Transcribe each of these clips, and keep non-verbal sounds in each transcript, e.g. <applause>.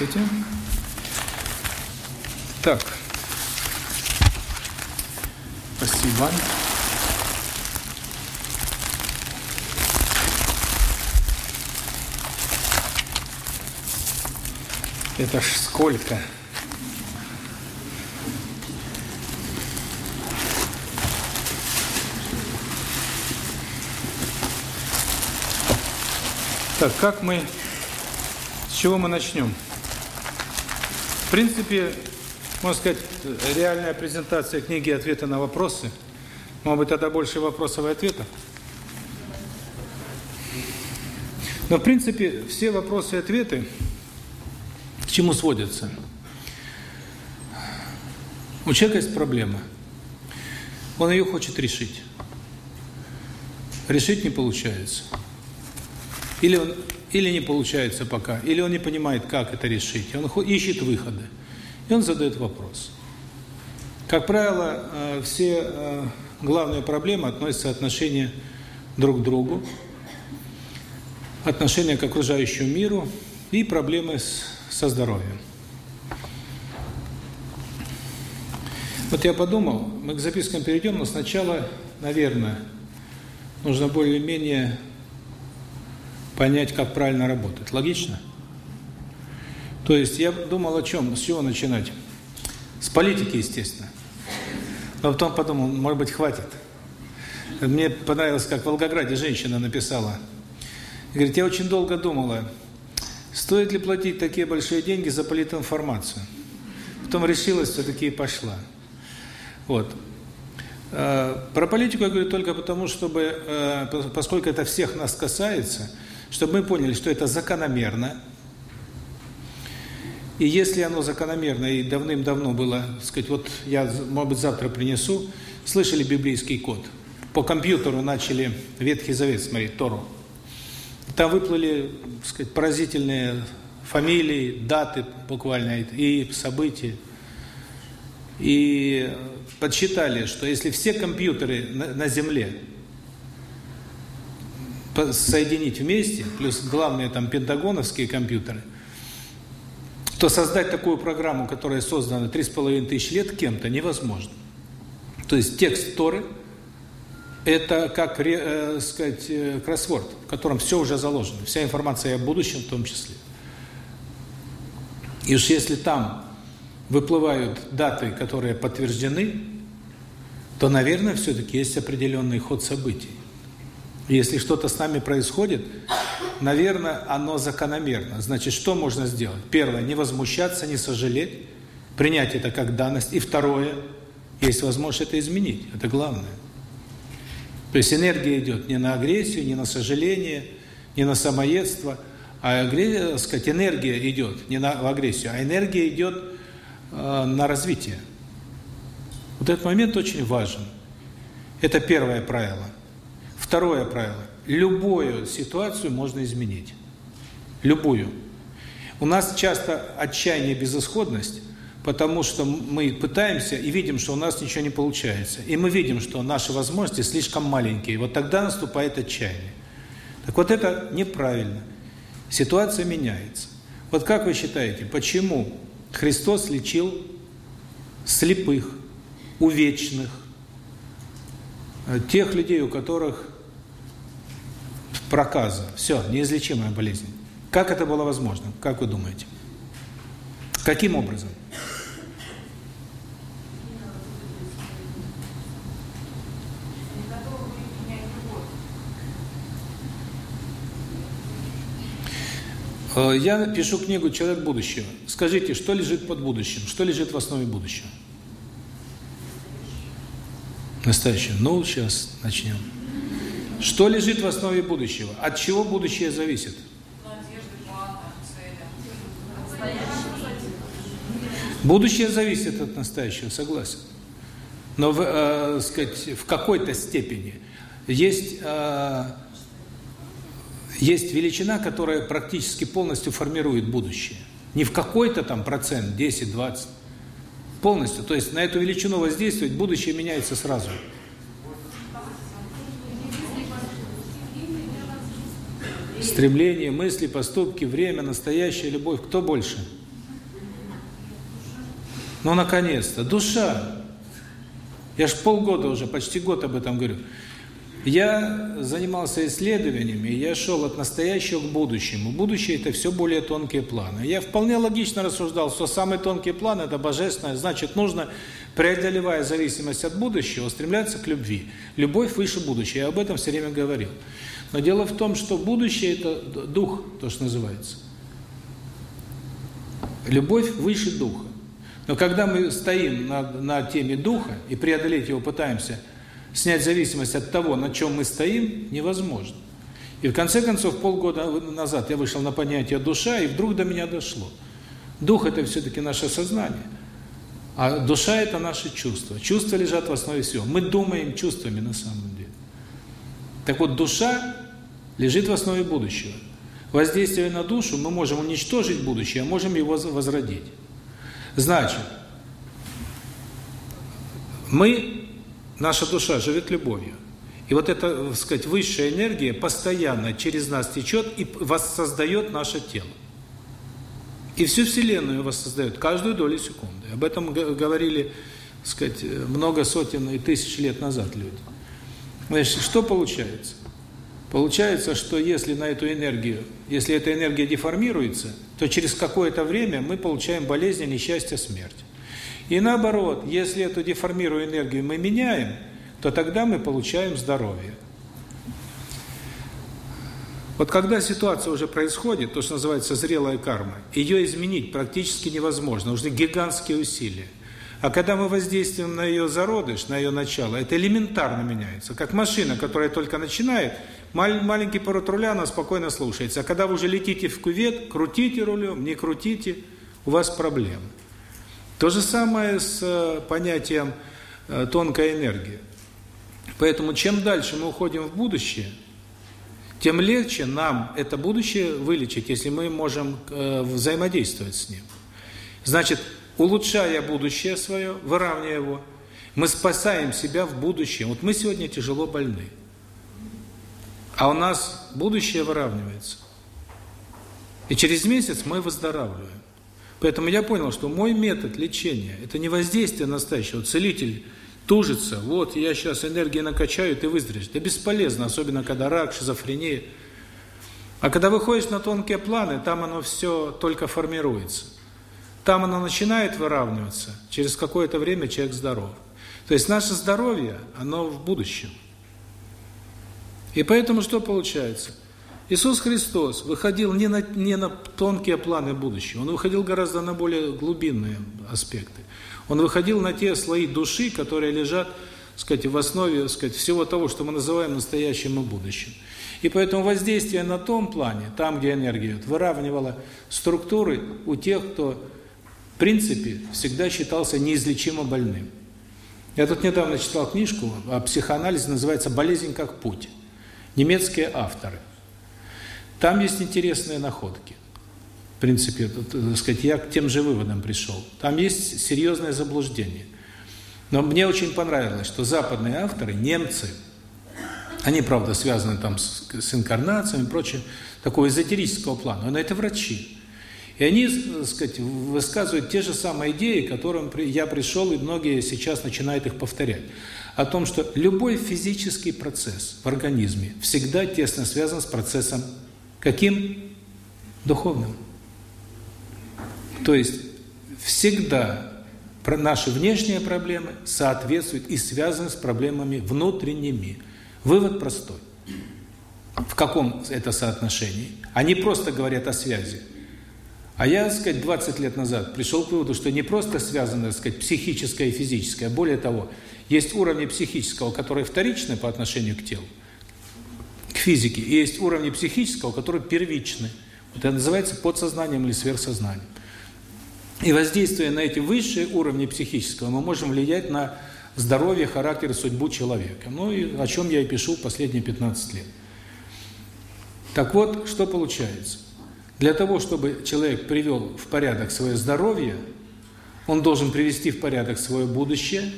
Здравствуйте. Так. Спасибо. Это ж сколько? Так, как мы, с чего мы начнем? В принципе, можно сказать, реальная презентация книги «Ответы на вопросы». Может быть, тогда больше вопросов и ответов? Но, в принципе, все вопросы и ответы к чему сводятся? У человека есть проблема. Он ее хочет решить. Решить не получается. Или он или не получается пока, или он не понимает, как это решить. Он ищет выходы. И он задает вопрос. Как правило, э, все э, главные проблемы относятся отношения друг к другу, отношения к окружающему миру и проблемы с, со здоровьем. Вот я подумал, мы к запискам перейдем, но сначала, наверное, нужно более-менее понять, как правильно работать. Логично? То есть я думал о чем, с чего начинать? С политики, естественно. Но потом подумал, может быть, хватит. Мне понравилось, как в Волгограде женщина написала. Говорит, я очень долго думала, стоит ли платить такие большие деньги за политинформацию. Потом решилась, все-таки и пошла. Вот. Э, про политику я говорю только потому, чтобы, э, поскольку это всех нас касается, чтобы мы поняли, что это закономерно. И если оно закономерно и давным-давно было, сказать, вот я, может быть, завтра принесу, слышали библейский код? По компьютеру начали Ветхий Завет смотреть, Тору. Там выплыли, сказать, поразительные фамилии, даты буквально и события. И подсчитали, что если все компьютеры на, на Земле соединить вместе, плюс главные там пентагоновские компьютеры, то создать такую программу, которая создана три с половиной тысяч лет кем-то, невозможно. То есть текст Торы – это как, э, сказать, э, кроссворд, в котором все уже заложено, вся информация о будущем в том числе. И уж если там выплывают даты, которые подтверждены, то, наверное, все-таки есть определенный ход событий. Если что-то с нами происходит, наверное, оно закономерно. Значит, что можно сделать? Первое, не возмущаться, не сожалеть, принять это как данность. И второе, есть возможность это изменить. Это главное. То есть энергия идет не на агрессию, не на сожаление, не на самоедство, а сказать, энергия идет не на агрессию, а энергия идет э, на развитие. Вот этот момент очень важен. Это первое правило – Второе правило. Любую ситуацию можно изменить. Любую. У нас часто отчаяние, безысходность, потому что мы пытаемся и видим, что у нас ничего не получается. И мы видим, что наши возможности слишком маленькие. Вот тогда наступает отчаяние. Так вот это неправильно. Ситуация меняется. Вот как вы считаете, почему Христос лечил слепых, увечных, э, тех людей, у которых проказа. Все, неизлечимая болезнь. Как это было возможно? Как вы думаете? Каким образом? Э, я пишу книгу «Человек будущего». Скажите, что лежит под будущим? Что лежит в основе будущего? Настоящее. Ну, сейчас начнем. Что лежит в основе будущего? От чего будущее зависит? Будущее зависит от настоящего, согласен. Но в, э, сказать, в какой-то степени есть э, есть величина, которая практически полностью формирует будущее. Не в какой-то там процент, 10, 20, полностью. То есть на эту величину воздействовать, будущее меняется сразу. Стремление, мысли, поступки, время, настоящая любовь. Кто больше? Ну, наконец-то. Душа. Я ж полгода уже, почти год об этом говорю. Я занимался исследованиями, я шел от настоящего к будущему. Будущее – это все более тонкие планы. Я вполне логично рассуждал, что самый тонкий план – это божественное, значит, нужно, преодолевая зависимость от будущего, стремляться к любви. Любовь выше будущего, я об этом все время говорил. Но дело в том, что будущее – это дух, то, что называется. Любовь выше духа. Но когда мы стоим на, на теме духа и преодолеть его пытаемся – снять зависимость от того, на чем мы стоим, невозможно. И в конце концов, полгода назад я вышел на понятие душа, и вдруг до меня дошло. Дух – это все-таки наше сознание, а душа – это наши чувства. Чувства лежат в основе всего. Мы думаем чувствами на самом деле. Так вот, душа лежит в основе будущего. Воздействуя на душу, мы можем уничтожить будущее, а можем его возродить. Значит, мы Наша душа живет любовью. И вот эта, так сказать, высшая энергия постоянно через нас течет и воссоздает наше тело. И всю Вселенную воссоздает, каждую долю секунды. Об этом говорили, так сказать, много сотен и тысяч лет назад люди. Значит, что получается? Получается, что если на эту энергию, если эта энергия деформируется, то через какое-то время мы получаем болезни, несчастье, смерть. И наоборот, если эту деформирую энергию мы меняем, то тогда мы получаем здоровье. Вот когда ситуация уже происходит, то, что называется зрелая карма, ее изменить практически невозможно, нужны гигантские усилия. А когда мы воздействуем на ее зародыш, на ее начало, это элементарно меняется. Как машина, которая только начинает, маленький поворот руля, она спокойно слушается. А когда вы уже летите в кювет, крутите рулем, не крутите, у вас проблемы. То же самое с э, понятием э, тонкая энергия. Поэтому чем дальше мы уходим в будущее, тем легче нам это будущее вылечить, если мы можем э, взаимодействовать с ним. Значит, улучшая будущее свое, выравнивая его, мы спасаем себя в будущем. Вот мы сегодня тяжело больны. А у нас будущее выравнивается. И через месяц мы выздоравливаем. Поэтому я понял, что мой метод лечения – это не воздействие настоящего. Целитель тужится, вот я сейчас энергии накачаю, ты выздоровеешь. Это бесполезно, особенно когда рак, шизофрения. А когда выходишь на тонкие планы, там оно все только формируется. Там оно начинает выравниваться, через какое-то время человек здоров. То есть наше здоровье, оно в будущем. И поэтому что получается? Иисус Христос выходил не на, не на тонкие планы будущего, Он выходил гораздо на более глубинные аспекты. Он выходил на те слои души, которые лежат, сказать, в основе, сказать, всего того, что мы называем настоящим и будущим. И поэтому воздействие на том плане, там, где энергия идет, выравнивало структуры у тех, кто, в принципе, всегда считался неизлечимо больным. Я тут недавно читал книжку о психоанализе, называется «Болезнь как путь». Немецкие авторы. Там есть интересные находки. В принципе, так сказать, я к тем же выводам пришел. Там есть серьезное заблуждение. Но мне очень понравилось, что западные авторы, немцы, они, правда, связаны там с, с инкарнациями и прочее, такого эзотерического плана, но это врачи. И они, так сказать, высказывают те же самые идеи, к которым я пришел, и многие сейчас начинают их повторять. О том, что любой физический процесс в организме всегда тесно связан с процессом Каким? Духовным. То есть всегда наши внешние проблемы соответствуют и связаны с проблемами внутренними. Вывод простой. В каком это соотношении? Они просто говорят о связи. А я, так сказать, 20 лет назад пришел к выводу, что не просто связано, так сказать, психическое и физическое, а более того, есть уровни психического, которые вторичны по отношению к телу, к физике. И есть уровни психического, которые первичны. Это называется подсознанием или сверхсознанием. И воздействуя на эти высшие уровни психического, мы можем влиять на здоровье, характер и судьбу человека. Ну и о чем я и пишу последние 15 лет. Так вот, что получается? Для того, чтобы человек привел в порядок свое здоровье, он должен привести в порядок свое будущее.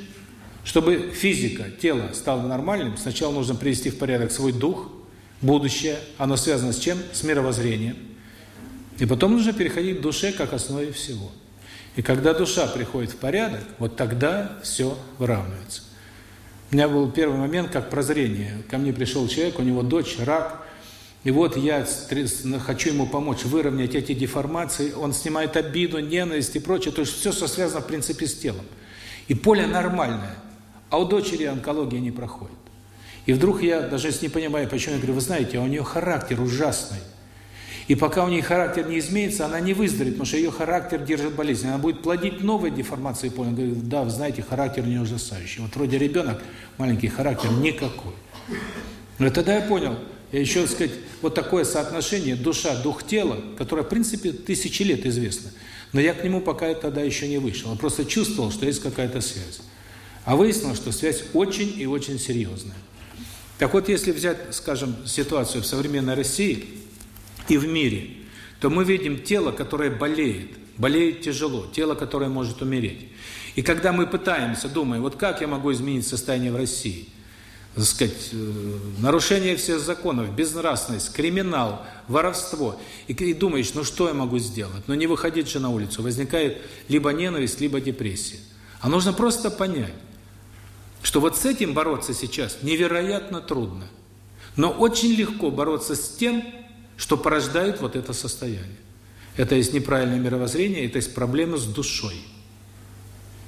Чтобы физика, тело стало нормальным, сначала нужно привести в порядок свой дух – будущее, оно связано с чем? С мировоззрением. И потом нужно переходить к душе как основе всего. И когда душа приходит в порядок, вот тогда все выравнивается. У меня был первый момент, как прозрение. Ко мне пришел человек, у него дочь, рак, и вот я хочу ему помочь выровнять эти деформации, он снимает обиду, ненависть и прочее, то есть все, что связано в принципе с телом. И поле нормальное, а у дочери онкология не проходит. И вдруг я даже не понимаю, почему, я говорю, вы знаете, а у нее характер ужасный. И пока у нее характер не изменится, она не выздоровеет, потому что ее характер держит болезнь. Она будет плодить новые деформации поля. Говорит, да, вы знаете, характер у нее ужасающий. Вот вроде ребенок, маленький характер никакой. Но тогда я понял, я еще, сказать, вот такое соотношение душа, дух, тело, которое, в принципе, тысячи лет известно. Но я к нему пока тогда еще не вышел. Он просто чувствовал, что есть какая-то связь. А выяснилось, что связь очень и очень серьезная. Так вот, если взять, скажем, ситуацию в современной России и в мире, то мы видим тело, которое болеет, болеет тяжело, тело, которое может умереть. И когда мы пытаемся, думаем, вот как я могу изменить состояние в России – так сказать, э, нарушение всех законов, безнравственность, криминал, воровство. И, и думаешь, ну что я могу сделать? Но не выходить же на улицу. Возникает либо ненависть, либо депрессия. А нужно просто понять, что вот с этим бороться сейчас невероятно трудно. Но очень легко бороться с тем, что порождает вот это состояние. Это есть неправильное мировоззрение, это есть проблема с душой.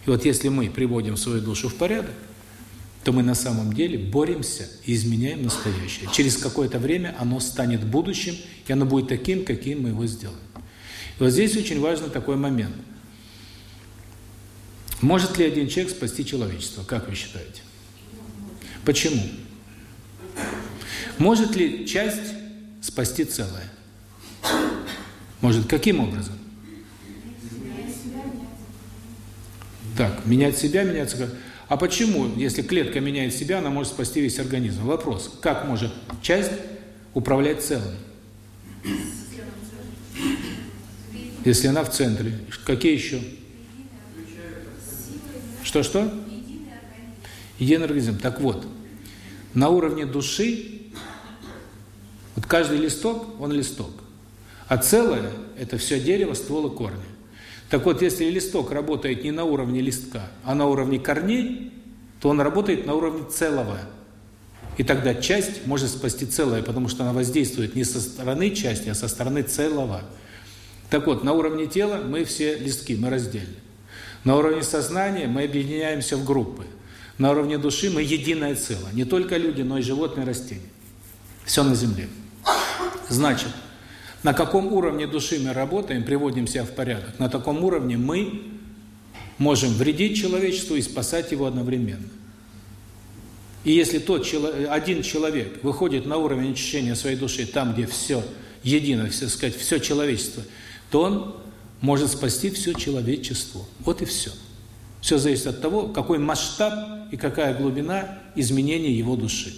И вот если мы приводим свою душу в порядок, то мы на самом деле боремся и изменяем настоящее. Через какое-то время оно станет будущим, и оно будет таким, каким мы его сделаем. И вот здесь очень важный такой момент. Может ли один человек спасти человечество? Как вы считаете? Почему? Может ли часть спасти целое? Может, каким образом? Так, менять себя, меняться как... А почему, если клетка меняет себя, она может спасти весь организм? Вопрос, как может часть управлять целым? Если она в центре. Какие еще? Что-что? Единый организм. Так вот, на уровне души, вот каждый листок, он листок. А целое – это все дерево, ствол и корни. Так вот, если листок работает не на уровне листка, а на уровне корней, то он работает на уровне целого. И тогда часть может спасти целое, потому что она воздействует не со стороны части, а со стороны целого. Так вот, на уровне тела мы все листки, мы раздельны. На уровне сознания мы объединяемся в группы. На уровне души мы единое целое. Не только люди, но и животные, растения. Все на Земле. Значит, на каком уровне души мы работаем, приводим себя в порядок, на таком уровне мы можем вредить человечеству и спасать его одновременно. И если тот один человек выходит на уровень очищения своей души, там, где все едино, все сказать, все человечество, то он может спасти все человечество. Вот и все. Все зависит от того, какой масштаб и какая глубина изменения его души.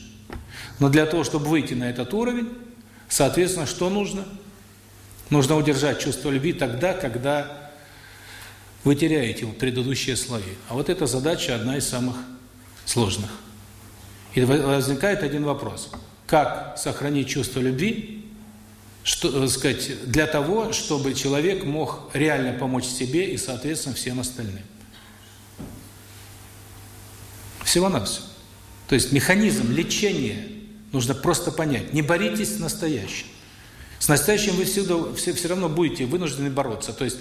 Но для того, чтобы выйти на этот уровень, соответственно, что нужно? Нужно удержать чувство любви тогда, когда вы теряете предыдущие слои. А вот эта задача одна из самых сложных. И возникает один вопрос. Как сохранить чувство любви, что, так сказать, для того, чтобы человек мог реально помочь себе и, соответственно, всем остальным? Всего-навсего. То есть механизм лечения нужно просто понять. Не боритесь с настоящим. С настоящим вы всегда, все, все равно будете вынуждены бороться. То есть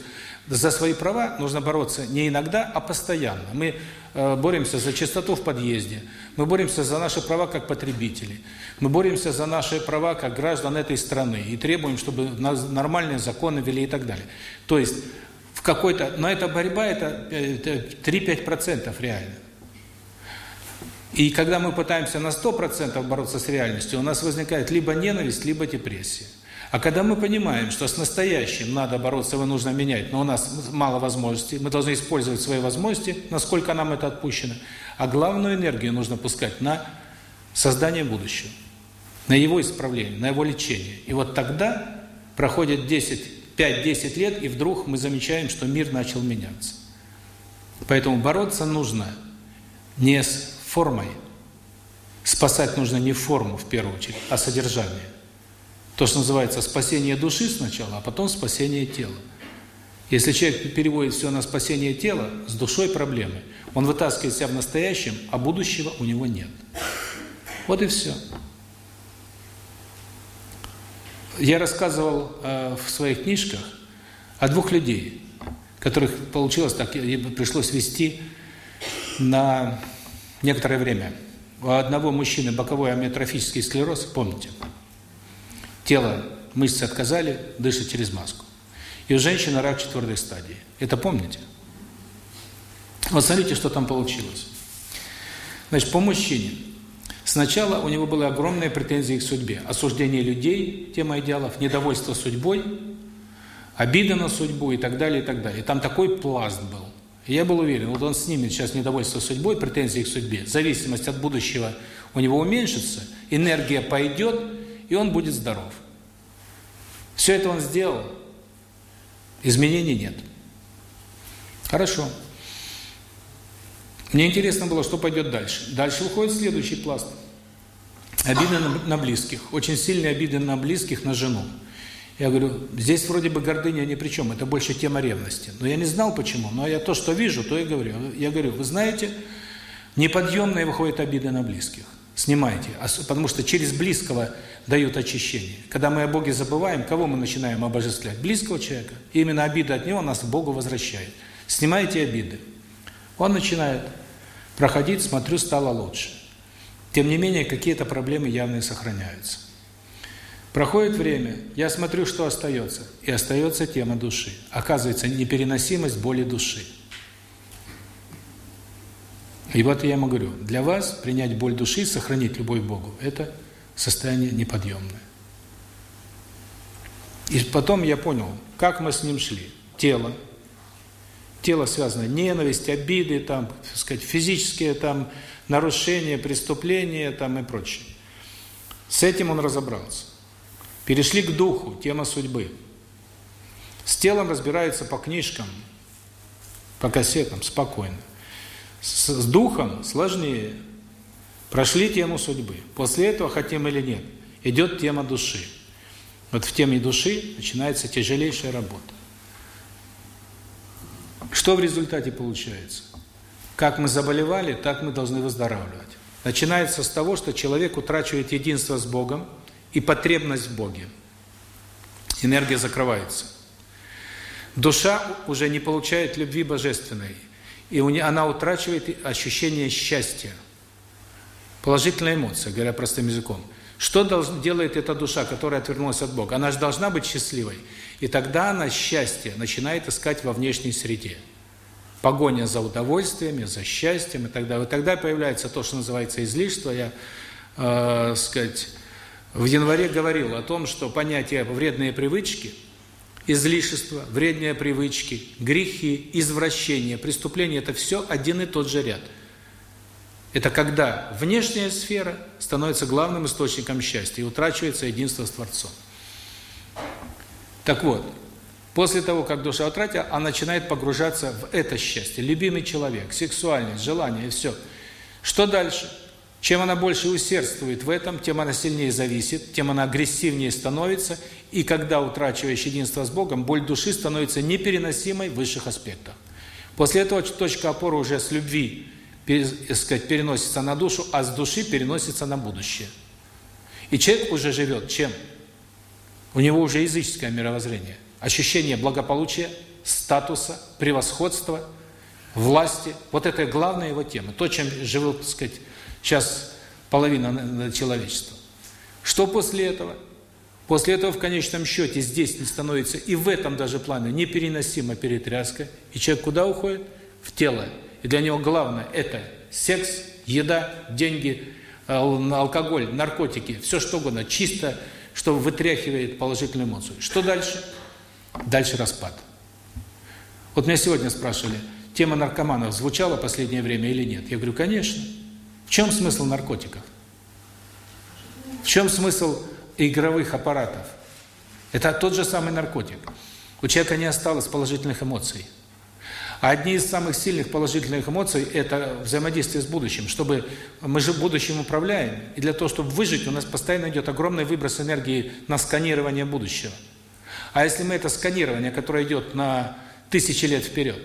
за свои права нужно бороться не иногда, а постоянно. Мы э, боремся за чистоту в подъезде, мы боремся за наши права как потребители, мы боремся за наши права как граждан этой страны и требуем, чтобы нормальные законы ввели и так далее. То есть в какой-то... Но эта борьба это 3-5% реально. И когда мы пытаемся на 100% бороться с реальностью, у нас возникает либо ненависть, либо депрессия. А когда мы понимаем, что с настоящим надо бороться, его нужно менять, но у нас мало возможностей, мы должны использовать свои возможности, насколько нам это отпущено, а главную энергию нужно пускать на создание будущего, на его исправление, на его лечение. И вот тогда проходит 10, 5-10 лет, и вдруг мы замечаем, что мир начал меняться. Поэтому бороться нужно не с формой, спасать нужно не форму в первую очередь, а содержание. То, что называется спасение души сначала, а потом спасение тела. Если человек переводит все на спасение тела, с душой проблемы. Он вытаскивает себя в настоящем, а будущего у него нет. Вот и все. Я рассказывал э, в своих книжках о двух людей, которых получилось так, пришлось вести на некоторое время. У одного мужчины боковой амиотрофический склероз, помните? Тело, мышцы отказали, дышит через маску. И у женщины рак четвертой стадии. Это помните? Вот смотрите, что там получилось. Значит, по мужчине. Сначала у него были огромные претензии к судьбе. Осуждение людей, тема идеалов, недовольство судьбой, обида на судьбу и так далее, и так далее. И там такой пласт был. Я был уверен, вот он снимет сейчас недовольство судьбой, претензии к судьбе, зависимость от будущего у него уменьшится, энергия пойдет, и он будет здоров. Все это он сделал, изменений нет. Хорошо. Мне интересно было, что пойдет дальше. Дальше уходит следующий пласт. Обиды на, близких. Очень сильные обиды на близких, на жену. Я говорю, здесь вроде бы гордыня ни при чем, это больше тема ревности. Но я не знал почему, но я то, что вижу, то и говорю. Я говорю, вы знаете, неподъемные выходят обиды на близких. Снимайте, потому что через близкого дают очищение. Когда мы о Боге забываем, кого мы начинаем обожествлять? Близкого человека. И именно обида от него нас к Богу возвращает. Снимайте обиды. Он начинает проходить, смотрю, стало лучше. Тем не менее, какие-то проблемы явные сохраняются. Проходит время, я смотрю, что остается. И остается тема души. Оказывается, непереносимость боли души. И вот я ему говорю, для вас принять боль души, сохранить любовь Богу, это состояние неподъемное. И потом я понял, как мы с ним шли. Тело. Тело связано ненависть, обиды, там, так сказать, физические там нарушения, преступления там и прочее. С этим он разобрался. Перешли к духу, тема судьбы. С телом разбираются по книжкам, по кассетам, спокойно. С, с духом сложнее. Прошли тему судьбы. После этого, хотим или нет, идет тема души. Вот в теме души начинается тяжелейшая работа. Что в результате получается? Как мы заболевали, так мы должны выздоравливать. Начинается с того, что человек утрачивает единство с Богом, и потребность в Боге. Энергия закрывается. Душа уже не получает любви божественной, и она утрачивает ощущение счастья. Положительная эмоция, говоря простым языком. Что делает эта душа, которая отвернулась от Бога? Она же должна быть счастливой. И тогда она счастье начинает искать во внешней среде. Погоня за удовольствиями, за счастьем и так далее. И тогда появляется то, что называется излишество. Я, э, сказать, в январе говорил о том, что понятие вредные привычки, излишество, вредные привычки, грехи, извращения, преступления – это все один и тот же ряд. Это когда внешняя сфера становится главным источником счастья и утрачивается единство с Творцом. Так вот, после того, как душа утратила, она начинает погружаться в это счастье. Любимый человек, сексуальность, желание – и все. Что дальше? Чем она больше усердствует в этом, тем она сильнее зависит, тем она агрессивнее становится, и когда утрачиваешь единство с Богом, боль души становится непереносимой в высших аспектах. После этого точка опоры уже с любви сказать, переносится на душу, а с души переносится на будущее. И человек уже живет чем? У него уже языческое мировоззрение. Ощущение благополучия, статуса, превосходства, власти. Вот это главная его тема. То, чем живут, так сказать, Сейчас половина человечества. Что после этого? После этого в конечном счете здесь не становится, и в этом даже плане непереносима перетряска, и человек куда уходит? В тело. И для него главное – это секс, еда, деньги, алкоголь, наркотики, все что угодно, чисто, что вытряхивает положительную эмоцию. Что дальше? Дальше распад. Вот меня сегодня спрашивали, тема наркоманов звучала в последнее время или нет? Я говорю, конечно. В чем смысл наркотиков? В чем смысл игровых аппаратов? Это тот же самый наркотик. У человека не осталось положительных эмоций. А одни из самых сильных положительных эмоций – это взаимодействие с будущим. Чтобы мы же будущим управляем, и для того, чтобы выжить, у нас постоянно идет огромный выброс энергии на сканирование будущего. А если мы это сканирование, которое идет на тысячи лет вперед,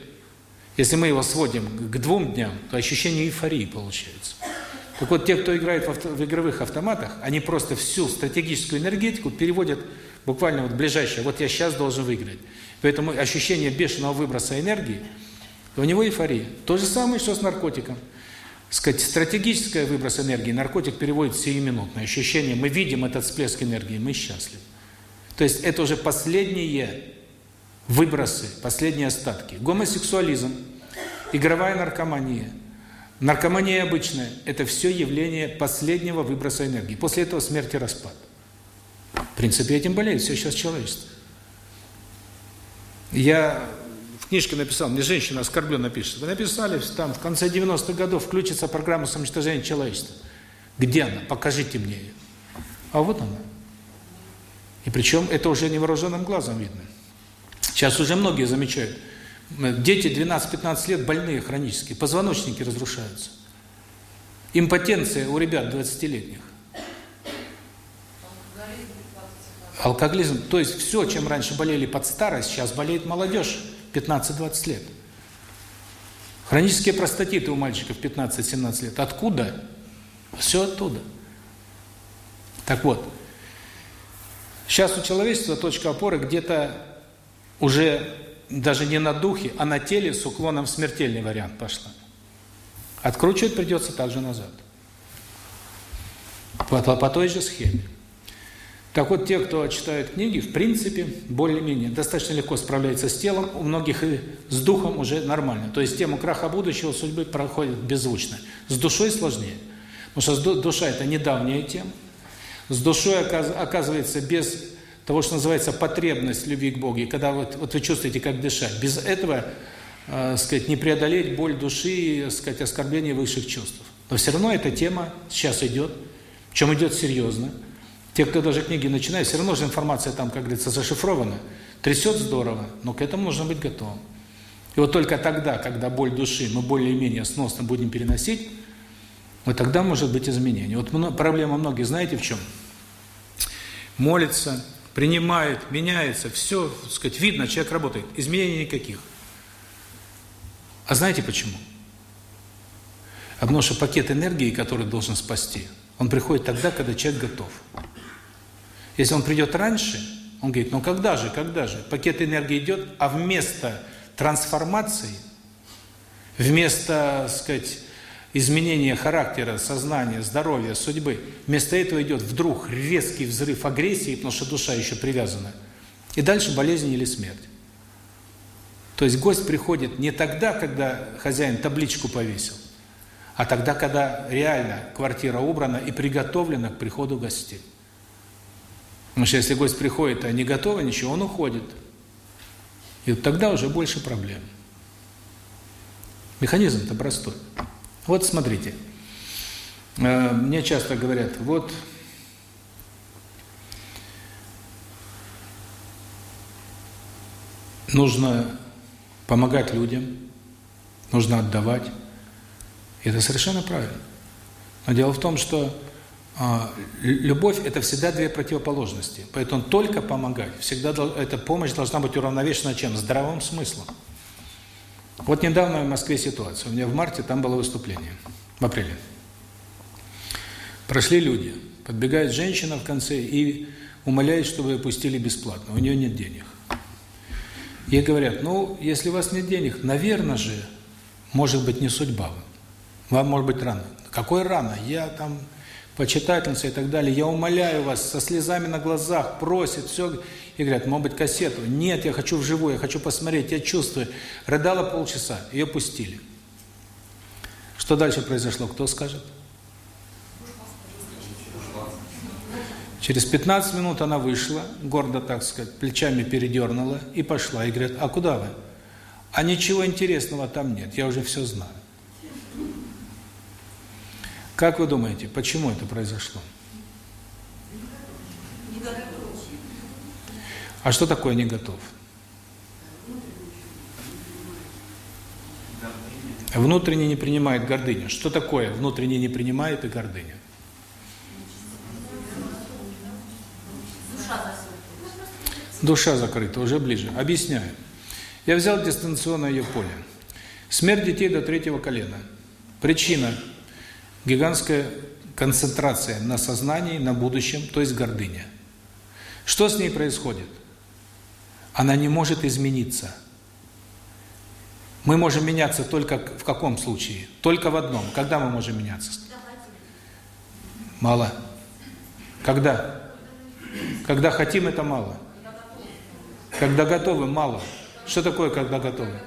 если мы его сводим к двум дням, то ощущение эйфории получается. Так вот, те, кто играет в, авто, в игровых автоматах, они просто всю стратегическую энергетику переводят буквально вот ближайшее. Вот я сейчас должен выиграть. Поэтому ощущение бешеного выброса энергии, у него эйфория. То же самое, что с наркотиком. Сказать, стратегическое выброс энергии, наркотик переводит сиюминутное ощущение. Мы видим этот всплеск энергии, мы счастливы. То есть это уже последние выбросы, последние остатки. Гомосексуализм, игровая наркомания, наркомания обычная – это все явление последнего выброса энергии. После этого смерть и распад. В принципе, этим болеет все сейчас человечество. Я в книжке написал, мне женщина оскорбленно пишет, вы написали, там в конце 90-х годов включится программа самоуничтожения человечества. Где она? Покажите мне ее. А вот она. И причем это уже невооруженным глазом видно. Сейчас уже многие замечают. Дети 12-15 лет больные хронически, позвоночники разрушаются. Импотенция у ребят 20-летних. Алкоголизм, то есть все, чем раньше болели под старость, сейчас болеет молодежь 15-20 лет. Хронические простатиты у мальчиков 15-17 лет. Откуда? Все оттуда. Так вот, сейчас у человечества точка опоры где-то уже даже не на духе, а на теле с уклоном в смертельный вариант пошла. Откручивать придется также назад. По, по, той же схеме. Так вот, те, кто читают книги, в принципе, более-менее достаточно легко справляются с телом, у многих и с духом уже нормально. То есть тему краха будущего судьбы проходит беззвучно. С душой сложнее. Потому что душа – это недавняя тема. С душой, оказывается, без того, что называется потребность любви к Богу, и когда вот, вот вы чувствуете, как дышать, без этого, э, сказать, не преодолеть боль души, сказать, оскорбление высших чувств. Но все равно эта тема сейчас идет, причем идет серьезно. Те, кто даже книги начинает, все равно же информация там, как говорится, зашифрована. Трясет здорово, но к этому нужно быть готовым. И вот только тогда, когда боль души мы более-менее сносно будем переносить, вот тогда может быть изменение. Вот проблема многих, знаете в чем? Молится, принимает, меняется, все, так сказать, видно, человек работает. Изменений никаких. А знаете почему? Потому что пакет энергии, который должен спасти, он приходит тогда, когда человек готов. Если он придет раньше, он говорит, ну когда же, когда же? Пакет энергии идет, а вместо трансформации, вместо, сказать, изменения характера, сознания, здоровья, судьбы, вместо этого идет вдруг резкий взрыв агрессии, потому что душа еще привязана. И дальше болезнь или смерть. То есть гость приходит не тогда, когда хозяин табличку повесил, а тогда, когда реально квартира убрана и приготовлена к приходу гостей. Потому что если гость приходит, а не готово ничего, он уходит. И вот тогда уже больше проблем. Механизм-то простой. Вот смотрите. Э, мне часто говорят, вот нужно помогать людям, нужно отдавать. Это совершенно правильно. Но дело в том, что а, любовь – это всегда две противоположности. Поэтому только помогать. Всегда эта помощь должна быть уравновешена чем? Здравым смыслом. Вот недавно в Москве ситуация. У меня в марте там было выступление. В апреле. Прошли люди. Подбегает женщина в конце и умоляет, чтобы ее пустили бесплатно. У нее нет денег. Ей говорят, ну, если у вас нет денег, наверное же, может быть, не судьба вам. Может быть рано. Какой рано? Я там почитательница и так далее, я умоляю вас, со слезами на глазах, просит, все. И говорят, может быть, кассету. Нет, я хочу вживую, я хочу посмотреть, я чувствую. Рыдала полчаса, ее пустили. Что дальше произошло, кто скажет? Через 15 минут она вышла, гордо, так сказать, плечами передернула и пошла. И говорят, а куда вы? А ничего интересного там нет, я уже все знаю. Как вы думаете, почему это произошло? А что такое не готов? Внутренне не принимает гордыня. Что такое внутренне не принимает и гордыня? Душа закрыта, уже ближе. Объясняю. Я взял дистанционное ее поле. Смерть детей до третьего колена. Причина – гигантская концентрация на сознании, на будущем, то есть гордыня. Что с ней происходит? Она не может измениться. Мы можем меняться только в каком случае? Только в одном. Когда мы можем меняться? Мало. Когда? Когда хотим, это мало. Когда готовы, мало. Что такое, когда готовы?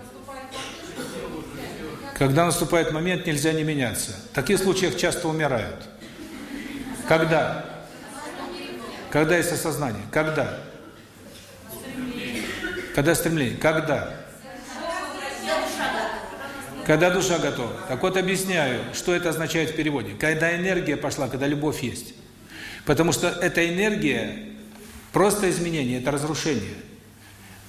Когда наступает момент, нельзя не меняться. В таких случаях часто умирают. Когда? Когда есть осознание? Когда? Когда стремление? Когда? Когда душа готова. Так вот объясняю, что это означает в переводе. Когда энергия пошла, когда любовь есть. Потому что эта энергия просто изменение, это разрушение.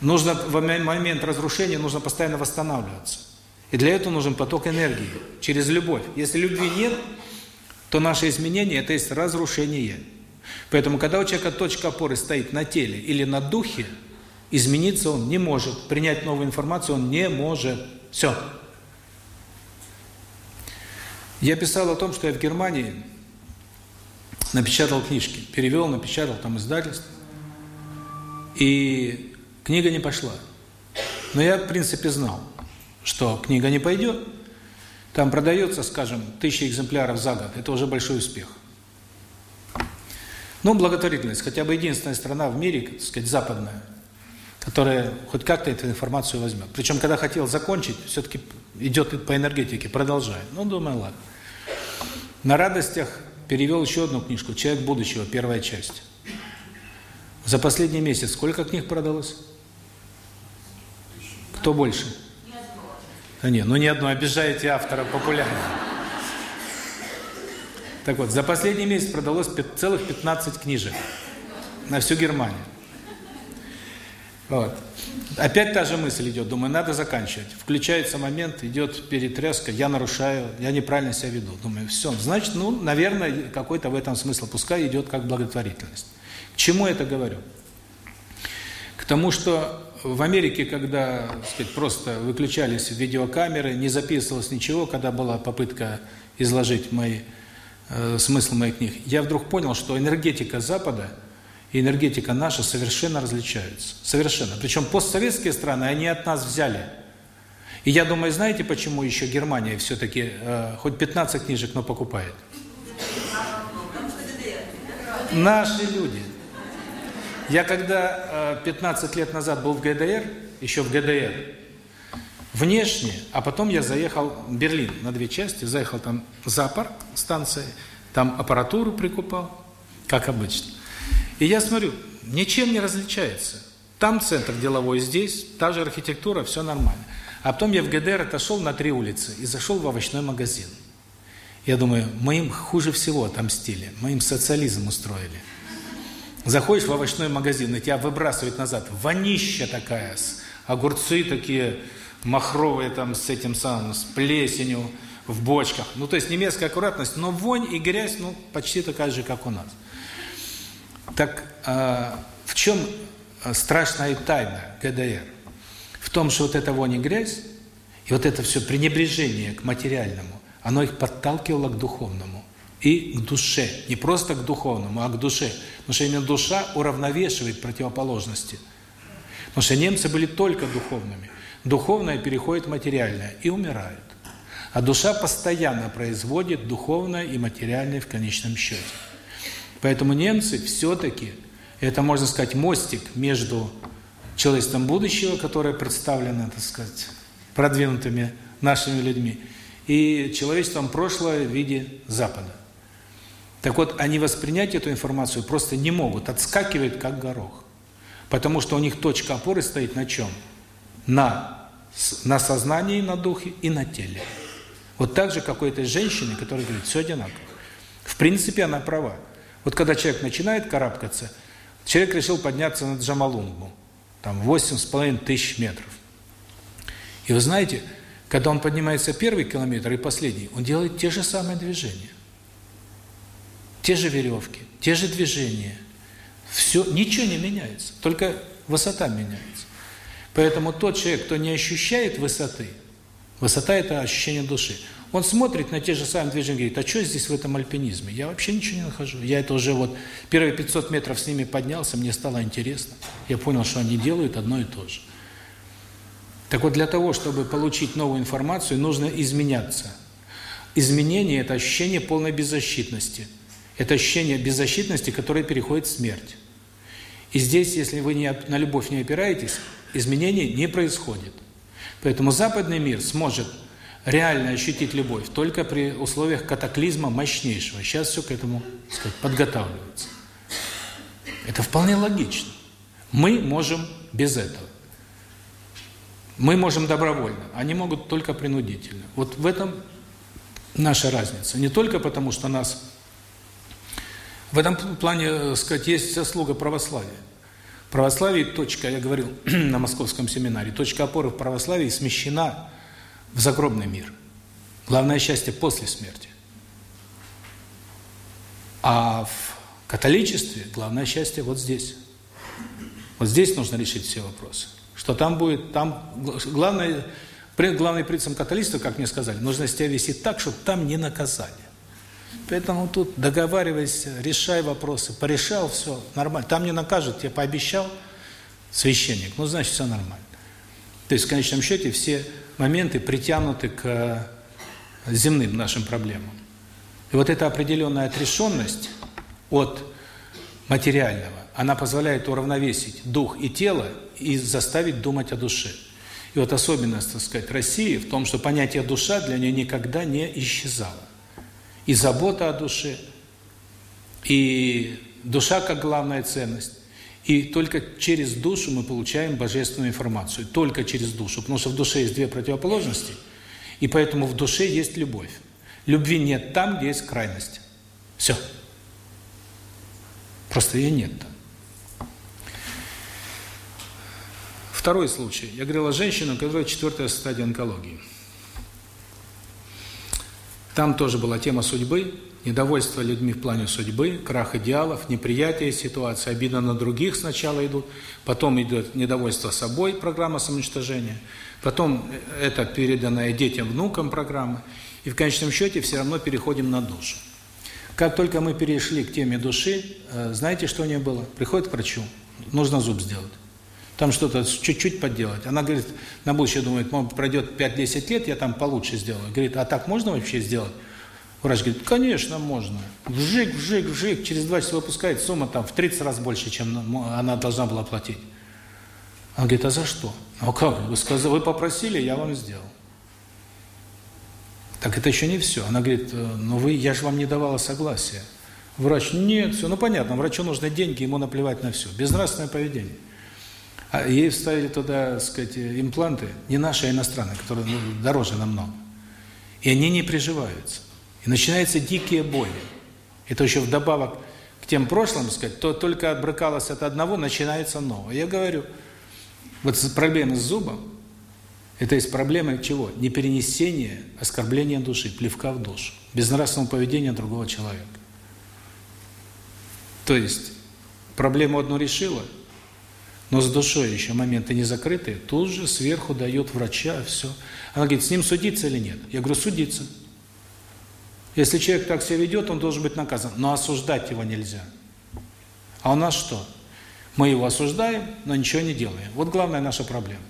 Нужно в момент разрушения нужно постоянно восстанавливаться. И для этого нужен поток энергии через любовь. Если любви нет, то наше изменение – это есть разрушение. Поэтому, когда у человека точка опоры стоит на теле или на духе, измениться он не может, принять новую информацию он не может. Все. Я писал о том, что я в Германии напечатал книжки, перевел, напечатал там издательство, и книга не пошла. Но я, в принципе, знал, что книга не пойдет, там продается, скажем, тысяча экземпляров за год. Это уже большой успех. Ну, благотворительность. Хотя бы единственная страна в мире, так сказать, западная, которая хоть как-то эту информацию возьмет. Причем, когда хотел закончить, все-таки идет по энергетике, продолжает. Ну, думаю, ладно. На радостях перевел еще одну книжку «Человек будущего», первая часть. За последний месяц сколько книг продалось? Кто больше? Да не, ну ни одно, обижаете автора популярного. Так вот, за последний месяц продалось целых 15 книжек на всю Германию. Вот. Опять та же мысль идет, думаю, надо заканчивать. Включается момент, идет перетряска, я нарушаю, я неправильно себя веду. Думаю, все, значит, ну, наверное, какой-то в этом смысл, пускай идет как благотворительность. К чему это говорю? К тому, что в Америке, когда, так сказать, просто выключались видеокамеры, не записывалось ничего, когда была попытка изложить мои э, смысл моих книг, я вдруг понял, что энергетика Запада и энергетика наша совершенно различаются. Совершенно. Причем постсоветские страны, они от нас взяли. И я думаю, знаете, почему еще Германия все-таки э, хоть 15 книжек, но покупает? Наши люди. Я когда 15 э, лет назад был в ГДР, еще в ГДР, внешне, а потом я заехал в Берлин на две части, заехал там в зоопарк, станция, там аппаратуру прикупал, как обычно. И я смотрю, ничем не различается. Там центр деловой, здесь та же архитектура, все нормально. А потом я в ГДР отошел на три улицы и зашел в овощной магазин. Я думаю, мы им хуже всего отомстили, мы им социализм устроили. Заходишь в овощной магазин, и тебя выбрасывают назад. Вонища такая, огурцы такие махровые там с этим самым, с плесенью в бочках. Ну, то есть немецкая аккуратность, но вонь и грязь, ну, почти такая же, как у нас. Так э, в чем страшная тайна ГДР? В том, что вот эта вонь и грязь, и вот это все пренебрежение к материальному, оно их подталкивало к духовному и к душе. Не просто к духовному, а к душе. Потому что именно душа уравновешивает противоположности. Потому что немцы были только духовными. Духовное переходит в материальное и умирают. А душа постоянно производит духовное и материальное в конечном счете. Поэтому немцы все-таки, это, можно сказать, мостик между человечеством будущего, которое представлено, так сказать, продвинутыми нашими людьми, и человечеством прошлого в виде Запада. Так вот, они воспринять эту информацию просто не могут, отскакивают как горох. Потому что у них точка опоры стоит на чем? На, на сознании, на духе и на теле. Вот так же какой-то женщине, которая говорит, все одинаково. В принципе, она права. Вот когда человек начинает карабкаться, человек решил подняться на Джамалунгму, там 8,5 тысяч метров. И вы знаете, Когда он поднимается первый километр и последний, он делает те же самые движения. Те же веревки, те же движения. Все, ничего не меняется, только высота меняется. Поэтому тот человек, кто не ощущает высоты, высота – это ощущение души, он смотрит на те же самые движения и говорит, а что здесь в этом альпинизме? Я вообще ничего не нахожу. Я это уже вот первые 500 метров с ними поднялся, мне стало интересно. Я понял, что они делают одно и то же. Так вот, для того, чтобы получить новую информацию, нужно изменяться. Изменение – это ощущение полной беззащитности. Это ощущение беззащитности, которое переходит в смерть. И здесь, если вы не, на любовь не опираетесь, изменений не происходит. Поэтому западный мир сможет реально ощутить любовь только при условиях катаклизма мощнейшего. Сейчас все к этому сказать, подготавливается. Это вполне логично. Мы можем без этого. Мы можем добровольно, они могут только принудительно. Вот в этом наша разница. Не только потому, что нас... В этом плане, э, сказать, есть заслуга православия. Православие, точка, я говорил <clears throat> на московском семинаре, точка опоры в православии смещена в загробный мир. Главное счастье после смерти. А в католичестве главное счастье вот здесь. Вот здесь нужно решить все вопросы. Что там будет, там главное, главный принцип католичества, как мне сказали, нужно себя вести так, чтобы там не наказали. Поэтому тут договаривайся, решай вопросы, порешал, все, нормально. Там не накажут, тебе пообещал священник, ну, значит, все нормально. То есть, в конечном счете, все моменты притянуты к э, земным нашим проблемам. И вот эта определенная отрешенность от материального, она позволяет уравновесить дух и тело и заставить думать о душе. И вот особенность, так сказать, России в том, что понятие душа для нее никогда не исчезало. И забота о душе, и душа как главная ценность, и только через душу мы получаем божественную информацию. Только через душу. Потому что в душе есть две противоположности, и поэтому в душе есть любовь. Любви нет там, где есть крайность. Все. Просто ее нет там. Второй случай. Я говорил о женщине, у которой четвертая стадия онкологии. Там тоже была тема судьбы недовольство людьми в плане судьбы, крах идеалов, неприятие ситуации, обида на других сначала идут, потом идет недовольство собой, программа самоуничтожения, потом это переданная детям, внукам программа, и в конечном счете все равно переходим на душу. Как только мы перешли к теме души, э, знаете, что у нее было? Приходит к врачу, нужно зуб сделать. Там что-то чуть-чуть подделать. Она говорит, на будущее думает, пройдет 5-10 лет, я там получше сделаю. Говорит, а так можно вообще сделать? Врач говорит, конечно, можно. Вжик, вжик, вжик, через два часа выпускает, сумма там в 30 раз больше, чем она должна была платить. Она говорит, а за что? Ну как? Вы сказали, вы попросили, я вам сделал. Так это еще не все. Она говорит, «Э, ну вы, я же вам не давала согласия. Врач, нет, все, ну понятно, врачу нужны деньги, ему наплевать на все. Безнравственное поведение. А ей вставили туда, так сказать, импланты, не наши, а иностранные, которые ну, дороже намного. И они не приживаются. И начинаются дикие боли. Это еще вдобавок к тем прошлым, сказать, то только отбрыкалось от одного, начинается новое. Я говорю, вот проблема с зубом, это есть проблема чего? Неперенесение оскорбления души, плевка в душу, безнравственного поведения другого человека. То есть, проблему одну решила, но с душой еще моменты не закрыты, тут же сверху дает врача, все. Она говорит, с ним судиться или нет? Я говорю, судиться. Если человек так себя ведет, он должен быть наказан. Но осуждать его нельзя. А у нас что? Мы его осуждаем, но ничего не делаем. Вот главная наша проблема.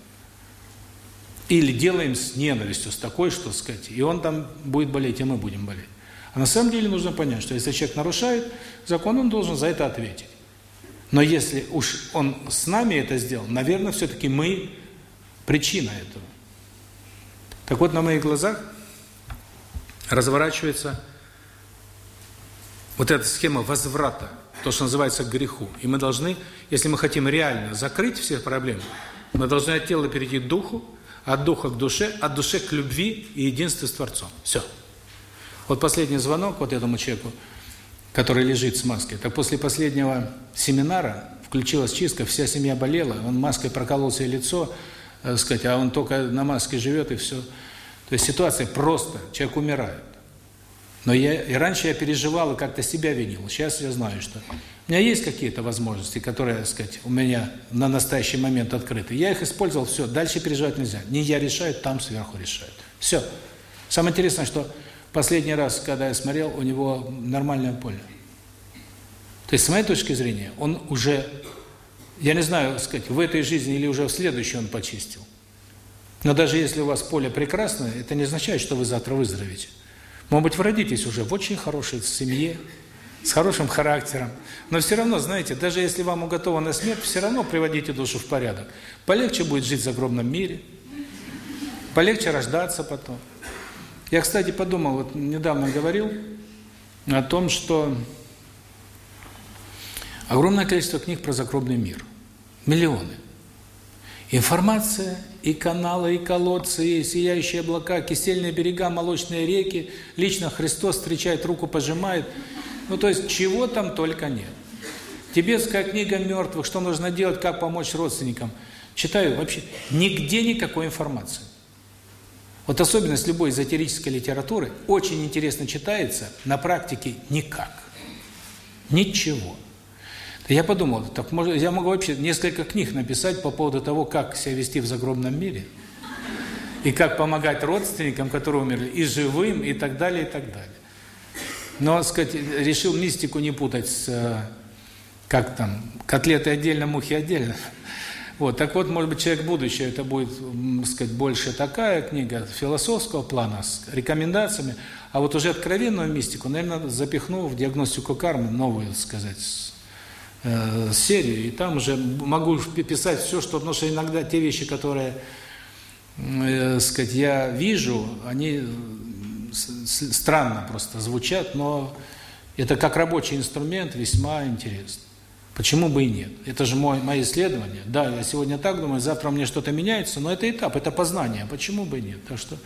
Или делаем с ненавистью, с такой, что сказать, и он там будет болеть, и мы будем болеть. А на самом деле нужно понять, что если человек нарушает закон, он должен за это ответить. Но если уж он с нами это сделал, наверное, все-таки мы причина этого. Так вот, на моих глазах разворачивается вот эта схема возврата, то, что называется греху. И мы должны, если мы хотим реально закрыть все проблемы, мы должны от тела перейти к духу, от духа к душе, от души к любви и единству с Творцом. Все. Вот последний звонок вот этому человеку, который лежит с маской. Так после последнего семинара включилась чистка, вся семья болела, он маской проколол себе лицо, так сказать, а он только на маске живет и все. То есть ситуация просто, человек умирает. Но я и раньше я переживал и как-то себя винил. Сейчас я знаю, что у меня есть какие-то возможности, которые, так сказать, у меня на настоящий момент открыты. Я их использовал, все, дальше переживать нельзя. Не я решаю, там сверху решают. Все. Самое интересное, что последний раз, когда я смотрел, у него нормальное поле. То есть, с моей точки зрения, он уже, я не знаю, сказать, в этой жизни или уже в следующей он почистил. Но даже если у вас поле прекрасное, это не означает, что вы завтра выздоровеете. Может быть, вы родитесь уже в очень хорошей семье, с хорошим характером. Но все равно, знаете, даже если вам уготована смерть, все равно приводите душу в порядок. Полегче будет жить в загробном мире, полегче рождаться потом. Я, кстати, подумал, вот недавно говорил о том, что огромное количество книг про загробный мир. Миллионы. Информация, и каналы, и колодцы, и сияющие облака, кисельные берега, молочные реки. Лично Христос встречает, руку пожимает. Ну, то есть, чего там только нет. Тибетская книга мертвых, что нужно делать, как помочь родственникам. Читаю, вообще нигде никакой информации. Вот особенность любой эзотерической литературы очень интересно читается, на практике никак. Ничего. Я подумал, так может, я могу вообще несколько книг написать по поводу того, как себя вести в загробном мире, и как помогать родственникам, которые умерли, и живым, и так далее, и так далее. Но, сказать, решил мистику не путать с, э, как там, котлеты отдельно, мухи отдельно. Вот, так вот, может быть, «Человек будущего» это будет, сказать, больше такая книга философского плана с рекомендациями, а вот уже откровенную мистику, наверное, запихну в диагностику кармы, новую, сказать, э, серию, и там уже могу писать все, что, потому что иногда те вещи, которые, э, сказать, я вижу, они странно просто звучат, но это как рабочий инструмент весьма интересно. Почему бы и нет? Это же мой, мои исследования. Да, я сегодня так думаю, завтра мне что-то меняется, но это этап, это познание. Почему бы и нет? Так что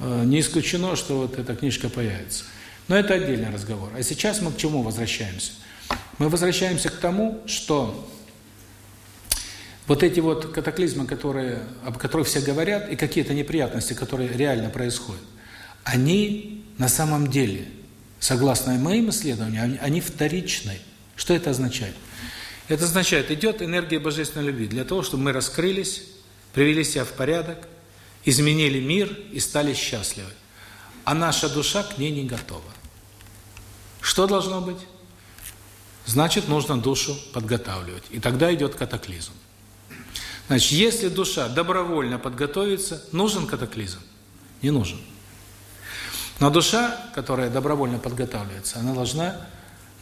э, не исключено, что вот эта книжка появится. Но это отдельный разговор. А сейчас мы к чему возвращаемся? Мы возвращаемся к тому, что вот эти вот катаклизмы, которые, об которых все говорят, и какие-то неприятности, которые реально происходят, они на самом деле, согласно моим исследованиям, они вторичны. Что это означает? Это означает, идет энергия божественной любви для того, чтобы мы раскрылись, привели себя в порядок, изменили мир и стали счастливы. А наша душа к ней не готова. Что должно быть? Значит, нужно душу подготавливать. И тогда идет катаклизм. Значит, если душа добровольно подготовится, нужен катаклизм? Не нужен. Но душа, которая добровольно подготавливается, она должна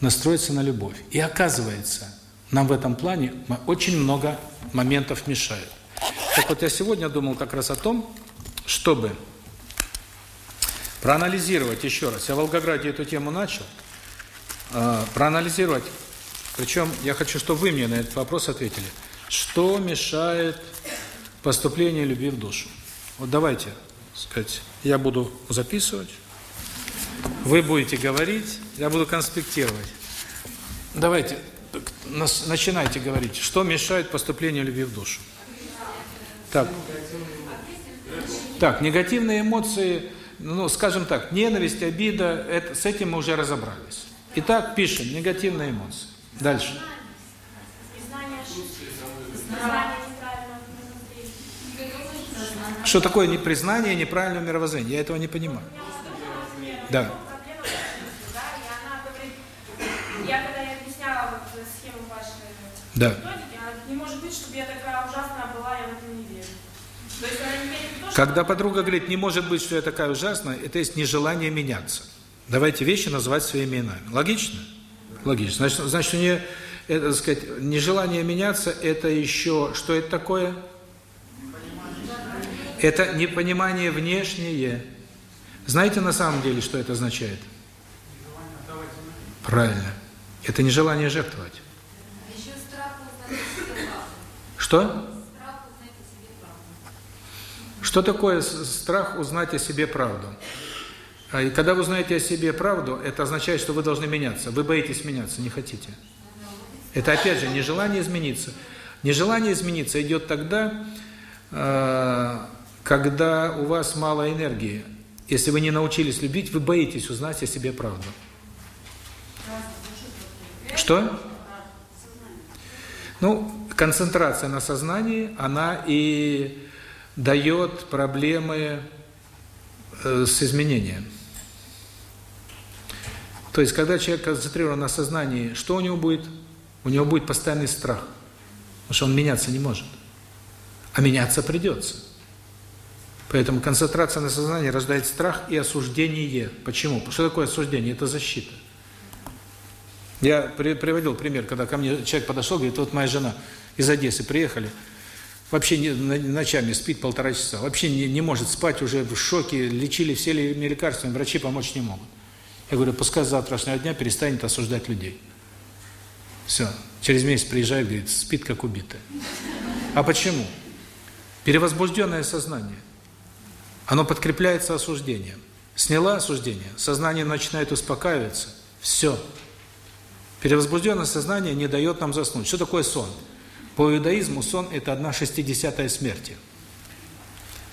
настроиться на любовь. И оказывается, нам в этом плане очень много моментов мешают. Так вот, я сегодня думал как раз о том, чтобы проанализировать еще раз. Я в Волгограде эту тему начал. Э, проанализировать. Причем я хочу, чтобы вы мне на этот вопрос ответили. Что мешает поступлению любви в душу? Вот давайте, сказать, я буду записывать. Вы будете говорить, я буду конспектировать. Давайте, начинайте говорить. Что мешает поступлению любви в душу? Так. Так, негативные эмоции, ну, скажем так, ненависть, обида, это, с этим мы уже разобрались. Итак, пишем, негативные эмоции. Дальше. Что такое непризнание неправильного мировоззрения? Я этого не понимаю. Да. Я когда я объясняла вот схему вашей да. методики, не может быть, чтобы я такая ужасная была, я в это не верю. То есть она не верит в то, Когда подруга говорит, не может быть, что я такая ужасная, это есть нежелание меняться. Давайте вещи называть своими именами. Логично? Логично. Значит, значит у нее, это, так сказать, нежелание меняться, это еще, что это такое? Это непонимание внешнее. Знаете на самом деле, что это означает? Правильно. Это нежелание жертвовать. Что? Что такое страх узнать о себе правду? А, и когда вы узнаете о себе правду, это означает, что вы должны меняться. Вы боитесь меняться, не хотите. Это опять же нежелание измениться. Нежелание измениться идет тогда, э, когда у вас мало энергии, если вы не научились любить, вы боитесь узнать о себе правду. Что? Ну, концентрация на сознании, она и дает проблемы э, с изменением. То есть, когда человек концентрирован на сознании, что у него будет? У него будет постоянный страх, потому что он меняться не может. А меняться придется. Поэтому концентрация на сознании рождает страх и осуждение. Почему? Что такое осуждение? Это защита. Я при, приводил пример, когда ко мне человек подошел, говорит, вот моя жена из Одессы приехали, вообще не, ночами спит полтора часа, вообще не, не может спать, уже в шоке, лечили все лекарствами, врачи помочь не могут. Я говорю, пускай с завтрашнего дня перестанет осуждать людей. Все. Через месяц приезжает, говорит, спит как убитая. А почему? Перевозбужденное сознание. Оно подкрепляется осуждением. Сняла осуждение, сознание начинает успокаиваться. Все. Перевозбужденное сознание не дает нам заснуть. Что такое сон? По иудаизму сон – это одна шестидесятая смерти.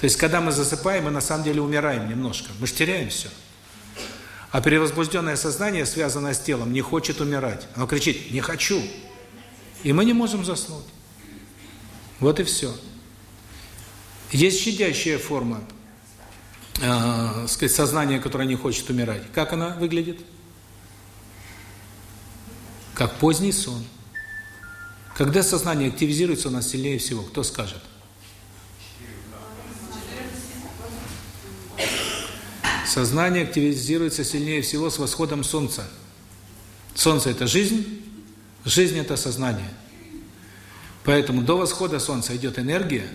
То есть, когда мы засыпаем, мы на самом деле умираем немножко. Мы же теряем все. А перевозбужденное сознание, связанное с телом, не хочет умирать. Оно кричит «не хочу». И мы не можем заснуть. Вот и все. Есть щадящая форма э, сказать, сознания, которое не хочет умирать. Как она выглядит? Как поздний сон. Когда сознание активизируется у нас сильнее всего, кто скажет? Сознание активизируется сильнее всего с восходом Солнца. Солнце – это жизнь, жизнь – это сознание. Поэтому до восхода Солнца идет энергия,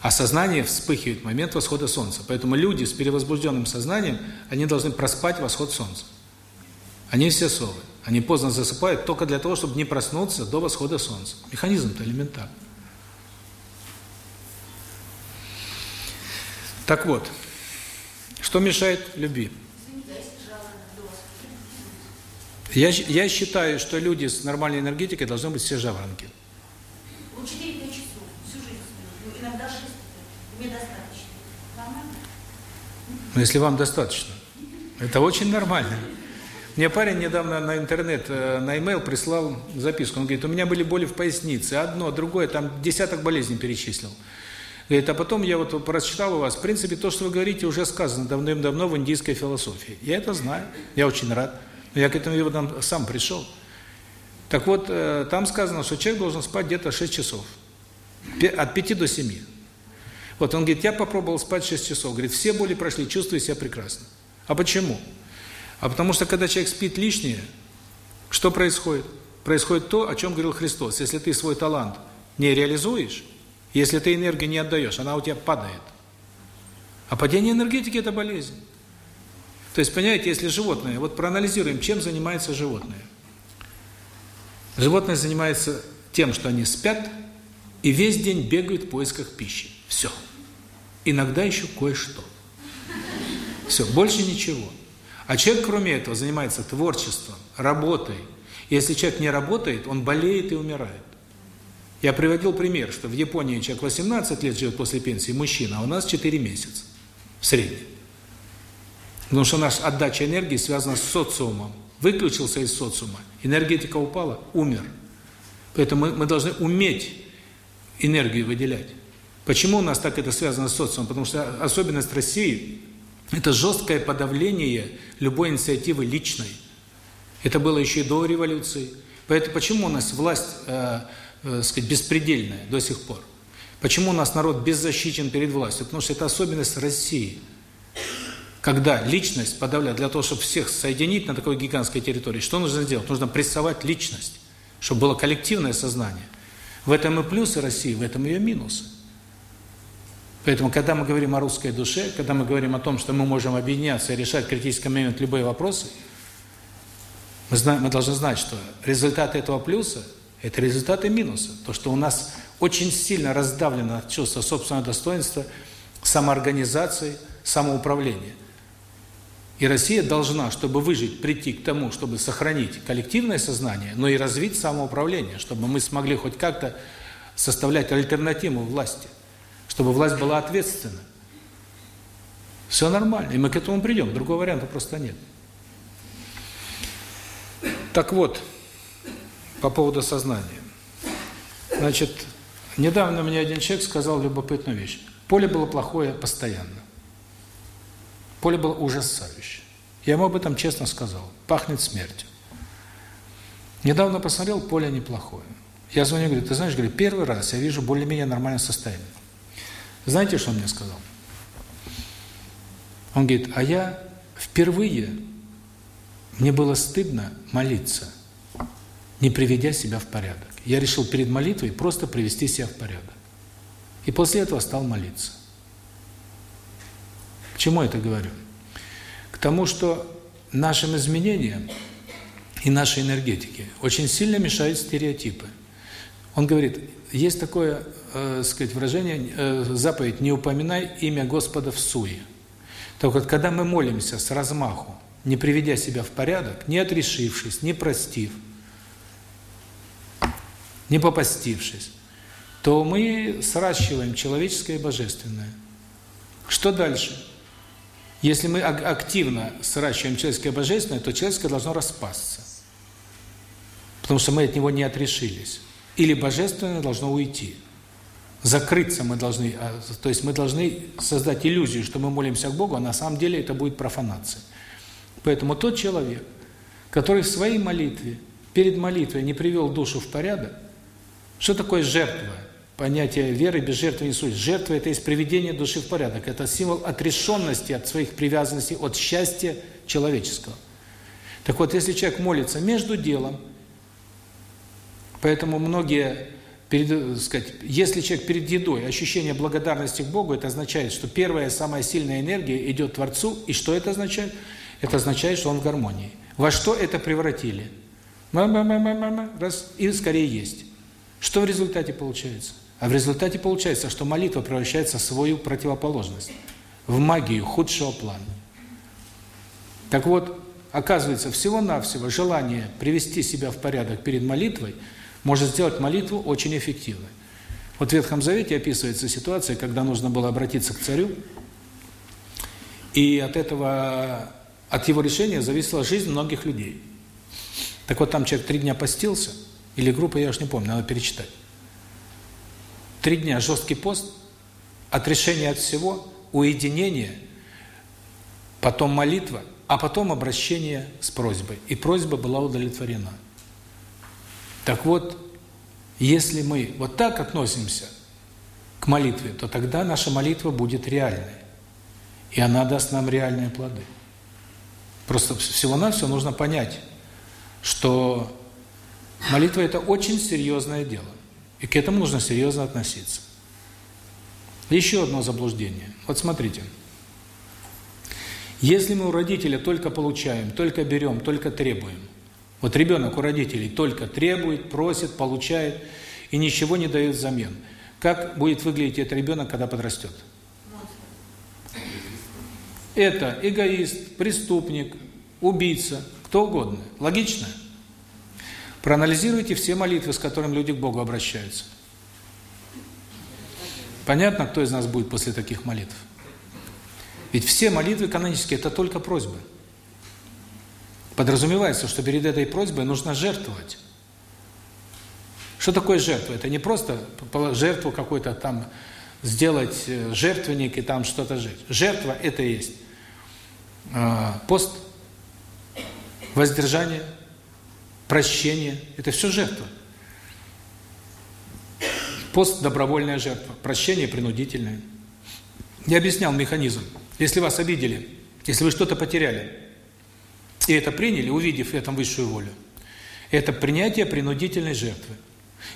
а сознание вспыхивает в момент восхода Солнца. Поэтому люди с перевозбужденным сознанием, они должны проспать восход Солнца. Они все совы. Они поздно засыпают только для того, чтобы не проснуться до восхода Солнца. Механизм-то элементарный. Так вот, что мешает любви? Я, я считаю, что люди с нормальной энергетикой должны быть все жаворонки. Лучше 9 часов, всю жизнь сплю, ну, иногда 6 мне достаточно. Нормально? Ну, если вам достаточно. Это очень нормально. Мне парень недавно на интернет, э, на e прислал записку. Он говорит, у меня были боли в пояснице, одно, другое, там десяток болезней перечислил. Говорит, а потом я вот прочитал у вас, в принципе, то, что вы говорите, уже сказано давным-давно в индийской философии. Я это знаю, я очень рад. Но я к этому выводам сам пришел. Так вот, э, там сказано, что человек должен спать где-то 6 часов. От 5 до 7. Вот он говорит, я попробовал спать 6 часов. Говорит, все боли прошли, чувствую себя прекрасно. А почему? А потому что, когда человек спит лишнее, что происходит? Происходит то, о чем говорил Христос. Если ты свой талант не реализуешь, если ты энергию не отдаешь, она у тебя падает. А падение энергетики – это болезнь. То есть, понимаете, если животное, вот проанализируем, чем занимается животное. Животное занимается тем, что они спят и весь день бегают в поисках пищи. Все. Иногда еще кое-что. Все, больше ничего. А человек, кроме этого, занимается творчеством, работой. Если человек не работает, он болеет и умирает. Я приводил пример, что в Японии человек 18 лет живет после пенсии, мужчина, а у нас 4 месяца в среднем. Потому что наша отдача энергии связана с социумом. Выключился из социума, энергетика упала, умер. Поэтому мы, мы должны уметь энергию выделять. Почему у нас так это связано с социумом? Потому что особенность России – это жесткое подавление любой инициативы личной. Это было еще и до революции. Поэтому почему у нас власть э, э, сказать, беспредельная до сих пор. Почему у нас народ беззащитен перед властью? Потому что это особенность России. Когда личность подавляет, для того, чтобы всех соединить на такой гигантской территории, что нужно сделать? Нужно прессовать личность, чтобы было коллективное сознание. В этом и плюсы России, в этом ее минусы. Поэтому, когда мы говорим о русской душе, когда мы говорим о том, что мы можем объединяться и решать в критический момент любые вопросы, мы, знаем, мы должны знать, что результаты этого плюса это результаты минуса. То, что у нас очень сильно раздавлено чувство собственного достоинства, самоорганизации, самоуправления. И Россия должна, чтобы выжить, прийти к тому, чтобы сохранить коллективное сознание, но и развить самоуправление, чтобы мы смогли хоть как-то составлять альтернативу власти. Чтобы власть была ответственна. Все нормально, и мы к этому придем, другого варианта просто нет. Так вот, по поводу сознания. Значит, недавно мне один человек сказал любопытную вещь. Поле было плохое постоянно. Поле было ужасающее. Я ему об этом честно сказал. Пахнет смертью. Недавно посмотрел, поле неплохое. Я звоню, говорю, ты знаешь, говорю, первый раз я вижу более-менее нормальное состояние. Знаете, что он мне сказал? Он говорит, а я впервые, мне было стыдно молиться, не приведя себя в порядок. Я решил перед молитвой просто привести себя в порядок. И после этого стал молиться. К чему это говорю? К тому, что нашим изменениям и нашей энергетике очень сильно мешают стереотипы. Он говорит, есть такое, э, сказать, выражение, э, заповедь «не упоминай имя Господа в суе». Так вот, когда мы молимся с размаху, не приведя себя в порядок, не отрешившись, не простив, не попастившись, то мы сращиваем человеческое и божественное. Что дальше? Если мы активно сращиваем человеческое и божественное, то человеческое должно распасться. Потому что мы от него не отрешились. Или божественное должно уйти. Закрыться мы должны, а, то есть мы должны создать иллюзию, что мы молимся к Богу, а на самом деле это будет профанация. Поэтому тот человек, который в своей молитве, перед молитвой не привел душу в порядок, что такое жертва? понятие веры без жертвы не суть. Жертва – это есть приведение души в порядок. Это символ отрешенности от своих привязанностей, от счастья человеческого. Так вот, если человек молится между делом, поэтому многие, перед, сказать, если человек перед едой, ощущение благодарности к Богу, это означает, что первая, самая сильная энергия идет Творцу. И что это означает? Это означает, что он в гармонии. Во что это превратили? Раз, и скорее есть. Что в результате получается? А в результате получается, что молитва превращается в свою противоположность, в магию худшего плана. Так вот, оказывается, всего-навсего желание привести себя в порядок перед молитвой может сделать молитву очень эффективной. Вот в Ветхом Завете описывается ситуация, когда нужно было обратиться к царю, и от этого, от его решения зависела жизнь многих людей. Так вот, там человек три дня постился, или группа, я уж не помню, надо перечитать. Три дня жесткий пост, отрешение от всего, уединение, потом молитва, а потом обращение с просьбой. И просьба была удовлетворена. Так вот, если мы вот так относимся к молитве, то тогда наша молитва будет реальной. И она даст нам реальные плоды. Просто всего-навсего нужно понять, что молитва – это очень серьезное дело. И к этому нужно серьезно относиться. Еще одно заблуждение. Вот смотрите. Если мы у родителя только получаем, только берем, только требуем, вот ребенок у родителей только требует, просит, получает и ничего не дает взамен, как будет выглядеть этот ребенок, когда подрастет? Это эгоист, преступник, убийца, кто угодно. Логично? Проанализируйте все молитвы, с которыми люди к Богу обращаются. Понятно, кто из нас будет после таких молитв? Ведь все молитвы канонические – это только просьбы. Подразумевается, что перед этой просьбой нужно жертвовать. Что такое жертва? Это не просто жертву какой-то там сделать э, жертвенник и там что-то жить. Жертва – это есть э, пост, воздержание, прощение – это все жертва. Пост – добровольная жертва, прощение – принудительное. Я объяснял механизм. Если вас обидели, если вы что-то потеряли, и это приняли, увидев в этом высшую волю, это принятие принудительной жертвы.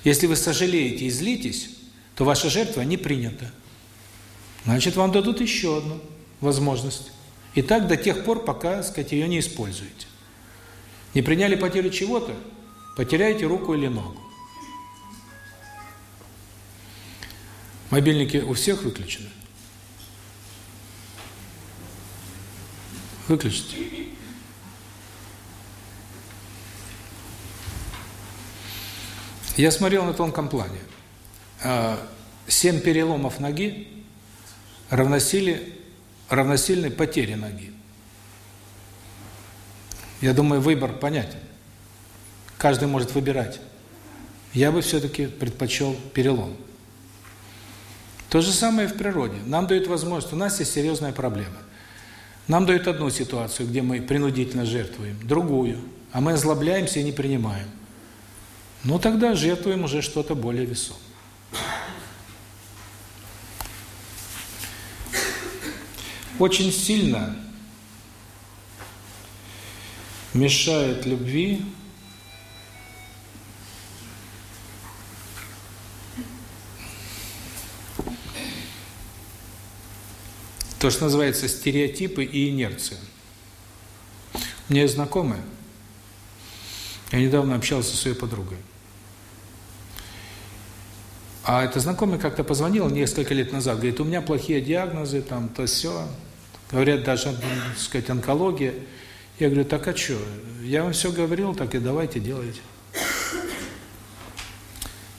Если вы сожалеете и злитесь, то ваша жертва не принята. Значит, вам дадут еще одну возможность. И так до тех пор, пока, так сказать, ее не используете. Не приняли потерю чего-то, потеряете руку или ногу. Мобильники у всех выключены? Выключите. Я смотрел на тонком плане. А, семь переломов ноги равносильны, равносильны потере ноги. Я думаю, выбор понятен. Каждый может выбирать. Я бы все-таки предпочел перелом. То же самое в природе. Нам дают возможность, у нас есть серьезная проблема. Нам дают одну ситуацию, где мы принудительно жертвуем, другую, а мы озлобляемся и не принимаем. Ну тогда жертвуем уже что-то более весомое. Очень сильно мешает любви то, что называется стереотипы и инерция. У меня есть знакомая, я недавно общался со своей подругой. А эта знакомая как-то позвонила несколько лет назад, говорит, у меня плохие диагнозы, там, то все, говорят даже, так сказать, онкология. Я говорю, так а что, я вам все говорил, так и давайте, делайте.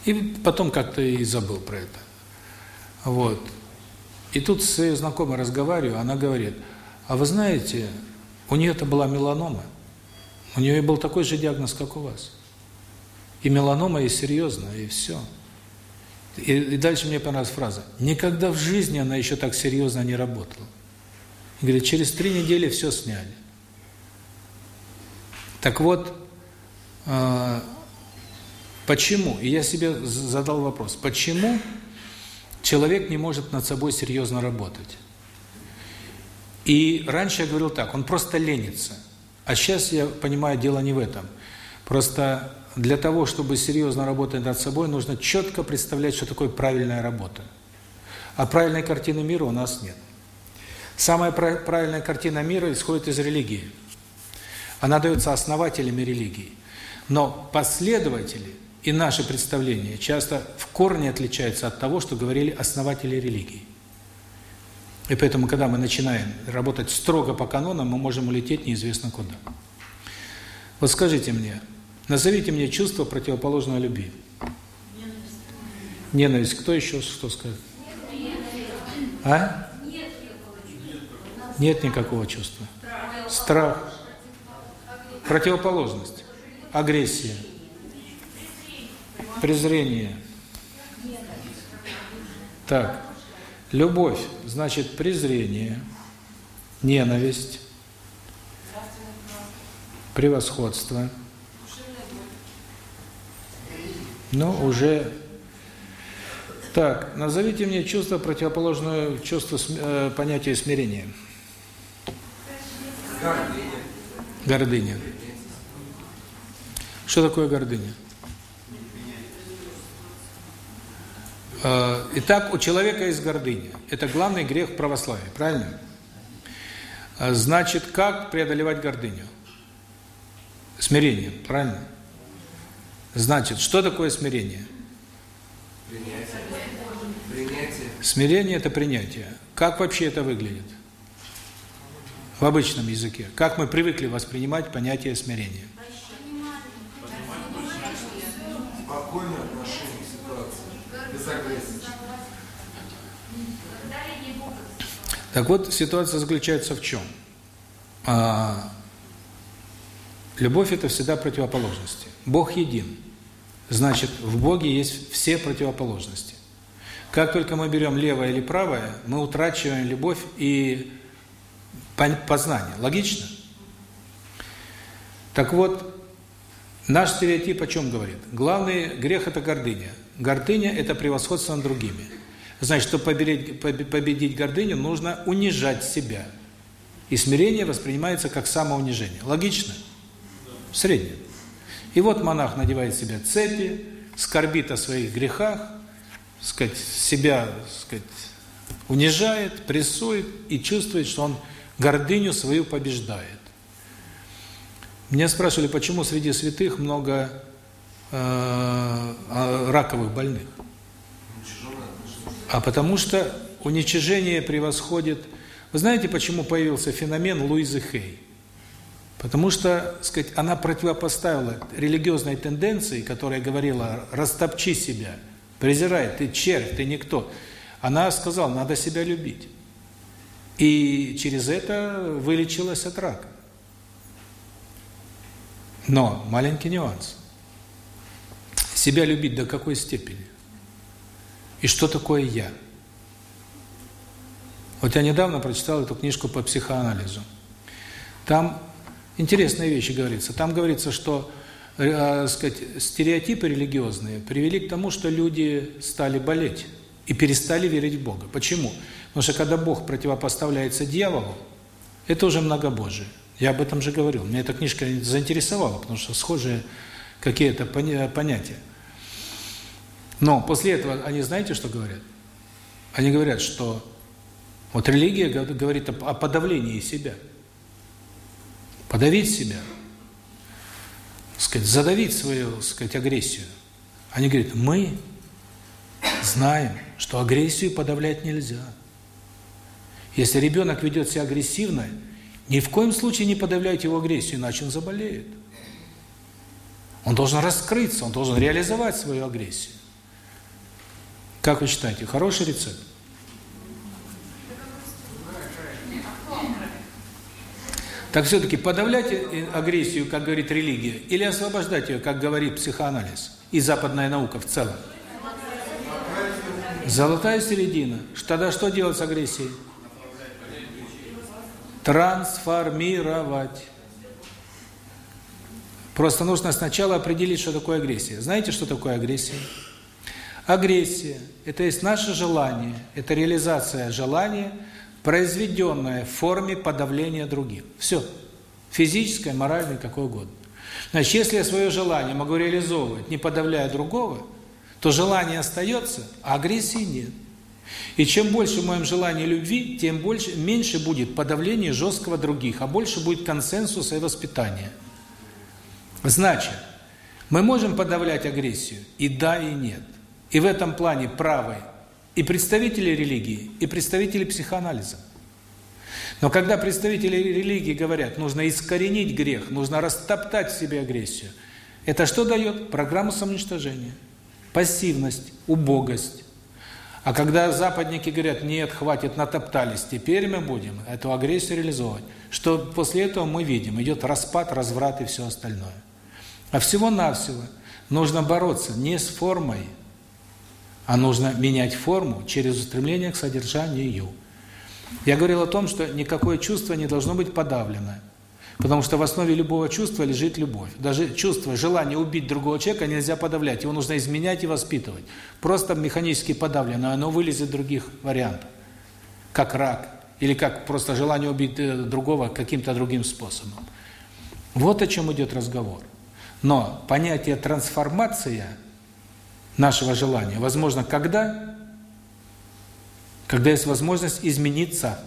И потом как-то и забыл про это. Вот. И тут с своей знакомой разговариваю, она говорит, а вы знаете, у нее это была меланома. У нее был такой же диагноз, как у вас. И меланома, и серьезно, и все. И, и дальше мне понравилась фраза. Никогда в жизни она еще так серьезно не работала. И говорит, через три недели все сняли. Так вот, э, почему? И я себе задал вопрос. Почему человек не может над собой серьезно работать? И раньше я говорил так, он просто ленится. А сейчас я понимаю, дело не в этом. Просто для того, чтобы серьезно работать над собой, нужно четко представлять, что такое правильная работа. А правильной картины мира у нас нет. Самая правильная картина мира исходит из религии. Она дается основателями религии. Но последователи и наши представления часто в корне отличаются от того, что говорили основатели религии. И поэтому, когда мы начинаем работать строго по канонам, мы можем улететь неизвестно куда. Вот скажите мне, назовите мне чувство противоположное любви. Ненависть. Кто еще что скажет? А? Нет никакого чувства. Страх. Противоположность. Агрессия. Презрение. Так. Любовь значит презрение, ненависть, превосходство. Ну, уже... Так, назовите мне чувство, противоположное чувству, э, понятию смирения. Гордыня. Гордыня. Что такое гордыня? Э, итак, у человека есть гордыня. Это главный грех в православии, правильно? Э, значит, как преодолевать гордыню? Смирение, правильно? Значит, что такое смирение? Принятие. Принятие. Смирение – это принятие. Как вообще это выглядит? В обычном языке. Как мы привыкли воспринимать понятие смирения? Спокойно так вот, ситуация заключается в чем? А, любовь – это всегда противоположности. Бог един. Значит, в Боге есть все противоположности. Как только мы берем левое или правое, мы утрачиваем любовь и познание. Логично? Так вот, наш стереотип о чем говорит? Главный грех – это гордыня. Гордыня – это превосходство над другими. Значит, чтобы победить, победить гордыню, нужно унижать себя. И смирение воспринимается как самоунижение. Логично? Среднее. И вот монах надевает себе цепи, скорбит о своих грехах, сказать, себя сказать, унижает, прессует и чувствует, что он гордыню свою побеждает. Меня спрашивали, почему среди святых много э, раковых больных. А потому что уничижение превосходит... Вы знаете, почему появился феномен Луизы Хей? Потому что, сказать, она противопоставила религиозной тенденции, которая говорила «растопчи себя», презирает, ты червь, ты никто. Она сказала, надо себя любить. И через это вылечилась от рака. Но маленький нюанс. Себя любить до какой степени? И что такое «я»? Вот я недавно прочитал эту книжку по психоанализу. Там интересные вещи говорится. Там говорится, что э, сказать, стереотипы религиозные привели к тому, что люди стали болеть и перестали верить в Бога. Почему? Потому что когда Бог противопоставляется дьяволу, это уже многобожие. Я об этом же говорил. Меня эта книжка заинтересовала, потому что схожие какие-то понятия. Но после этого они знаете, что говорят? Они говорят, что вот религия говорит о подавлении себя. Подавить себя, сказать, задавить свою, сказать, агрессию. Они говорят, мы знаем, что агрессию подавлять нельзя. Если ребенок ведет себя агрессивно, ни в коем случае не подавляйте его агрессию, иначе он заболеет. Он должен раскрыться, он должен реализовать свою агрессию. Как вы считаете, хороший рецепт? Так все-таки подавлять агрессию, как говорит религия, или освобождать ее, как говорит психоанализ и западная наука в целом? Золотая середина. Тогда что делать с агрессией? Трансформировать. Просто нужно сначала определить, что такое агрессия. Знаете, что такое агрессия? Агрессия – это есть наше желание, это реализация желания, произведенная в форме подавления других. Все. Физическое, моральное, какое угодно. Значит, если я свое желание могу реализовывать, не подавляя другого – то желание остается, а агрессии нет. И чем больше в моем желании любви, тем больше, меньше будет подавления жесткого других, а больше будет консенсуса и воспитания. Значит, мы можем подавлять агрессию и да, и нет. И в этом плане правы и представители религии, и представители психоанализа. Но когда представители религии говорят, нужно искоренить грех, нужно растоптать в себе агрессию, это что дает? Программу самоуничтожения пассивность, убогость. А когда западники говорят, нет, хватит, натоптались, теперь мы будем эту агрессию реализовывать, что после этого мы видим, идет распад, разврат и все остальное. А всего-навсего нужно бороться не с формой, а нужно менять форму через устремление к содержанию. Я говорил о том, что никакое чувство не должно быть подавлено. Потому что в основе любого чувства лежит любовь. Даже чувство, желание убить другого человека нельзя подавлять. Его нужно изменять и воспитывать. Просто механически подавлено, оно вылезет других вариантах. Как рак. Или как просто желание убить э, другого каким-то другим способом. Вот о чем идет разговор. Но понятие трансформация нашего желания возможно когда? Когда есть возможность измениться.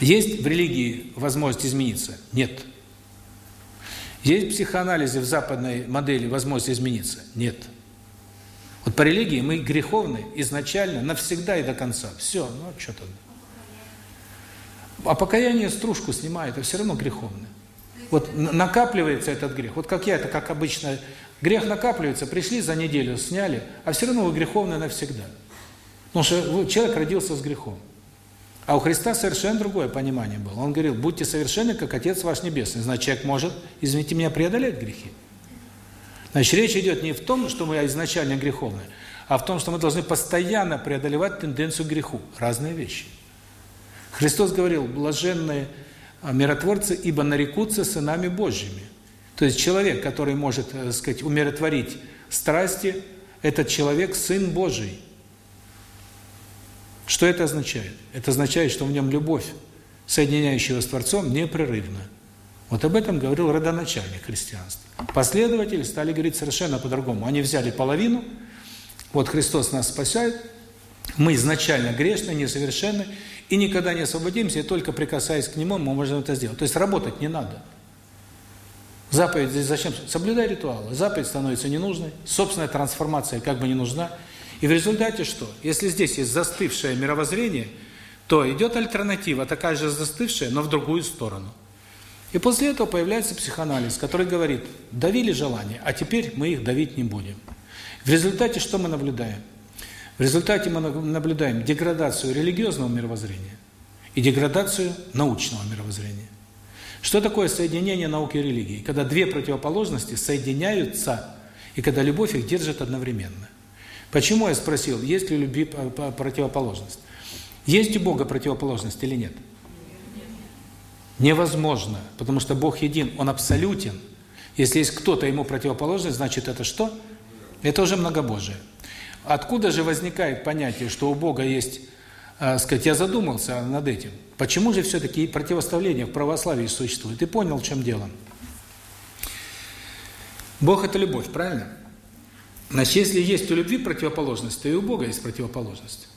Есть в религии возможность измениться? Нет. Есть в психоанализе в западной модели возможность измениться? Нет. Вот по религии мы греховны изначально, навсегда и до конца. Все, ну что то А покаяние стружку снимает, а все равно греховны. Вот накапливается этот грех. Вот как я, это как обычно. Грех накапливается, пришли за неделю, сняли, а все равно вы греховны навсегда. Потому что человек родился с грехом. А у Христа совершенно другое понимание было. Он говорил, будьте совершенны, как Отец ваш Небесный. Значит, человек может, извините меня, преодолеть грехи. Значит, речь идет не в том, что мы изначально греховны, а в том, что мы должны постоянно преодолевать тенденцию к греху. Разные вещи. Христос говорил, блаженные а, миротворцы, ибо нарекутся сынами Божьими. То есть человек, который может, так э, сказать, умиротворить страсти, этот человек сын Божий. Что это означает? Это означает, что в нем любовь, соединяющая с Творцом, непрерывна. Вот об этом говорил родоначальник христианства. Последователи стали говорить совершенно по-другому. Они взяли половину, вот Христос нас спасает, мы изначально грешны, несовершенны, и никогда не освободимся, и только прикасаясь к Нему, мы можем это сделать. То есть работать не надо. Заповедь здесь зачем? Соблюдай ритуалы. Заповедь становится ненужной, собственная трансформация как бы не нужна. И в результате что? Если здесь есть застывшее мировоззрение, то идет альтернатива, такая же застывшая, но в другую сторону. И после этого появляется психоанализ, который говорит, давили желания, а теперь мы их давить не будем. В результате что мы наблюдаем? В результате мы наблюдаем деградацию религиозного мировоззрения и деградацию научного мировоззрения. Что такое соединение науки и религии? Когда две противоположности соединяются, и когда любовь их держит одновременно. Почему я спросил, есть ли любви противоположность? Есть у Бога противоположность или нет? Невозможно, потому что Бог един, Он абсолютен. Если есть кто-то ему противоположность, значит это что? Это уже многобожие. Откуда же возникает понятие, что у Бога есть, э, сказать, я задумался над этим. Почему же все-таки противоставление в православии существует? Ты понял, в чем дело? Бог – это любовь, правильно? Значит, если есть у любви противоположность, то и у Бога есть противоположность.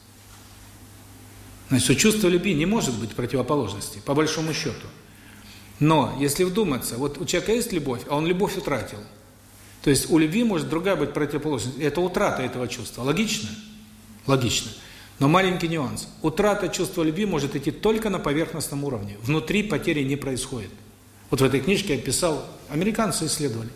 Значит, у чувства любви не может быть противоположности, по большому счету. Но, если вдуматься, вот у человека есть любовь, а он любовь утратил – то есть у любви может другая быть противоположность. Это утрата этого чувства. Логично? Логично. Но маленький нюанс. Утрата чувства любви может идти только на поверхностном уровне. Внутри потери не происходит. Вот в этой книжке я писал, американцы исследовали.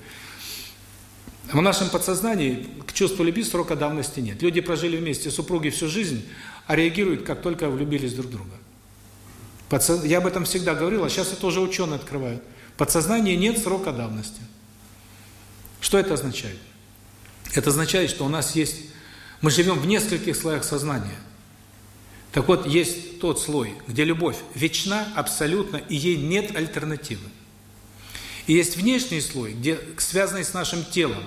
В нашем подсознании к чувству любви срока давности нет. Люди прожили вместе, супруги всю жизнь, а реагируют, как только влюбились друг в друга. Я об этом всегда говорил, а сейчас это уже ученые открывают. В подсознании нет срока давности. Что это означает? Это означает, что у нас есть... Мы живем в нескольких слоях сознания. Так вот, есть тот слой, где любовь вечна абсолютно, и ей нет альтернативы. И есть внешний слой, где связанный с нашим телом,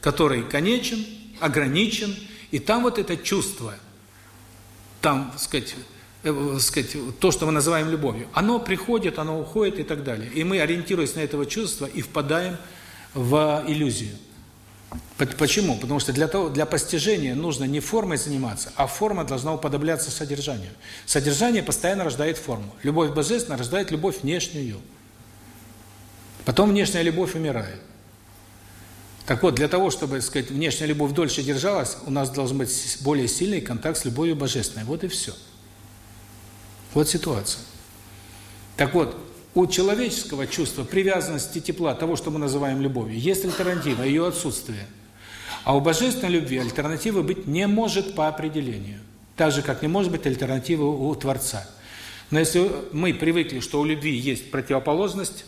который конечен, ограничен, и там вот это чувство, там, так сказать, э, сказать, то, что мы называем любовью, оно приходит, оно уходит и так далее. И мы, ориентируясь на это чувство, и впадаем в иллюзию. Почему? Потому что для того, для постижения нужно не формой заниматься, а форма должна уподобляться содержанию. Содержание постоянно рождает форму. Любовь божественная рождает любовь внешнюю. Потом внешняя любовь умирает. Так вот, для того, чтобы, сказать, внешняя любовь дольше держалась, у нас должен быть более сильный контакт с любовью божественной. Вот и все. Вот ситуация. Так вот, у человеческого чувства привязанности тепла, того, что мы называем любовью, есть альтернатива, ее отсутствие. А у божественной любви альтернативы быть не может по определению. Так же, как не может быть альтернативы у Творца. Но если мы привыкли, что у любви есть противоположность,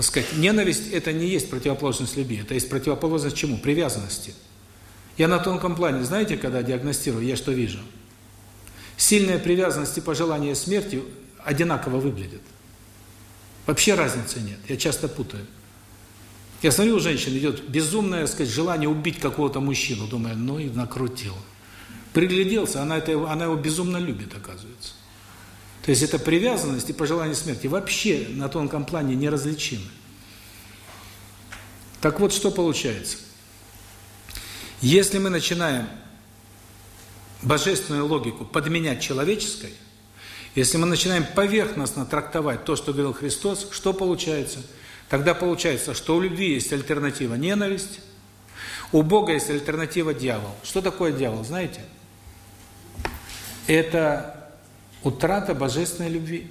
сказать, ненависть – это не есть противоположность любви, это есть противоположность чему? Привязанности. Я на тонком плане, знаете, когда диагностирую, я что вижу? Сильная привязанность и пожелание смерти одинаково выглядят. Вообще разницы нет. Я часто путаю. Я смотрю, у женщины идет безумное, так сказать, желание убить какого-то мужчину. Думаю, ну и накрутил. Пригляделся, она, это, она его безумно любит, оказывается. То есть это привязанность и пожелание смерти вообще на тонком плане неразличимы. Так вот, что получается? Если мы начинаем божественную логику подменять человеческой, если мы начинаем поверхностно трактовать то, что говорил Христос, что получается? Тогда получается, что у любви есть альтернатива ненависть, у Бога есть альтернатива дьявол. Что такое дьявол, знаете? Это утрата божественной любви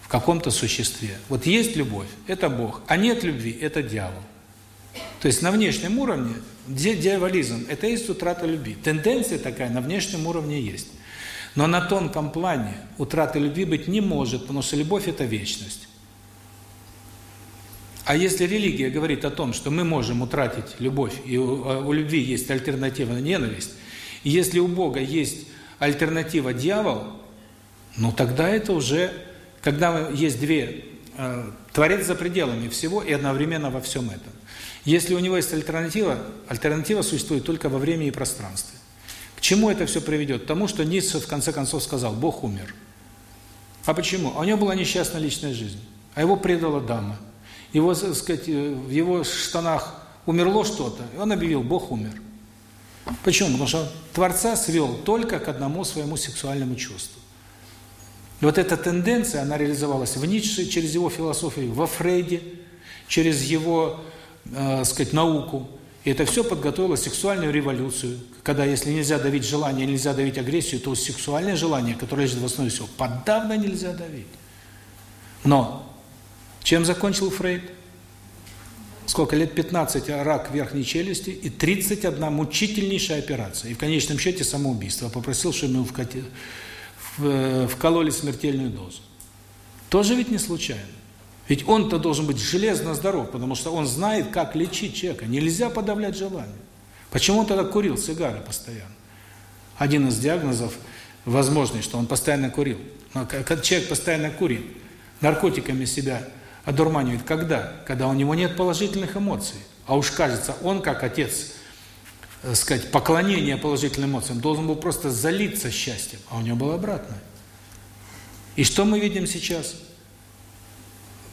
в каком-то существе. Вот есть любовь – это Бог, а нет любви – это дьявол. То есть на внешнем уровне дьяволизм – это есть утрата любви. Тенденция такая на внешнем уровне есть. Но на тонком плане утраты любви быть не может, потому что любовь – это вечность. А если религия говорит о том, что мы можем утратить любовь, и у, а, у любви есть альтернатива на ненависть, и если у Бога есть альтернатива дьявол, ну тогда это уже, когда есть две, э, Творец за пределами всего и одновременно во всем этом. Если у него есть альтернатива, альтернатива существует только во времени и пространстве чему это все приведет? К тому, что Ницше в конце концов сказал, Бог умер. А почему? А у него была несчастная личная жизнь, а его предала дама. Его, так сказать, э, в его штанах умерло что-то, и он объявил, Бог умер. Почему? Потому что Творца свел только к одному своему сексуальному чувству. И вот эта тенденция, она реализовалась в Ницше, через его философию, во Фрейде, через его, э, сказать, науку. И это все подготовило сексуальную революцию, когда если нельзя давить желание, нельзя давить агрессию, то сексуальное желание, которое лежит в основе всего, подавно нельзя давить. Но чем закончил Фрейд? сколько лет 15 рак верхней челюсти и 31 мучительнейшая операция. И в конечном счете самоубийство. Попросил, чтобы ему в... вкололи смертельную дозу. Тоже ведь не случайно. Ведь он-то должен быть железно здоров, потому что он знает, как лечить человека. Нельзя подавлять желание. Почему он тогда курил сигары постоянно? Один из диагнозов возможный, что он постоянно курил. Но когда человек постоянно курит, наркотиками себя одурманивает. Когда? Когда у него нет положительных эмоций. А уж кажется, он как отец, так сказать, поклонение положительным эмоциям, должен был просто залиться счастьем. А у него было обратное. И что мы видим сейчас?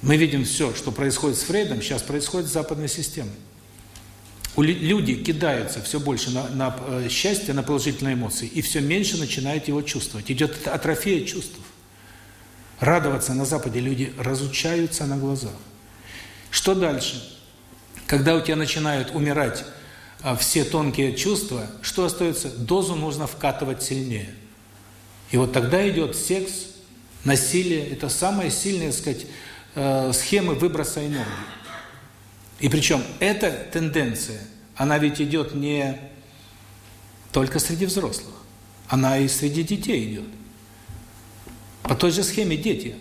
Мы видим все, что происходит с Фрейдом, сейчас происходит с западной системой. Люди кидаются все больше на, на э, счастье, на положительные эмоции, и все меньше начинают его чувствовать. Идет атрофия чувств. Радоваться на Западе люди разучаются на глазах. Что дальше? Когда у тебя начинают умирать а, все тонкие чувства, что остается? Дозу нужно вкатывать сильнее. И вот тогда идет секс, насилие. Это самые сильные, так сказать, э, схемы выброса энергии. И причем эта тенденция, она ведь идет не только среди взрослых, она и среди детей идет. По той же схеме дети,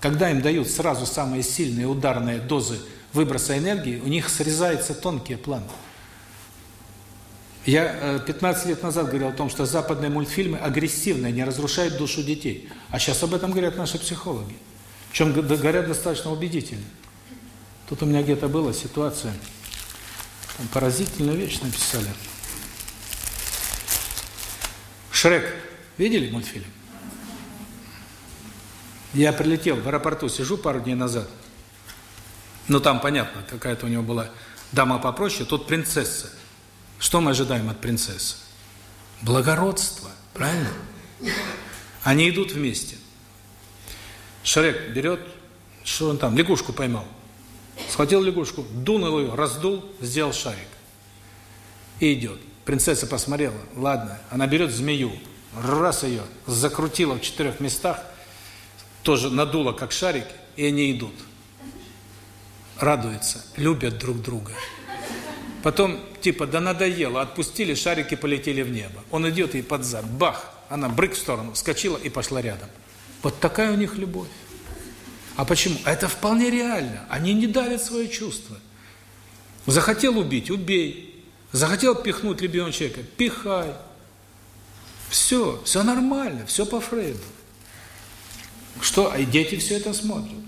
когда им дают сразу самые сильные ударные дозы выброса энергии, у них срезаются тонкие планы. Я 15 э, лет назад говорил о том, что западные мультфильмы агрессивные, не разрушают душу детей. А сейчас об этом говорят наши психологи. Причем говорят достаточно убедительно. Тут у меня где-то была ситуация, там поразительную вещь написали. Шрек. Видели мультфильм? Я прилетел в аэропорту, сижу пару дней назад. Ну, там, понятно, какая-то у него была дама попроще, тут принцесса. Что мы ожидаем от принцессы? Благородство, правильно? Они идут вместе. Шрек берет, что он там, лягушку поймал. Схватил лягушку, дунул ее, раздул, сделал шарик. И идет. Принцесса посмотрела, ладно, она берет змею, раз ее, закрутила в четырех местах, тоже надуло, как шарик, и они идут. Радуются, любят друг друга. Потом, типа, да надоело, отпустили, шарики полетели в небо. Он идет и под зад, бах, она брык в сторону, вскочила и пошла рядом. Вот такая у них любовь. А почему? А это вполне реально. Они не давят свои чувства. Захотел убить – убей. Захотел пихнуть любимого человека – пихай. Все, все нормально, все по Фрейду. Что? И дети все это смотрят.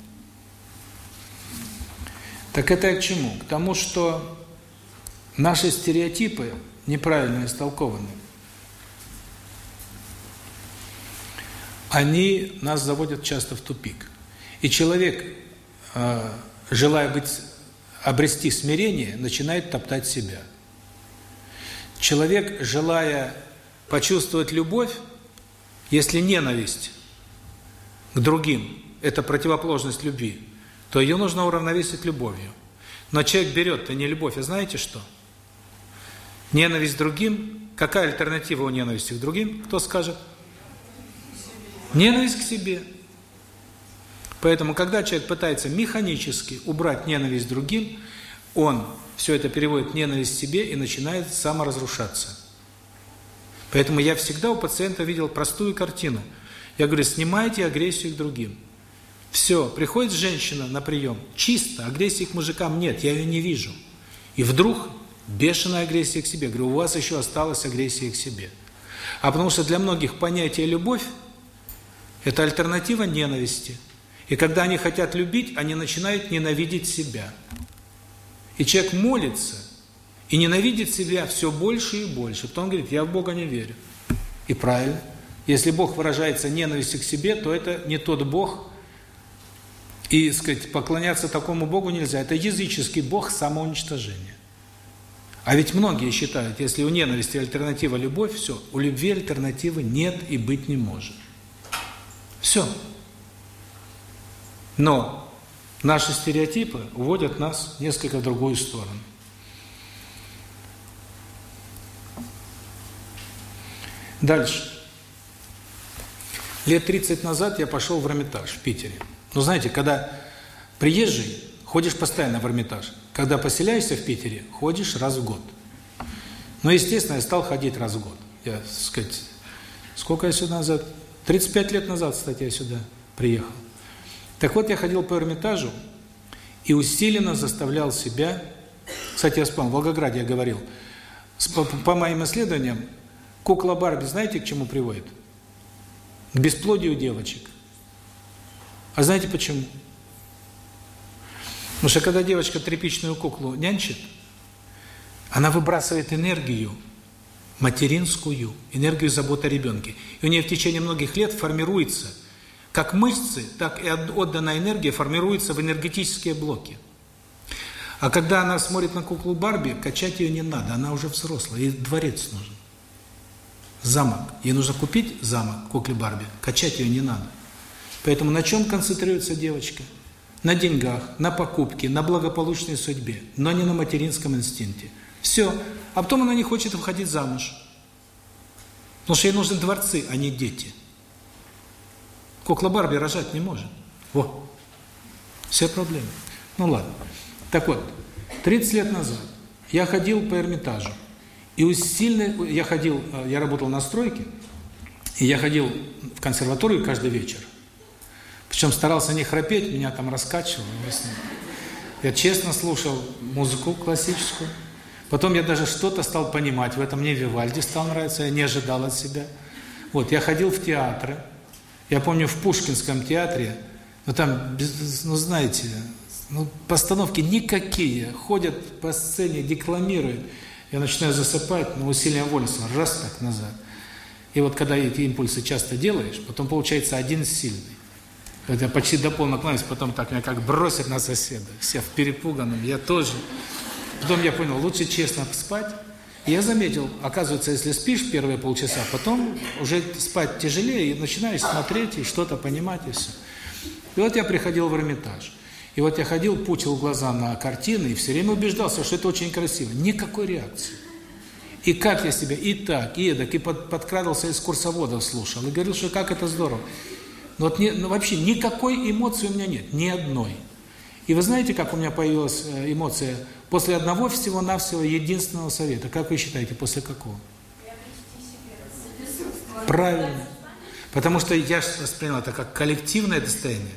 Так это к чему? К тому, что наши стереотипы неправильно истолкованы. Они нас заводят часто в тупик. И человек, э, желая быть, обрести смирение, начинает топтать себя. Человек, желая почувствовать любовь, если ненависть к другим – это противоположность любви, то ее нужно уравновесить любовью. Но человек берет-то не любовь, а знаете что? Ненависть к другим. Какая альтернатива у ненависти к другим? Кто скажет? Ненависть к себе. Поэтому, когда человек пытается механически убрать ненависть другим, он все это переводит в ненависть к себе и начинает саморазрушаться. Поэтому я всегда у пациента видел простую картину – я говорю, снимайте агрессию к другим. Все, приходит женщина на прием, чисто, агрессии к мужикам нет, я ее не вижу. И вдруг бешеная агрессия к себе. Говорю, у вас еще осталась агрессия к себе. А потому что для многих понятие «любовь» – это альтернатива ненависти. И когда они хотят любить, они начинают ненавидеть себя. И человек молится и ненавидит себя все больше и больше. Потом говорит, я в Бога не верю. И правильно. Если Бог выражается ненавистью к себе, то это не тот Бог. И, сказать, поклоняться такому Богу нельзя. Это языческий Бог самоуничтожения. А ведь многие считают, если у ненависти альтернатива любовь, все, у любви альтернативы нет и быть не может. Все. Но наши стереотипы уводят нас несколько в другую сторону. Дальше. Лет 30 назад я пошел в Эрмитаж в Питере. Ну, знаете, когда приезжий, ходишь постоянно в Эрмитаж. когда поселяешься в Питере, ходишь раз в год. Но, естественно, я стал ходить раз в год. Я, так сказать, сколько я сюда назад? 35 лет назад, кстати, я сюда приехал. Так вот, я ходил по Эрмитажу и усиленно заставлял себя... Кстати, я вспомнил, в Волгограде я говорил, по моим исследованиям, кукла Барби знаете, к чему приводит? К бесплодию девочек. А знаете почему? Потому что когда девочка тряпичную куклу нянчит, она выбрасывает энергию материнскую, энергию заботы о ребенке. И у нее в течение многих лет формируется, как мышцы, так и отданная энергия формируется в энергетические блоки. А когда она смотрит на куклу Барби, качать ее не надо, она уже взрослая, ей дворец нужен. Замок. Ей нужно купить замок кукле Барби, качать ее не надо. Поэтому на чем концентрируется девочка? На деньгах, на покупке, на благополучной судьбе, но не на материнском инстинкте. Все. А потом она не хочет выходить замуж. Потому что ей нужны дворцы, а не дети. Кукла Барби рожать не может. Вот. Все проблемы. Ну ладно. Так вот, 30 лет назад я ходил по Эрмитажу. И усильно я ходил, э, я работал на стройке, и я ходил в консерваторию каждый вечер. Причем старался не храпеть, меня там раскачивало. Я честно слушал музыку классическую. Потом я даже что-то стал понимать в этом. Мне Вивальди стал нравиться, я не ожидал от себя. Вот, я ходил в театры. Я помню, в Пушкинском театре, ну там, ну знаете, ну постановки никакие. Ходят по сцене, декламируют. Я начинаю засыпать, но усилием воли, раз так назад. И вот когда эти импульсы часто делаешь, потом получается один сильный. Хотя почти до полного кланяюсь, потом так меня как бросит на соседа. Все в перепуганном, я тоже. Потом я понял, лучше честно спать. Я заметил, оказывается, если спишь первые полчаса, потом уже спать тяжелее, и начинаешь смотреть, и что-то понимать, и все. И вот я приходил в Эрмитаж. И вот я ходил, пучил глаза на картины, и все время убеждался, что это очень красиво. Никакой реакции. И как я себя и так, и эдак, и под, подкрадывался из курсоводов слушал, и говорил, что как это здорово. Но вот не, ну, вообще никакой эмоции у меня нет, ни одной. И вы знаете, как у меня появилась э, эмоция После одного всего-навсего единственного совета. Как вы считаете, после какого? Правильно. Потому что я воспринял это как коллективное достояние.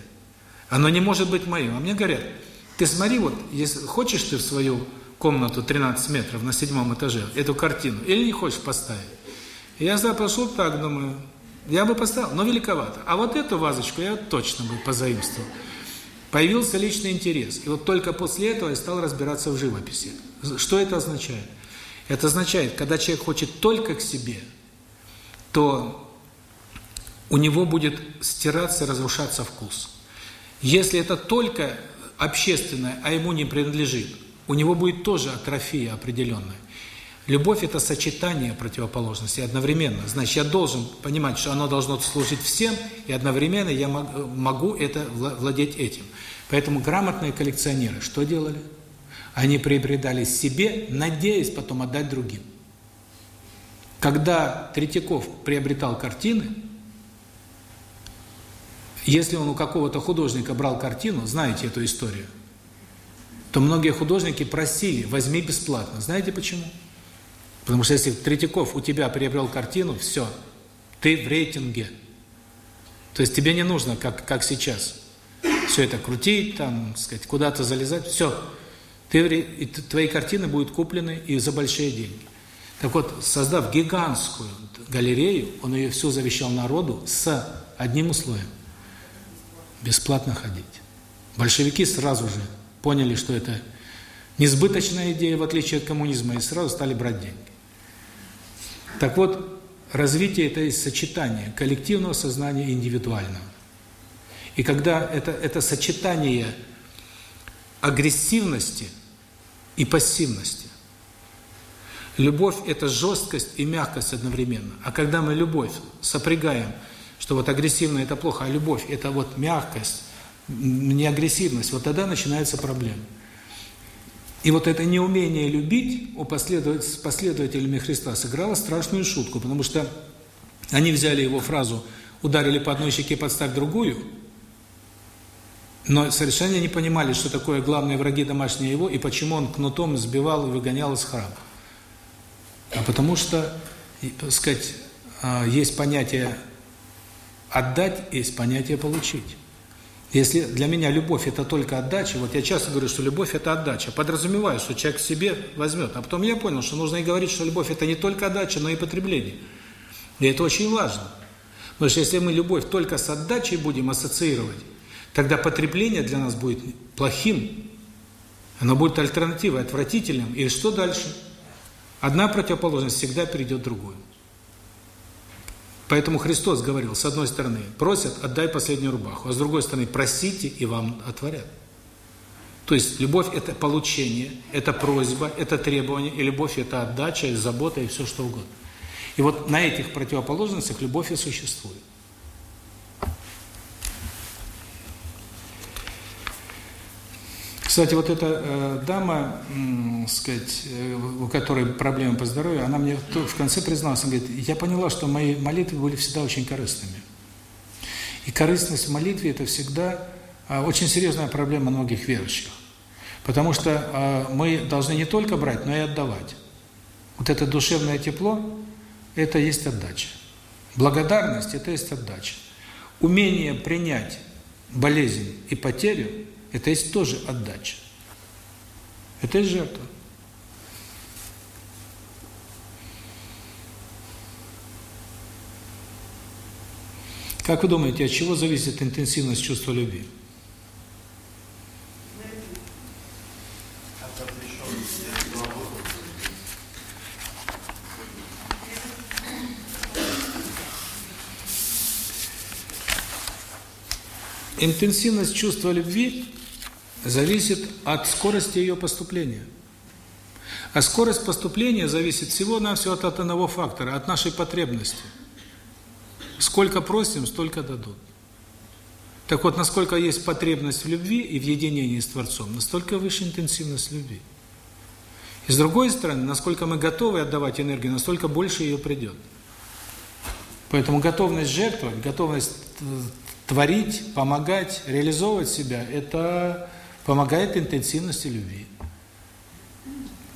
Оно не может быть моим. А мне говорят, ты смотри, вот, если хочешь ты в свою комнату 13 метров на седьмом этаже эту картину, или не хочешь поставить? Я тогда пошел так, думаю, я бы поставил, но великовато. А вот эту вазочку я точно бы позаимствовал. Появился личный интерес. И вот только после этого я стал разбираться в живописи. Что это означает? Это означает, когда человек хочет только к себе, то у него будет стираться, разрушаться вкус. Если это только общественное, а ему не принадлежит, у него будет тоже атрофия определенная. Любовь – это сочетание противоположностей одновременно. Значит, я должен понимать, что оно должно служить всем, и одновременно я могу это владеть этим. Поэтому грамотные коллекционеры что делали? Они приобретали себе, надеясь потом отдать другим. Когда Третьяков приобретал картины, если он у какого-то художника брал картину, знаете эту историю, то многие художники просили, возьми бесплатно. Знаете почему? Потому что если Третьяков у тебя приобрел картину, все, ты в рейтинге. То есть тебе не нужно, как, как сейчас, все это крутить, там, сказать, куда-то залезать, все. Ты, и твои картины будут куплены и за большие деньги. Так вот, создав гигантскую галерею, он ее все завещал народу с одним условием – бесплатно ходить. Большевики сразу же поняли, что это несбыточная идея, в отличие от коммунизма, и сразу стали брать деньги. Так вот, развитие – это есть сочетание коллективного сознания и индивидуального. И когда это, это сочетание агрессивности и пассивности. Любовь – это жесткость и мягкость одновременно. А когда мы любовь сопрягаем, что вот агрессивно – это плохо, а любовь – это вот мягкость, не агрессивность, вот тогда начинается проблема. И вот это неумение любить у последователей, последователями Христа сыграло страшную шутку, потому что они взяли его фразу «ударили по одной щеке, подставь другую», но совершенно не понимали, что такое главные враги домашние его, и почему он кнутом сбивал и выгонял из храма. А потому что, так сказать, а, есть понятие отдать, есть понятие получить. Если для меня любовь – это только отдача, вот я часто говорю, что любовь – это отдача, подразумеваю, что человек себе возьмет. А потом я понял, что нужно и говорить, что любовь – это не только отдача, но и потребление. И это очень важно. Потому что если мы любовь только с отдачей будем ассоциировать, тогда потребление для нас будет плохим, оно будет альтернативой, отвратительным. И что дальше? Одна противоположность всегда перейдет в другую. Поэтому Христос говорил, с одной стороны, просят, отдай последнюю рубаху, а с другой стороны, просите, и вам отворят. То есть любовь – это получение, это просьба, это требование, и любовь – это отдача, забота и все что угодно. И вот на этих противоположностях любовь и существует. Кстати, вот эта э, дама, э, сказать, э, у которой проблемы по здоровью, она мне в конце призналась, она говорит, я поняла, что мои молитвы были всегда очень корыстными. И корыстность в молитве – это всегда э, очень серьезная проблема многих верующих. Потому что э, мы должны не только брать, но и отдавать. Вот это душевное тепло – это есть отдача. Благодарность – это есть отдача. Умение принять болезнь и потерю – это есть тоже отдача. Это есть жертва. Как вы думаете, от чего зависит интенсивность чувства любви? Интенсивность чувства любви зависит от скорости ее поступления. А скорость поступления зависит всего-навсего от одного фактора, от нашей потребности. Сколько просим, столько дадут. Так вот, насколько есть потребность в любви и в единении с Творцом, настолько выше интенсивность любви. И с другой стороны, насколько мы готовы отдавать энергию, настолько больше ее придет. Поэтому готовность жертвовать, готовность э, творить, помогать, реализовывать себя – это помогает интенсивности любви.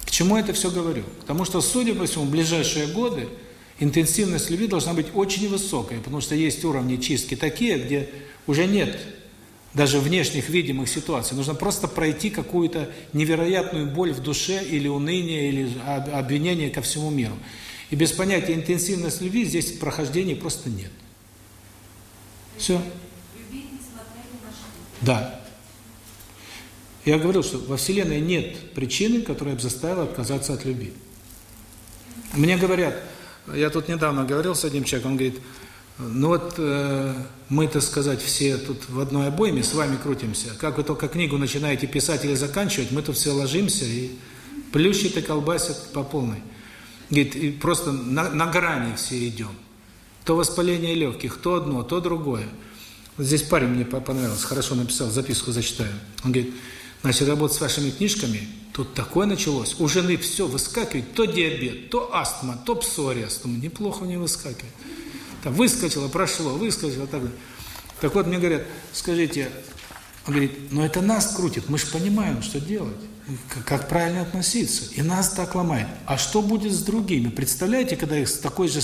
К чему это все говорю? К тому, что, судя по всему, в ближайшие годы интенсивность любви должна быть очень высокой, потому что есть уровни чистки такие, где уже нет даже внешних видимых ситуаций. Нужно просто пройти какую-то невероятную боль в душе или уныние, или обвинение ко всему миру. И без понятия интенсивность любви здесь прохождения просто нет. Все. Да. Я говорил, что во Вселенной нет причины, которая бы заставила отказаться от любви. Мне говорят, я тут недавно говорил с одним человеком, он говорит, ну вот э, мы, так сказать, все тут в одной обойме с вами крутимся. Как вы только книгу начинаете писать или заканчивать, мы тут все ложимся и плющит и колбасят по полной. Говорит, и просто на, на грани все идем. То воспаление легких, то одно, то другое. Вот здесь парень мне понравился, хорошо написал, записку зачитаю. Он говорит, Значит, работать с вашими книжками, тут такое началось. У жены все выскакивает, то диабет, то астма, то псориаз. Думаю, неплохо не выскакивает. Там выскочило, прошло, выскочило, так далее. Так вот, мне говорят, скажите, он говорит, но это нас крутит, мы же понимаем, что делать, как правильно относиться. И нас так ломает. А что будет с другими? Представляете, когда их с такой же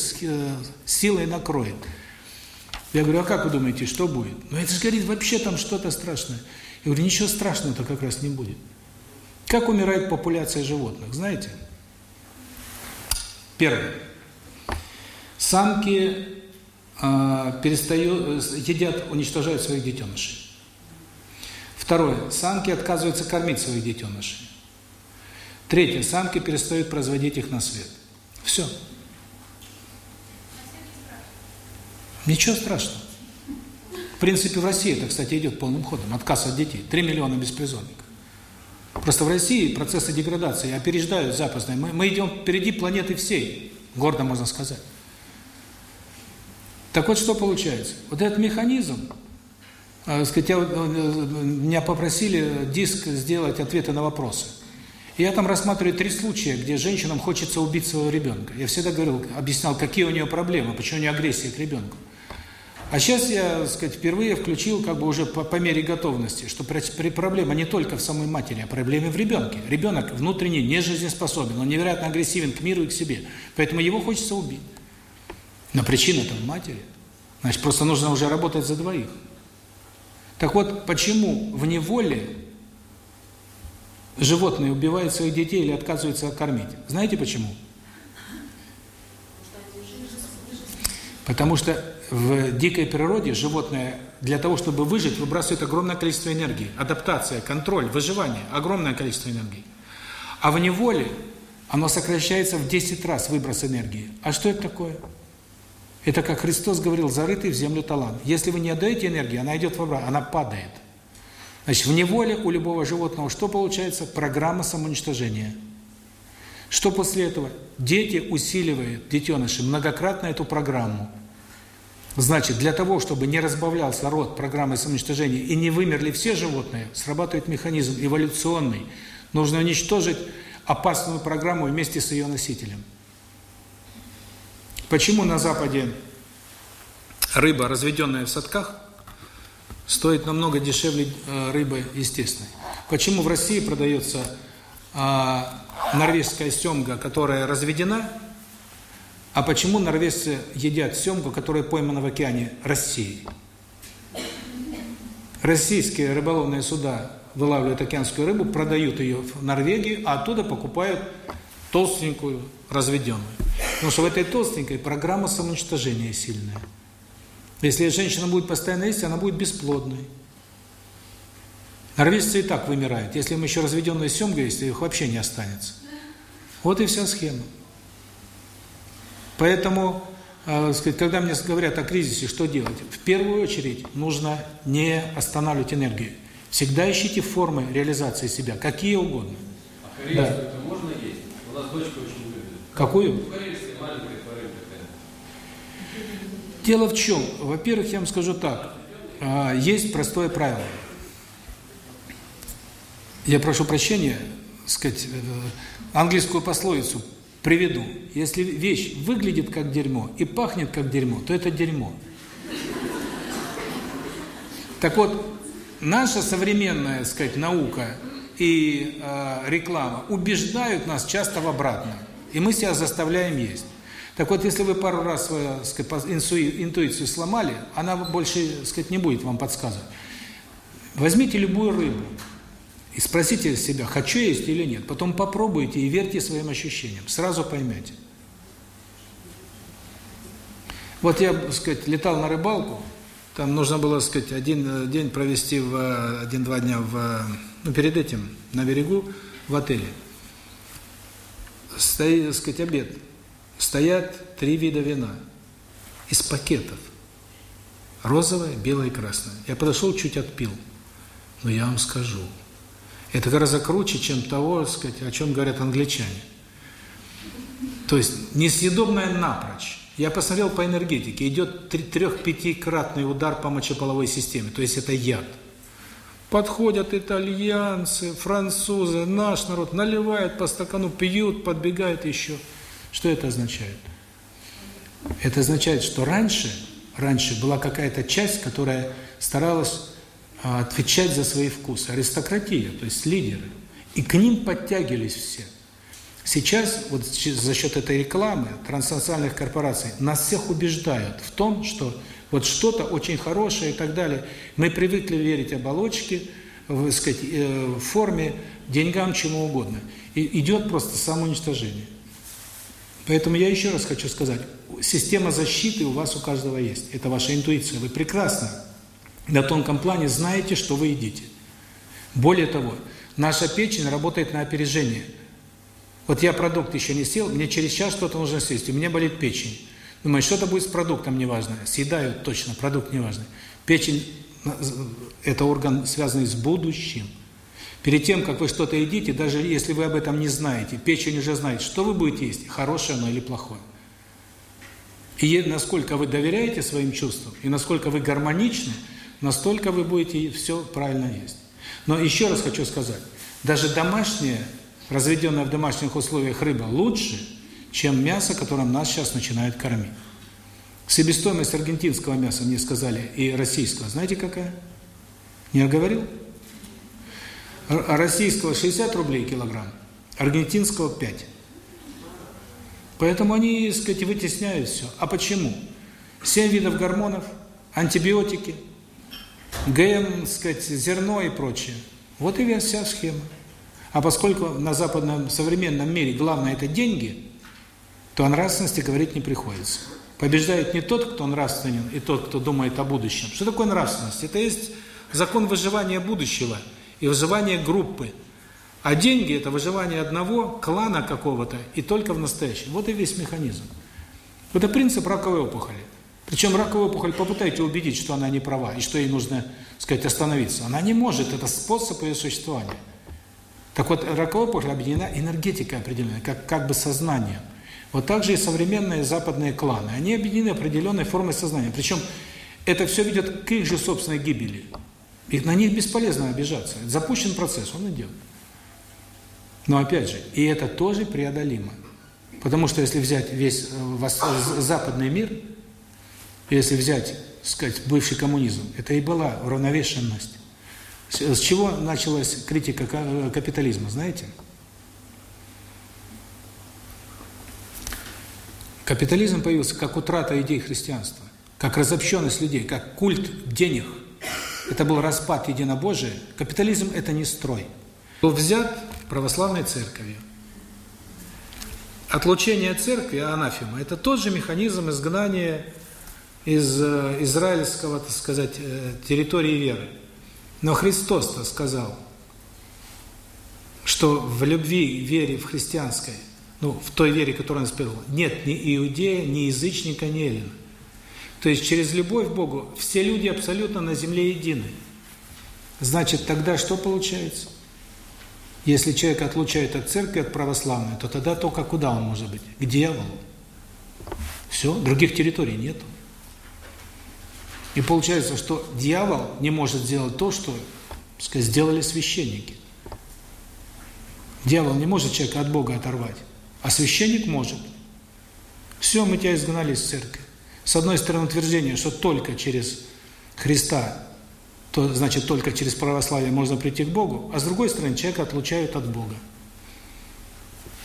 силой накроет? Я говорю, а как вы думаете, что будет? Ну это же, говорит, вообще там что-то страшное. Я говорю, ничего страшного-то как раз не будет. Как умирает популяция животных, знаете? Первое. Самки э, перестают, едят, уничтожают своих детенышей. Второе. Самки отказываются кормить своих детенышей. Третье. Самки перестают производить их на свет. Все. Ничего страшного. В принципе, в России это, кстати, идет полным ходом. Отказ от детей. 3 миллиона беспризорников. Просто в России процессы деградации опереждают западные. Мы, мы идем впереди планеты всей, гордо можно сказать. Так вот, что получается? Вот этот механизм, э, я, э, меня попросили диск сделать ответы на вопросы. Я там рассматриваю три случая, где женщинам хочется убить своего ребенка. Я всегда говорил, объяснял, какие у нее проблемы, почему у нее агрессия к ребенку. А сейчас я, так сказать, впервые включил как бы уже по, по мере готовности, что при, при проблема не только в самой матери, а проблема в ребенке. Ребенок внутренне не жизнеспособен, он невероятно агрессивен к миру и к себе. Поэтому его хочется убить. Но причина-то в матери. Значит, просто нужно уже работать за двоих. Так вот, почему в неволе животные убивают своих детей или отказываются кормить? Знаете почему? Потому что в дикой природе животное для того, чтобы выжить, выбрасывает огромное количество энергии. Адаптация, контроль, выживание – огромное количество энергии. А в неволе оно сокращается в 10 раз выброс энергии. А что это такое? Это, как Христос говорил, зарытый в землю талант. Если вы не отдаете энергии, она идет в обратно, она падает. Значит, в неволе у любого животного что получается? Программа самоуничтожения. Что после этого? Дети усиливают, детеныши, многократно эту программу. Значит, для того, чтобы не разбавлялся род программы самоуничтожения и не вымерли все животные, срабатывает механизм эволюционный. Нужно уничтожить опасную программу вместе с ее носителем. Почему на Западе рыба, разведенная в садках, стоит намного дешевле э, рыбы естественной? Почему в России продается э, норвежская семга, которая разведена, а почему норвежцы едят семгу, которая поймана в океане России? Российские рыболовные суда вылавливают океанскую рыбу, продают ее в Норвегию, а оттуда покупают толстенькую, разведенную. Потому что в этой толстенькой программа самоуничтожения сильная. Если женщина будет постоянно есть, она будет бесплодной. Норвежцы и так вымирают. Если им еще разведенная семга есть, их вообще не останется. Вот и вся схема. Поэтому, э, сказать, когда мне говорят о кризисе, что делать? В первую очередь нужно не останавливать энергию. Всегда ищите формы реализации себя, какие угодно. А корейскую да. это можно есть? У нас дочка очень любит. Какую? Корейская маленькая форель Дело в чем? Во-первых, я вам скажу так. А, есть простое правило. Я прошу прощения, сказать, э, английскую пословицу приведу. Если вещь выглядит как дерьмо и пахнет как дерьмо, то это дерьмо. Так вот, наша современная, сказать, наука и э, реклама убеждают нас часто в обратном. И мы себя заставляем есть. Так вот, если вы пару раз свою сказать, интуицию сломали, она больше сказать, не будет вам подсказывать. Возьмите любую рыбу и спросите себя, хочу есть или нет. Потом попробуйте и верьте своим ощущениям. Сразу поймете. Вот я, так сказать, летал на рыбалку, там нужно было, так сказать, один день провести в один-два дня в ну перед этим на берегу в отеле. Стоит, так сказать, обед. Стоят три вида вина из пакетов. Розовое, белое и красное. Я подошел, чуть отпил. Но я вам скажу, это гораздо круче, чем того, сказать, о чем говорят англичане. То есть несъедобное напрочь. Я посмотрел по энергетике, идет трех-пятикратный удар по мочеполовой системе, то есть это яд. Подходят итальянцы, французы, наш народ, наливают по стакану, пьют, подбегают еще. Что это означает? Это означает, что раньше, раньше была какая-то часть, которая старалась отвечать за свои вкусы. Аристократия, то есть лидеры. И к ним подтягивались все. Сейчас, вот за счет этой рекламы транснациональных корпораций, нас всех убеждают в том, что вот что-то очень хорошее и так далее. Мы привыкли верить оболочке, в, сказать, э, в форме, деньгам, чему угодно. И идет просто самоуничтожение. Поэтому я еще раз хочу сказать, система защиты у вас у каждого есть. Это ваша интуиция. Вы прекрасно на тонком плане знаете, что вы едите. Более того, наша печень работает на опережение. Вот я продукт еще не съел, мне через час что-то нужно съесть, у меня болит печень. Думаю, что-то будет с продуктом неважно. Съедаю точно, продукт неважный. Печень – это орган, связанный с будущим. Перед тем, как вы что-то едите, даже если вы об этом не знаете, печень уже знает, что вы будете есть, хорошее оно или плохое. И насколько вы доверяете своим чувствам, и насколько вы гармоничны – настолько вы будете все правильно есть. Но еще раз хочу сказать, даже домашняя, разведенная в домашних условиях рыба лучше, чем мясо, которым нас сейчас начинают кормить. Себестоимость аргентинского мяса, мне сказали, и российского, знаете какая? Не говорил? Российского 60 рублей килограмм, аргентинского 5. Поэтому они, так сказать, вытесняют все. А почему? Семь видов гормонов, антибиотики, ГМ, сказать, зерно и прочее. Вот и вся схема. А поскольку на западном современном мире главное это деньги, то о нравственности говорить не приходится. Побеждает не тот, кто нравственен, и тот, кто думает о будущем. Что такое нравственность? Это есть закон выживания будущего и выживания группы. А деньги – это выживание одного клана какого-то, и только в настоящем. Вот и весь механизм. Это принцип раковой опухоли. Причем раковую опухоль попытайте убедить, что она не права, и что ей нужно, сказать, остановиться. Она не может, это способ ее существования. Так вот, раковая опухоль объединена энергетикой определенной, как, как бы сознанием. Вот так же и современные западные кланы. Они объединены определенной формой сознания. Причем это все ведет к их же собственной гибели. И на них бесполезно обижаться. Запущен процесс, он идет. Но опять же, и это тоже преодолимо. Потому что если взять весь э, западный мир, если взять, сказать, бывший коммунизм, это и была уравновешенность. С чего началась критика капитализма, знаете? Капитализм появился как утрата идей христианства, как разобщенность людей, как культ денег. Это был распад единобожия. Капитализм – это не строй. Был взят православной церковью. Отлучение церкви, анафема – это тот же механизм изгнания из э, израильского, так сказать, э, территории веры. Но Христос-то сказал, что в любви, вере в христианской, ну, в той вере, которую он исповедовал, нет ни иудея, ни язычника, ни эллина. То есть через любовь к Богу все люди абсолютно на земле едины. Значит, тогда что получается? Если человек отлучает от церкви, от православной, то тогда только куда он может быть? К дьяволу. Все, других территорий нету. И получается, что дьявол не может сделать то, что сказать, сделали священники. Дьявол не может человека от Бога оторвать, а священник может. Все, мы тебя изгнали из церкви. С одной стороны, утверждение, что только через Христа, то значит только через православие можно прийти к Богу, а с другой стороны, человека отлучают от Бога.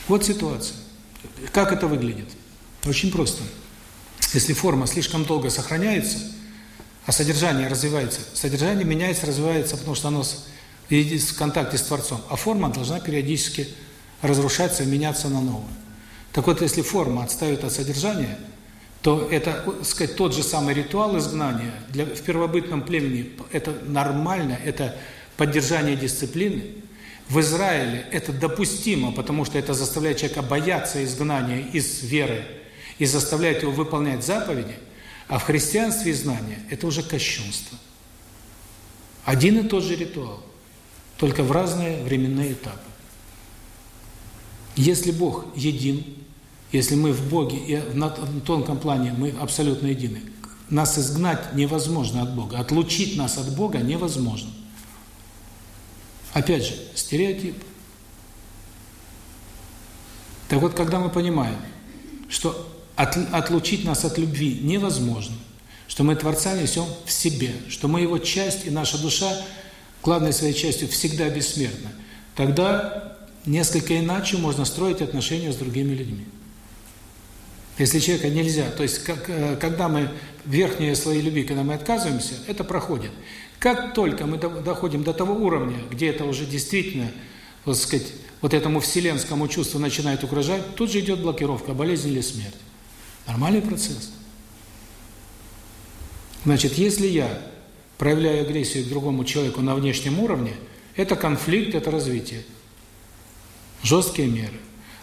Вот ситуация. Как это выглядит? Очень просто. Если форма слишком долго сохраняется – а содержание развивается. Содержание меняется, развивается, потому что оно в контакте с Творцом. А форма должна периодически разрушаться, меняться на новую. Так вот, если форма отстает от содержания, то это, сказать, тот же самый ритуал изгнания для, в первобытном племени это нормально, это поддержание дисциплины. В Израиле это допустимо, потому что это заставляет человека бояться изгнания из веры и заставляет его выполнять заповеди – а в христианстве знание – это уже кощунство. Один и тот же ритуал, только в разные временные этапы. Если Бог един, если мы в Боге и на тонком плане мы абсолютно едины, нас изгнать невозможно от Бога, отлучить нас от Бога невозможно. Опять же, стереотип. Так вот, когда мы понимаем, что от, отлучить нас от любви невозможно, что мы Творца несем в себе, что мы Его часть, и наша душа, главной своей частью, всегда бессмертна, тогда несколько иначе можно строить отношения с другими людьми. Если человека нельзя, то есть как, э, когда мы верхние слои любви, когда мы отказываемся, это проходит. Как только мы доходим до того уровня, где это уже действительно, вот сказать, вот этому вселенскому чувству начинает угрожать, тут же идет блокировка, болезнь или смерть. Нормальный процесс. Значит, если я проявляю агрессию к другому человеку на внешнем уровне, это конфликт, это развитие. Жесткие меры.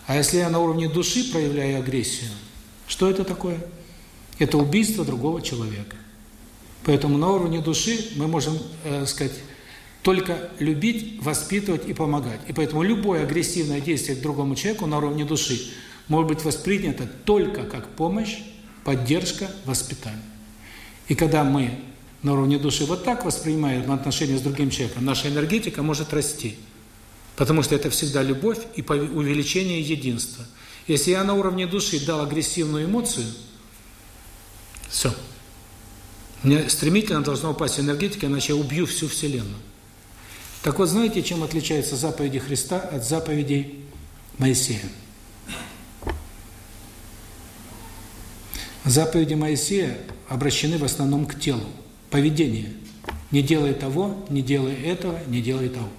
А если я на уровне души проявляю агрессию, что это такое? Это убийство другого человека. Поэтому на уровне души мы можем, э, сказать, только любить, воспитывать и помогать. И поэтому любое агрессивное действие к другому человеку на уровне души может быть воспринято только как помощь, поддержка, воспитание. И когда мы на уровне души вот так воспринимаем отношения с другим человеком, наша энергетика может расти. Потому что это всегда любовь и увеличение единства. Если я на уровне души дал агрессивную эмоцию, Все. Мне стремительно должна упасть энергетика, иначе я убью всю Вселенную. Так вот, знаете, чем отличаются заповеди Христа от заповедей Моисея? Заповеди Моисея обращены в основном к телу, поведение. Не делай того, не делай этого, не делай того.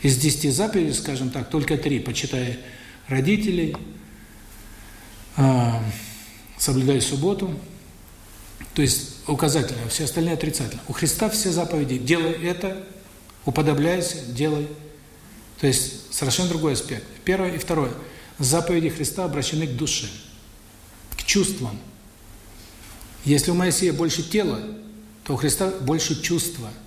Из десяти заповедей, скажем так, только три, почитая родителей, а, соблюдай субботу, то есть указательно, все остальные отрицательно. У Христа все заповеди «делай это», «уподобляйся», «делай». То есть совершенно другой аспект. Первое и второе. Заповеди Христа обращены к душе, к чувствам. Если у Моисея больше тела, то у Христа больше чувства –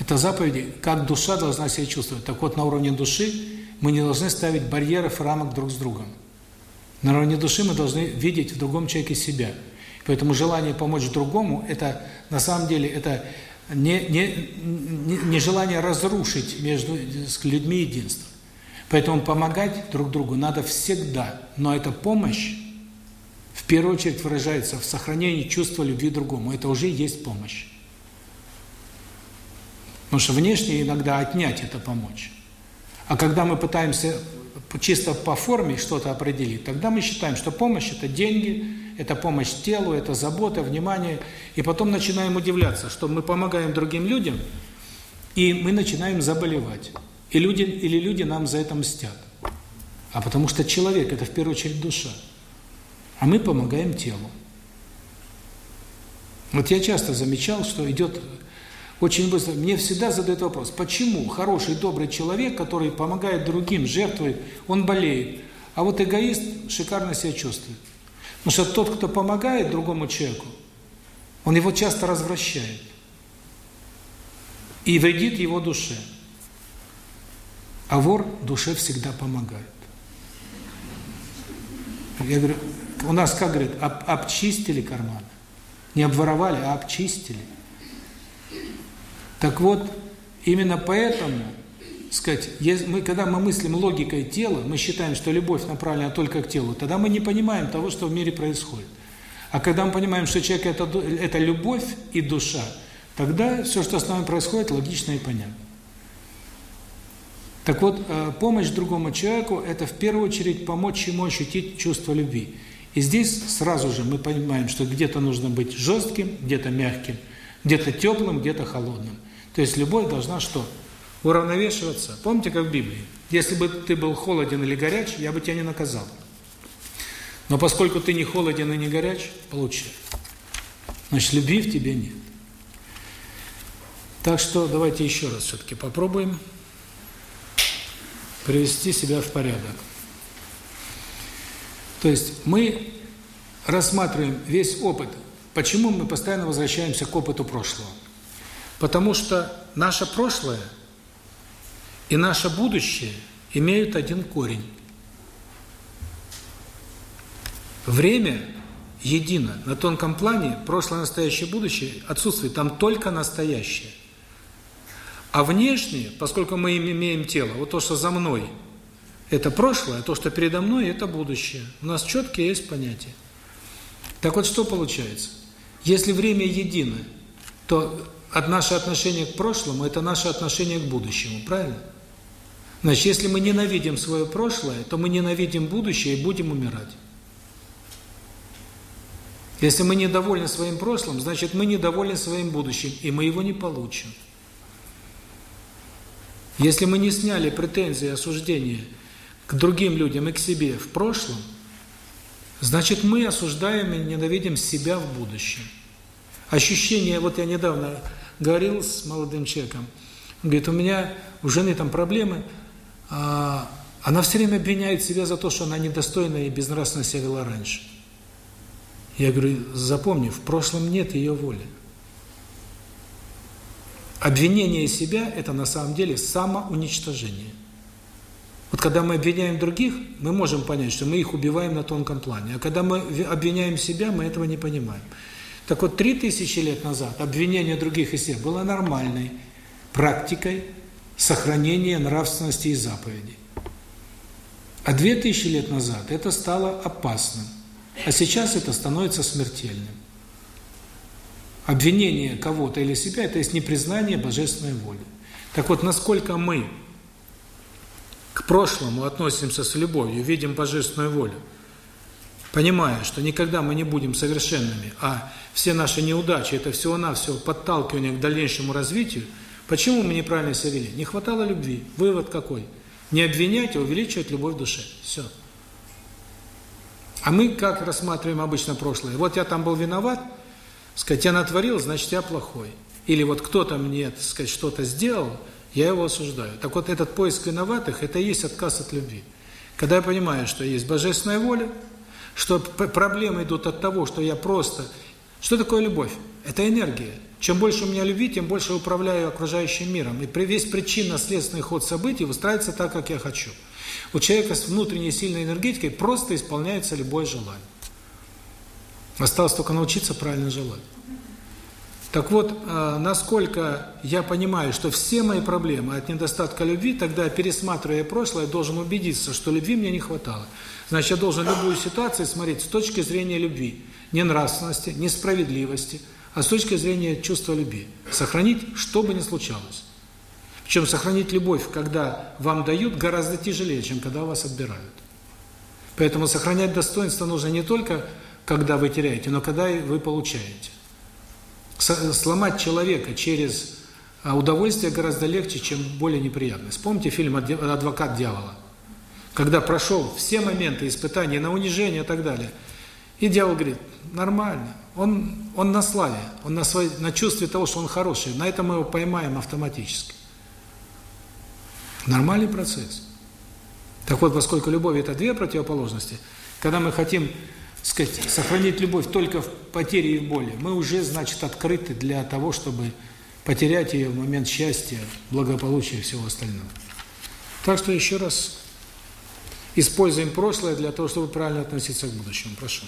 это заповеди, как душа должна себя чувствовать. Так вот, на уровне души мы не должны ставить барьеров, рамок друг с другом. На уровне души мы должны видеть в другом человеке себя. Поэтому желание помочь другому – это на самом деле это не, не, не, не желание разрушить между людьми единство. Поэтому помогать друг другу надо всегда. Но эта помощь в первую очередь выражается в сохранении чувства любви другому. Это уже есть помощь. Потому что внешне иногда отнять это помочь. А когда мы пытаемся чисто по форме что-то определить, тогда мы считаем, что помощь – это деньги, это помощь телу, это забота, внимание. И потом начинаем удивляться, что мы помогаем другим людям, и мы начинаем заболевать. И люди, или люди нам за это мстят. А потому что человек – это в первую очередь душа. А мы помогаем телу. Вот я часто замечал, что идет очень быстро. Мне всегда задают вопрос, почему хороший, добрый человек, который помогает другим, жертвует, он болеет, а вот эгоист шикарно себя чувствует. Потому что тот, кто помогает другому человеку, он его часто развращает и вредит его душе. А вор душе всегда помогает. Я говорю, у нас, как говорят, об, обчистили карманы. Не обворовали, а обчистили. Так вот, именно поэтому, сказать, мы, когда мы мыслим логикой тела, мы считаем, что любовь направлена только к телу, тогда мы не понимаем того, что в мире происходит. А когда мы понимаем, что человек это, – это любовь и душа, тогда все, что с нами происходит, логично и понятно. Так вот, э, помощь другому человеку – это в первую очередь помочь ему ощутить чувство любви. И здесь сразу же мы понимаем, что где-то нужно быть жестким, где-то мягким, где-то теплым, где-то холодным. То есть любовь должна что? Уравновешиваться. Помните, как в Библии? Если бы ты был холоден или горяч, я бы тебя не наказал. Но поскольку ты не холоден и не горяч, получай. Значит, любви в тебе нет. Так что давайте еще раз все-таки попробуем привести себя в порядок. То есть мы рассматриваем весь опыт. Почему мы постоянно возвращаемся к опыту прошлого? Потому что наше прошлое и наше будущее имеют один корень. Время едино. На тонком плане прошлое, настоящее, будущее отсутствует. Там только настоящее. А внешнее, поскольку мы имеем тело, вот то, что за мной, это прошлое, а то, что передо мной, это будущее. У нас четкие есть понятия. Так вот, что получается? Если время едино, то от наше отношение к прошлому – это наше отношение к будущему, правильно? Значит, если мы ненавидим свое прошлое, то мы ненавидим будущее и будем умирать. Если мы недовольны своим прошлым, значит, мы недовольны своим будущим, и мы его не получим. Если мы не сняли претензии, осуждения к другим людям и к себе в прошлом, значит, мы осуждаем и ненавидим себя в будущем. Ощущение, вот я недавно говорил с молодым человеком. Он говорит, у меня у жены там проблемы, а она все время обвиняет себя за то, что она недостойна и безнравственно себя вела раньше. Я говорю, запомни, в прошлом нет ее воли. Обвинение себя – это на самом деле самоуничтожение. Вот когда мы обвиняем других, мы можем понять, что мы их убиваем на тонком плане. А когда мы обвиняем себя, мы этого не понимаем. Так вот, три тысячи лет назад обвинение других и всех было нормальной практикой сохранения нравственности и заповедей. А две тысячи лет назад это стало опасным. А сейчас это становится смертельным. Обвинение кого-то или себя – это есть непризнание божественной воли. Так вот, насколько мы к прошлому относимся с любовью, видим божественную волю, понимая, что никогда мы не будем совершенными, а все наши неудачи – это всего-навсего подталкивание к дальнейшему развитию, почему мы неправильно себя вели? Не хватало любви. Вывод какой? Не обвинять, а увеличивать любовь в душе. Все. А мы как рассматриваем обычно прошлое? Вот я там был виноват, сказать, я натворил, значит, я плохой. Или вот кто-то мне, так сказать, что-то сделал, я его осуждаю. Так вот, этот поиск виноватых – это и есть отказ от любви. Когда я понимаю, что есть божественная воля, что проблемы идут от того, что я просто... Что такое любовь? Это энергия. Чем больше у меня любви, тем больше управляю окружающим миром. И весь причинно-следственный ход событий выстраивается так, как я хочу. У человека с внутренней сильной энергетикой просто исполняется любое желание. Осталось только научиться правильно желать. Так вот, э, насколько я понимаю, что все мои проблемы от недостатка любви, тогда, пересматривая прошлое, должен убедиться, что любви мне не хватало. Значит, я должен любую ситуацию смотреть с точки зрения любви. Не нравственности, не справедливости, а с точки зрения чувства любви. Сохранить, что бы ни случалось. Причем сохранить любовь, когда вам дают, гораздо тяжелее, чем когда вас отбирают. Поэтому сохранять достоинство нужно не только, когда вы теряете, но когда вы получаете сломать человека через а, удовольствие гораздо легче, чем более неприятное. Вспомните фильм «Адвокат дьявола», когда прошел все моменты испытания на унижение и так далее. И дьявол говорит, нормально, он, он на славе, он на, своей, на чувстве того, что он хороший, на этом мы его поймаем автоматически. Нормальный процесс. Так вот, поскольку любовь – это две противоположности, когда мы хотим сказать, сохранить любовь только в потере и в боли, мы уже, значит, открыты для того, чтобы потерять ее в момент счастья, благополучия и всего остального. Так что еще раз используем прошлое для того, чтобы правильно относиться к будущему. Прошу.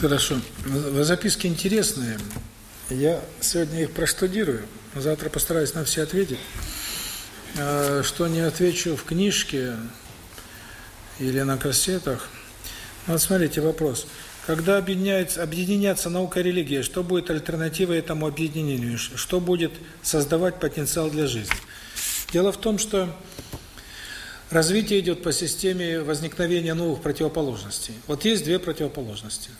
Хорошо. Записки интересные. Я сегодня их проштудирую. Завтра постараюсь на все ответить. А, что не отвечу в книжке или на кассетах. Вот смотрите, вопрос. Когда объединяется, объединяется наука и религия, что будет альтернативой этому объединению? Что будет создавать потенциал для жизни? Дело в том, что развитие идет по системе возникновения новых противоположностей. Вот есть две противоположности.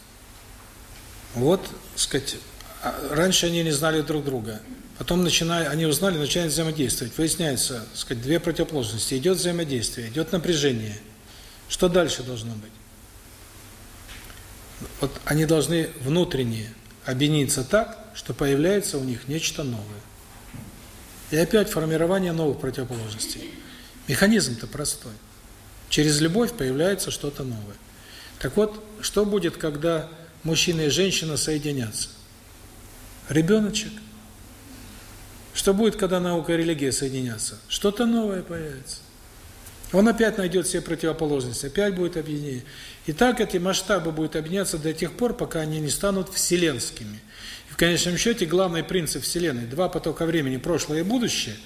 Вот, сказать, а, раньше они не знали друг друга. Потом начинают, они узнали, начинают взаимодействовать. Выясняется, сказать, две противоположности. Идет взаимодействие, идет напряжение. Что дальше должно быть? Вот они должны внутренне объединиться так, что появляется у них нечто новое. И опять формирование новых противоположностей. Механизм-то простой. Через любовь появляется что-то новое. Так вот, что будет, когда мужчина и женщина соединятся? Ребеночек. Что будет, когда наука и религия соединятся? Что-то новое появится. Он опять найдет все противоположности, опять будет объединение. И так эти масштабы будут объединяться до тех пор, пока они не станут вселенскими. И в конечном счете главный принцип Вселенной, два потока времени, прошлое и будущее,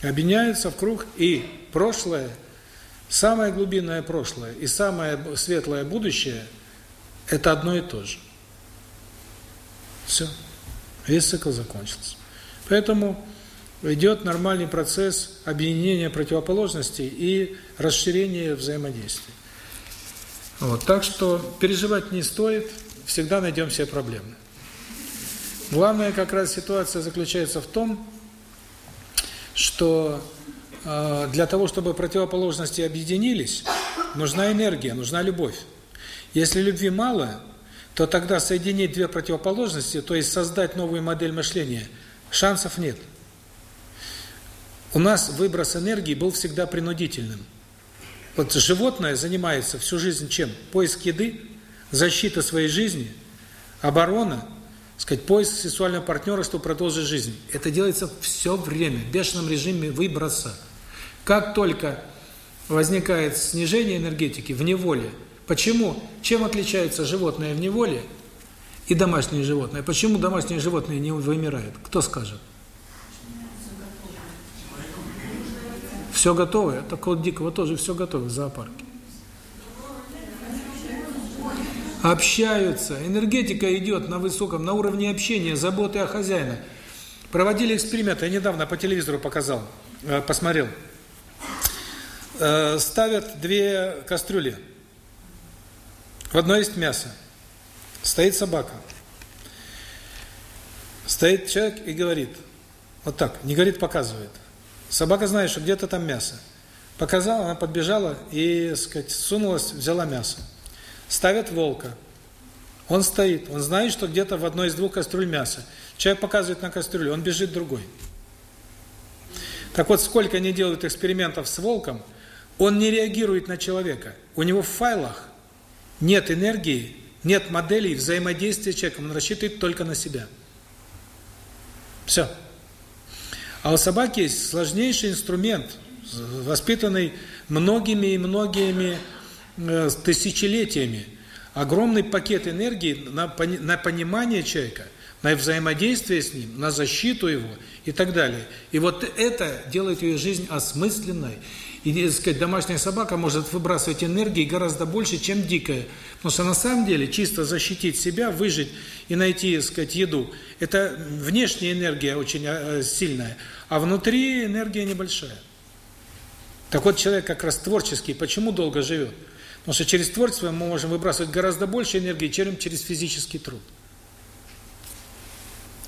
объединяются в круг, и прошлое, самое глубинное прошлое и самое светлое будущее – это одно и то же. Все. Весь цикл закончился. Поэтому идет нормальный процесс объединения противоположностей и расширения взаимодействия. Вот, так что переживать не стоит, всегда найдем все проблемы. Главная как раз ситуация заключается в том, что э, для того, чтобы противоположности объединились, нужна энергия, нужна любовь. Если любви мало, то тогда соединить две противоположности, то есть создать новую модель мышления, шансов нет. У нас выброс энергии был всегда принудительным. Вот животное занимается всю жизнь чем? Поиск еды, защита своей жизни, оборона, сказать, поиск сексуального партнера, чтобы продолжить жизнь. Это делается все время, в бешеном режиме выброса. Как только возникает снижение энергетики в неволе, почему? Чем отличается животное в неволе и домашнее животное? Почему домашние животные не вымирают? Кто скажет? Все готовое. Так вот дикого тоже все готово в зоопарке. Общаются. Энергетика идет на высоком, на уровне общения, заботы о хозяине. Проводили эксперименты, я недавно по телевизору показал, э, посмотрел. Э, ставят две кастрюли. В одной есть мясо. Стоит собака. Стоит человек и говорит, вот так, не говорит, показывает. Собака знает, что где-то там мясо. Показала, она подбежала и, сказать, сунулась, взяла мясо. Ставят волка. Он стоит, он знает, что где-то в одной из двух кастрюль мясо. Человек показывает на кастрюлю, он бежит другой. Так вот, сколько они делают экспериментов с волком, он не реагирует на человека. У него в файлах нет энергии, нет моделей взаимодействия с человеком, он рассчитывает только на себя. Все. А у собаки есть сложнейший инструмент, воспитанный многими и многими э, тысячелетиями. Огромный пакет энергии на, на понимание человека, на взаимодействие с ним, на защиту его и так далее. И вот это делает ее жизнь осмысленной. И, так сказать, домашняя собака может выбрасывать энергии гораздо больше, чем дикая. Потому что на самом деле чисто защитить себя, выжить и найти, так сказать, еду, это внешняя энергия очень э, сильная, а внутри энергия небольшая. Так вот, человек как раз творческий, почему долго живет? Потому что через творчество мы можем выбрасывать гораздо больше энергии, чем через физический труд.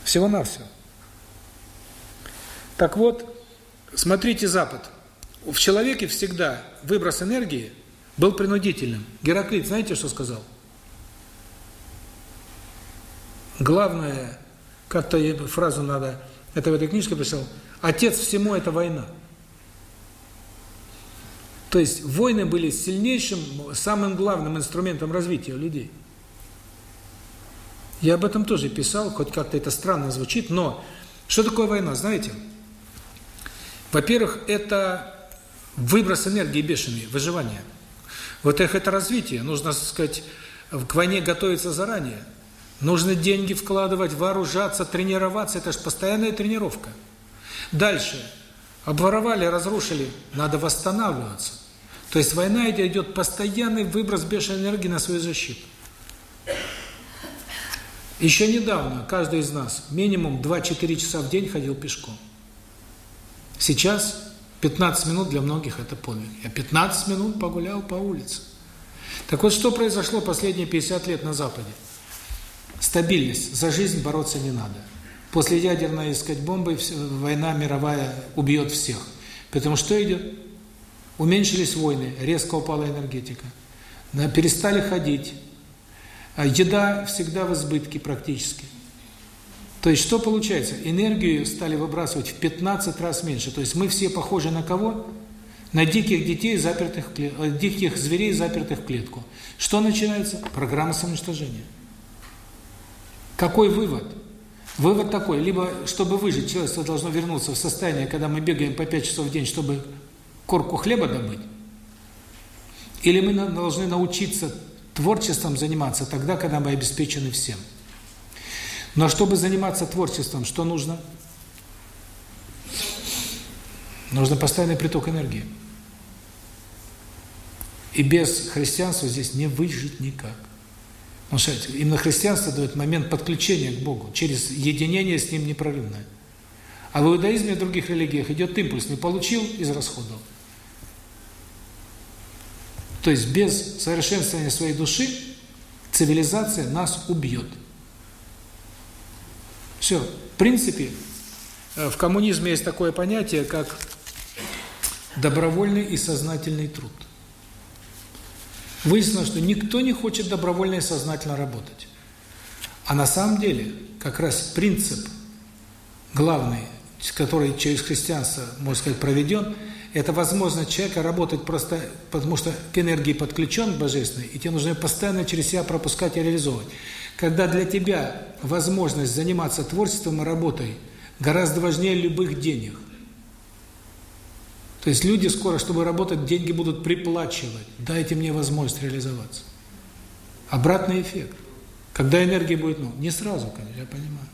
Всего-навсего. Так вот, смотрите Запад. В человеке всегда выброс энергии был принудительным. Гераклит, знаете, что сказал? Главное, как-то фразу надо, это в этой книжке писал, отец всему – это война. То есть войны были сильнейшим, самым главным инструментом развития людей. Я об этом тоже писал, хоть как-то это странно звучит, но что такое война, знаете? Во-первых, это Выброс энергии бешеный, выживание. Вот их это развитие. Нужно, сказать, к войне готовиться заранее. Нужно деньги вкладывать, вооружаться, тренироваться. Это же постоянная тренировка. Дальше. Обворовали, разрушили. Надо восстанавливаться. То есть война идет постоянный выброс бешеной энергии на свою защиту. Еще недавно каждый из нас минимум 2-4 часа в день ходил пешком. Сейчас 15 минут для многих это подвиг. Я 15 минут погулял по улице. Так вот, что произошло последние 50 лет на Западе? Стабильность. За жизнь бороться не надо. После ядерной искать бомбы война мировая убьет всех. Потому что идет? Уменьшились войны, резко упала энергетика. Перестали ходить. А еда всегда в избытке практически. То есть что получается? Энергию стали выбрасывать в 15 раз меньше. То есть мы все похожи на кого? На диких детей, запертых в э, диких зверей, запертых в клетку. Что начинается? Программа самоуничтожения. Какой вывод? Вывод такой, либо, чтобы выжить, человечество должно вернуться в состояние, когда мы бегаем по 5 часов в день, чтобы корку хлеба добыть, или мы должны научиться творчеством заниматься тогда, когда мы обеспечены всем. Но чтобы заниматься творчеством, что нужно? Нужно постоянный приток энергии. И без христианства здесь не выжить никак. Потому что именно христианство дает момент подключения к Богу, через единение с Ним непрерывное. А в иудаизме и других религиях идет импульс, не получил – израсходовал. То есть без совершенствования своей души цивилизация нас убьет. Все. В принципе, э, в коммунизме есть такое понятие, как добровольный и сознательный труд. Выяснилось, что никто не хочет добровольно и сознательно работать. А на самом деле, как раз принцип главный, который через христианство, можно сказать, проведен – это возможность человека работать просто потому, что к энергии подключен божественный, и тебе нужно постоянно через себя пропускать и реализовывать. Когда для тебя возможность заниматься творчеством и работой гораздо важнее любых денег. То есть люди скоро, чтобы работать, деньги будут приплачивать. Дайте мне возможность реализоваться. Обратный эффект. Когда энергия будет, ну, не сразу, конечно, я понимаю.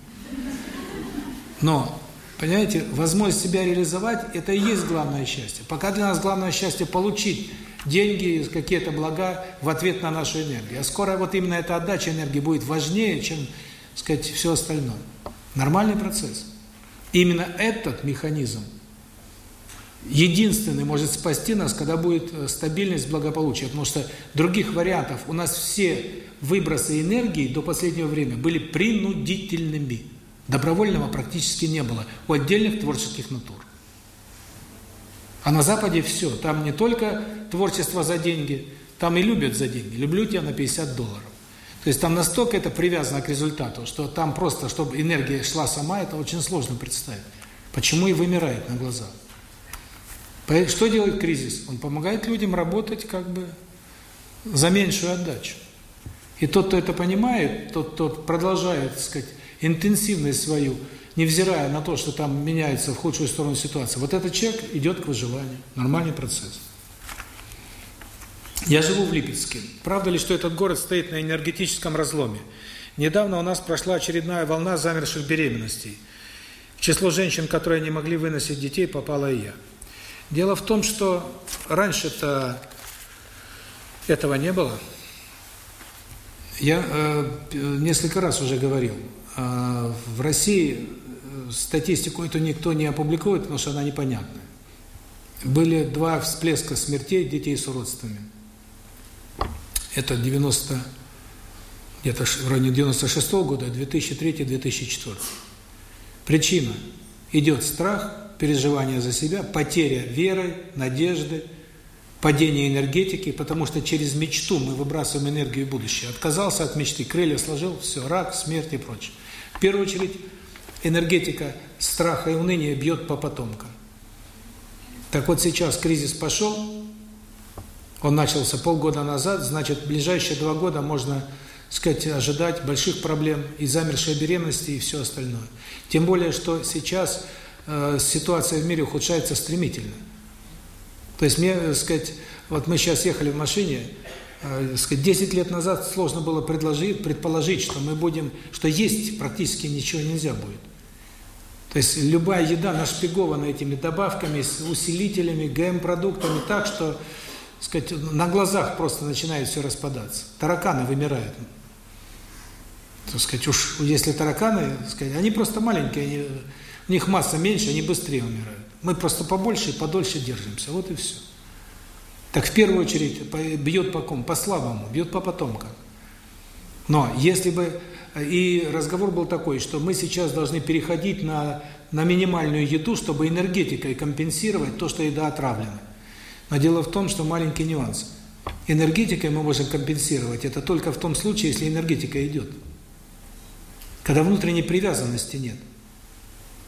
Но Понимаете, возможность себя реализовать – это и есть главное счастье. Пока для нас главное счастье – получить деньги, какие-то блага в ответ на нашу энергию. А скоро вот именно эта отдача энергии будет важнее, чем, сказать, все остальное. Нормальный процесс. Именно этот механизм единственный может спасти нас, когда будет э, стабильность, благополучие. Потому что других вариантов у нас все выбросы энергии до последнего времени были принудительными. Добровольного практически не было у отдельных творческих натур. А на Западе все. Там не только творчество за деньги, там и любят за деньги. Люблю тебя на 50 долларов. То есть там настолько это привязано к результату, что там просто, чтобы энергия шла сама, это очень сложно представить. Почему и вымирает на глазах. Что делает кризис? Он помогает людям работать как бы за меньшую отдачу. И тот, кто это понимает, тот, кто продолжает, так сказать, интенсивность свою, невзирая на то, что там меняется в худшую сторону ситуация, вот этот человек идет к выживанию. Нормальный процесс. Я живу в Липецке. Правда ли, что этот город стоит на энергетическом разломе? Недавно у нас прошла очередная волна замерших беременностей. В число женщин, которые не могли выносить детей, попала и я. Дело в том, что раньше-то этого не было. Я э, несколько раз уже говорил, а, в России э, статистику эту никто не опубликует, потому что она непонятная. Были два всплеска смертей детей с уродствами. Это 90 где-то в районе 96 -го года, 2003-2004. Причина идет страх, переживание за себя, потеря веры, надежды, падение энергетики, потому что через мечту мы выбрасываем энергию в будущее. Отказался от мечты, крылья сложил, все, рак, смерть и прочее. В первую очередь, энергетика страха и уныния бьет по потомкам. Так вот сейчас кризис пошел, он начался полгода назад, значит, в ближайшие два года можно, сказать, ожидать больших проблем и замершей беременности, и все остальное. Тем более, что сейчас э, ситуация в мире ухудшается стремительно. То есть мне, сказать, вот мы сейчас ехали в машине, э, сказать, 10 лет назад сложно было предложить, предположить, что мы будем, что есть практически ничего нельзя будет. То есть любая еда нашпигована этими добавками, с усилителями, ГМ-продуктами так, что сказать, на глазах просто начинает все распадаться. Тараканы вымирают. Так сказать, уж если тараканы, сказать, они просто маленькие, они, у них масса меньше, они быстрее умирают. Мы просто побольше и подольше держимся. Вот и все. Так в первую очередь бьет по ком? По слабому, бьет по потомкам. Но если бы... И разговор был такой, что мы сейчас должны переходить на, на минимальную еду, чтобы энергетикой компенсировать то, что еда отравлена. Но дело в том, что маленький нюанс. Энергетикой мы можем компенсировать это только в том случае, если энергетика идет. Когда внутренней привязанности нет.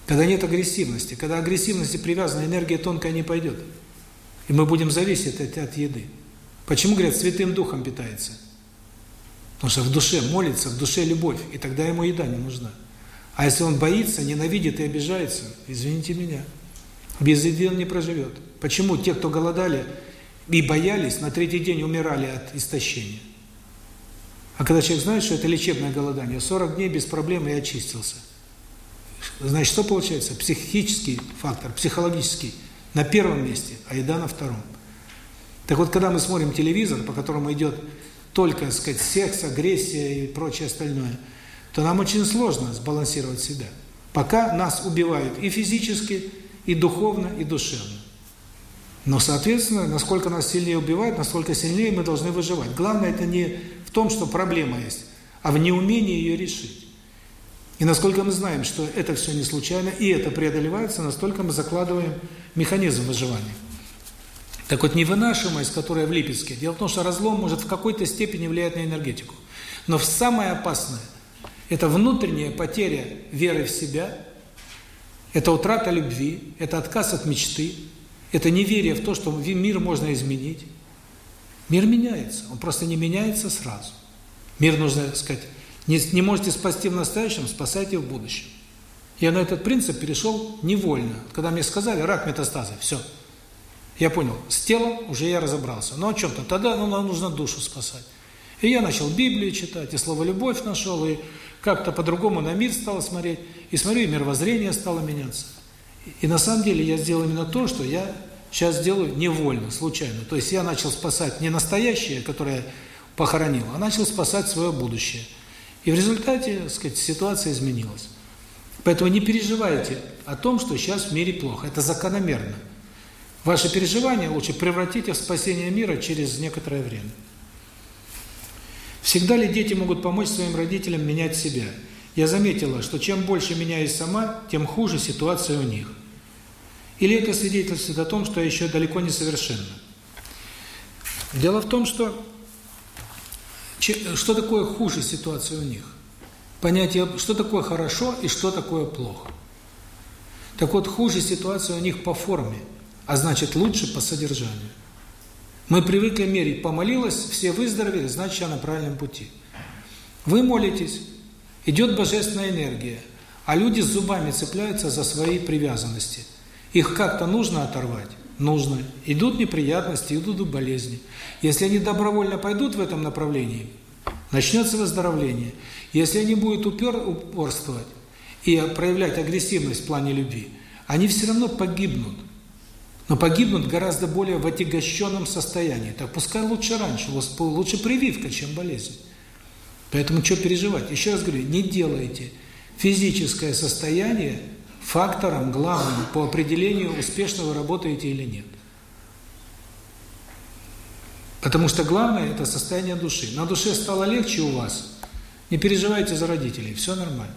Когда нет агрессивности. Когда агрессивность и привязанная энергия тонкая не пойдет. И мы будем зависеть от, от еды. Почему, говорят, святым духом питается? Потому что в душе молится, в душе любовь, и тогда ему еда не нужна. А если он боится, ненавидит и обижается, извините меня, без еды он не проживет. Почему те, кто голодали и боялись, на третий день умирали от истощения? А когда человек знает, что это лечебное голодание, 40 дней без проблем и очистился. Значит, что получается? Психический фактор, психологический на первом месте, а еда на втором. Так вот, когда мы смотрим телевизор, по которому идет только, так сказать, секс, агрессия и прочее остальное, то нам очень сложно сбалансировать себя. Пока нас убивают и физически, и духовно, и душевно. Но, соответственно, насколько нас сильнее убивают, насколько сильнее мы должны выживать. Главное это не в том, что проблема есть, а в неумении ее решить. И насколько мы знаем, что это все не случайно, и это преодолевается, настолько мы закладываем механизм выживания. Так вот, невынашиваемость, которая в Липецке, дело в том, что разлом может в какой-то степени влиять на энергетику. Но самое опасное – это внутренняя потеря веры в себя, это утрата любви, это отказ от мечты, это неверие в то, что мир можно изменить. Мир меняется, он просто не меняется сразу. Мир нужно, так сказать, не, не можете спасти в настоящем, спасайте в будущем. Я на этот принцип перешел невольно. Когда мне сказали, рак метастазы, все. Я понял, с телом уже я разобрался. Но о чем-то, тогда ну, нам нужно душу спасать. И я начал Библию читать, и слово «любовь» нашел, и как-то по-другому на мир стал смотреть. И смотрю, и мировоззрение стало меняться. И на самом деле я сделал именно то, что я сейчас делаю невольно, случайно. То есть я начал спасать не настоящее, которое похоронил, а начал спасать свое будущее. И в результате, так сказать, ситуация изменилась. Поэтому не переживайте о том, что сейчас в мире плохо. Это закономерно. Ваши переживания лучше превратите в спасение мира через некоторое время. Всегда ли дети могут помочь своим родителям менять себя? Я заметила, что чем больше меняюсь сама, тем хуже ситуация у них. Или это свидетельствует о том, что я еще далеко не совершенна? Дело в том, что что такое хуже ситуация у них? Понятие, что такое хорошо и что такое плохо. Так вот, хуже ситуация у них по форме, а значит лучше по содержанию. Мы привыкли мерить, помолилась, все выздоровели, значит я на правильном пути. Вы молитесь, идет божественная энергия, а люди с зубами цепляются за свои привязанности. Их как-то нужно оторвать нужно. Идут неприятности, идут болезни. Если они добровольно пойдут в этом направлении, начнется выздоровление. Если они будут упер, упорствовать и проявлять агрессивность в плане любви, они все равно погибнут. Но погибнут гораздо более в отягощенном состоянии. Так пускай лучше раньше, лучше прививка, чем болезнь. Поэтому что переживать? Еще раз говорю, не делайте физическое состояние фактором главным по определению, успешно вы работаете или нет. Потому что главное – это состояние души. На душе стало легче у вас, не переживайте за родителей, все нормально.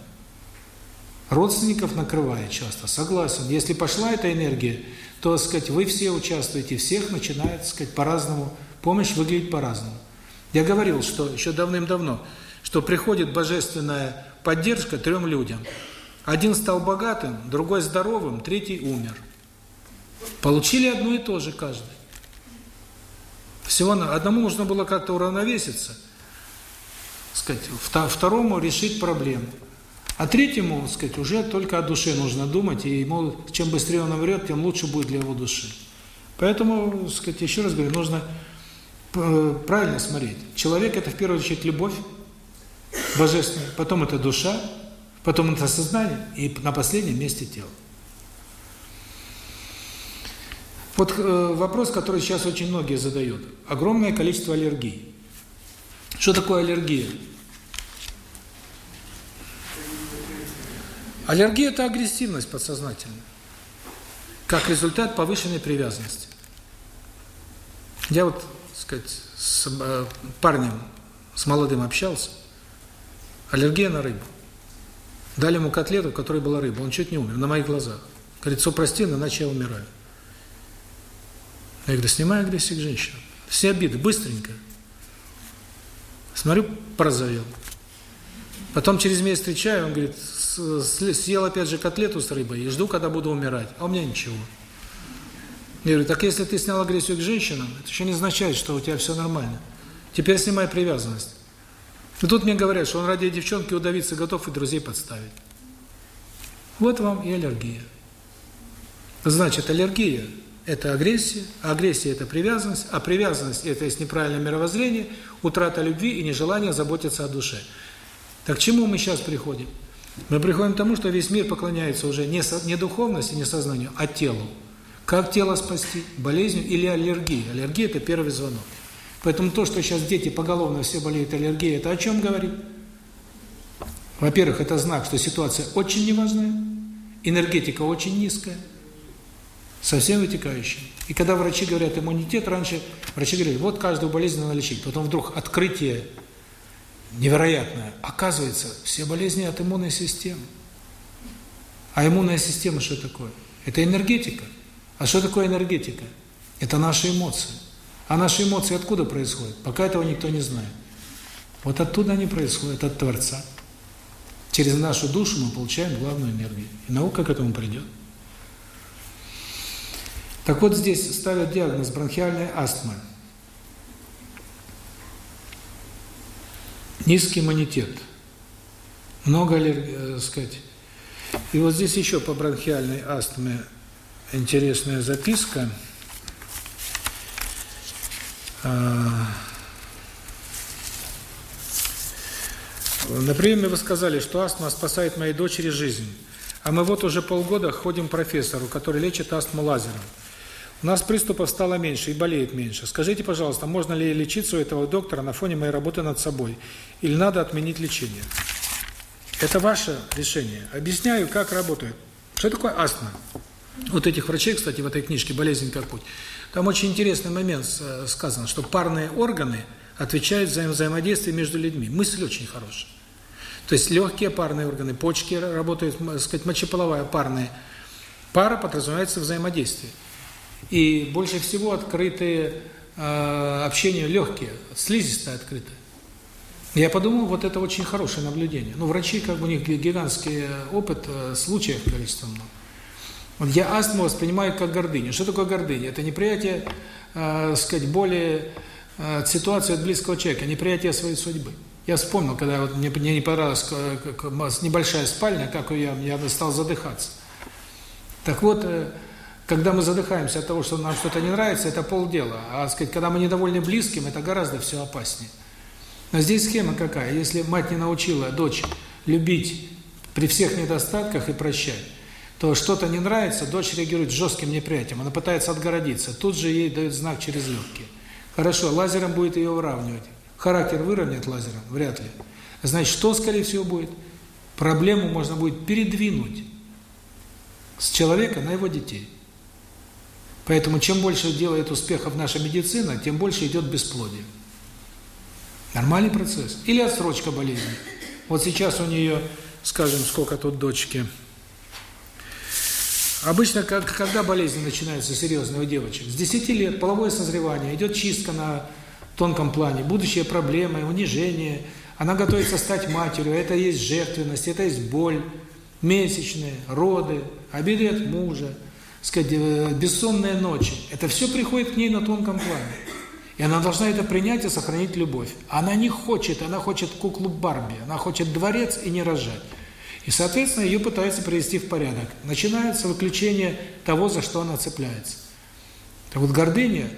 Родственников накрывает часто, согласен. Если пошла эта энергия, то, сказать, вы все участвуете, всех начинает, сказать, по-разному, помощь выглядит по-разному. Я говорил, что еще давным-давно, что приходит божественная поддержка трем людям – один стал богатым, другой здоровым, третий умер. Получили одно и то же каждый. Всего на одному нужно было как-то уравновеситься, сказать, второму решить проблему. А третьему, сказать, уже только о душе нужно думать, и ему чем быстрее он умрет, тем лучше будет для его души. Поэтому, сказать, еще раз говорю, нужно п- правильно смотреть. Человек – это в первую очередь любовь божественная, потом это душа, потом это сознание и на последнем месте тело. Вот э, вопрос, который сейчас очень многие задают. Огромное количество аллергий. Что такое аллергия? Аллергия – это агрессивность подсознательная, как результат повышенной привязанности. Я вот, так сказать, с э, парнем, с молодым общался, аллергия на рыбу. Дали ему котлету, в которой была рыба, он чуть не умер, на моих глазах. Говорит, все прости, иначе я умираю. Я говорю, снимай агрессию к женщинам. Все обиды, быстренько. Смотрю, порозовел. Потом через месяц встречаю, он говорит, съел опять же котлету с рыбой и жду, когда буду умирать. А у меня ничего. Я говорю, так если ты снял агрессию к женщинам, это еще не означает, что у тебя все нормально. Теперь снимай привязанность. И тут мне говорят, что он ради девчонки удавиться готов и друзей подставить. Вот вам и аллергия. Значит, аллергия – это агрессия, а агрессия – это привязанность, а привязанность – это есть неправильное мировоззрение, утрата любви и нежелание заботиться о душе. Так к чему мы сейчас приходим? Мы приходим к тому, что весь мир поклоняется уже не, со, не духовности, не сознанию, а телу. Как тело спасти? Болезнью или аллергией? Аллергия – это первый звонок. Поэтому то, что сейчас дети поголовно все болеют аллергией, это о чем говорит? Во-первых, это знак, что ситуация очень неважная, энергетика очень низкая, со всем вытекающим. И когда врачи говорят иммунитет, раньше врачи говорили, вот каждую болезнь надо лечить. Потом вдруг открытие невероятное. Оказывается, все болезни от иммунной системы. А иммунная система что такое? Это энергетика. А что такое энергетика? Это наши эмоции. А наши эмоции откуда происходят? Пока этого никто не знает. Вот оттуда они происходят, от Творца. Через нашу душу мы получаем главную энергию. И наука к этому придет. Так вот здесь ставят диагноз бронхиальная астма. Низкий иммунитет. Много аллергии, э, сказать. И вот здесь еще по бронхиальной астме интересная записка. А, на приеме вы сказали, что астма спасает моей дочери жизнь. А мы вот уже полгода ходим к профессору, который лечит астму лазером. У нас приступов стало меньше и болеет меньше. Скажите, пожалуйста, можно ли лечиться у этого доктора на фоне моей работы над собой? Или надо отменить лечение? Это ваше решение. Объясняю, как работает. Что такое астма? Вот этих врачей, кстати, в этой книжке «Болезнь как путь». Там очень интересный момент э, сказано, что парные органы отвечают за взаимодействие между людьми. Мысль очень хорошая. То есть легкие парные органы, почки работают, так сказать, мочеполовая парная. Пара подразумевается взаимодействие. И больше всего открытые э, общению легкие, слизистая открытая. Я подумал, вот это очень хорошее наблюдение. Ну, врачи, как бы у них гигантский опыт, э, случаев количество много. Вот я астму воспринимаю как гордыню. Что такое гордыня? Это неприятие, э, сказать, более э, ситуации от близкого человека, неприятие своей судьбы. Я вспомнил, когда вот мне, мне не понравилась небольшая спальня, как я, я стал задыхаться. Так вот, э, когда мы задыхаемся от того, что нам что-то не нравится, это полдела. А сказать, когда мы недовольны близким, это гораздо все опаснее. Но здесь схема какая? Если мать не научила дочь любить при всех недостатках и прощать, то что-то не нравится, дочь реагирует жестким неприятием, она пытается отгородиться, тут же ей дают знак через легкие. Хорошо, лазером будет ее выравнивать. Характер выровнять лазером? Вряд ли. Значит, что, скорее всего, будет? Проблему можно будет передвинуть с человека на его детей. Поэтому чем больше делает успехов наша медицина, тем больше идет бесплодие. Нормальный процесс. Или отсрочка болезни. Вот сейчас у нее, скажем, сколько тут дочки. Обычно, как, когда болезнь начинается серьезная у девочек? С 10 лет, половое созревание, идет чистка на тонком плане, будущие проблемы, унижение. Она готовится стать матерью, это есть жертвенность, это есть боль, месячные, роды, обиды от мужа, сказать, э, бессонные ночи. Это все приходит к ней на тонком плане. И она должна это принять и сохранить любовь. Она не хочет, она хочет куклу Барби, она хочет дворец и не рожать. И, соответственно, ее пытаются привести в порядок. Начинается выключение того, за что она цепляется. Так вот, гордыня,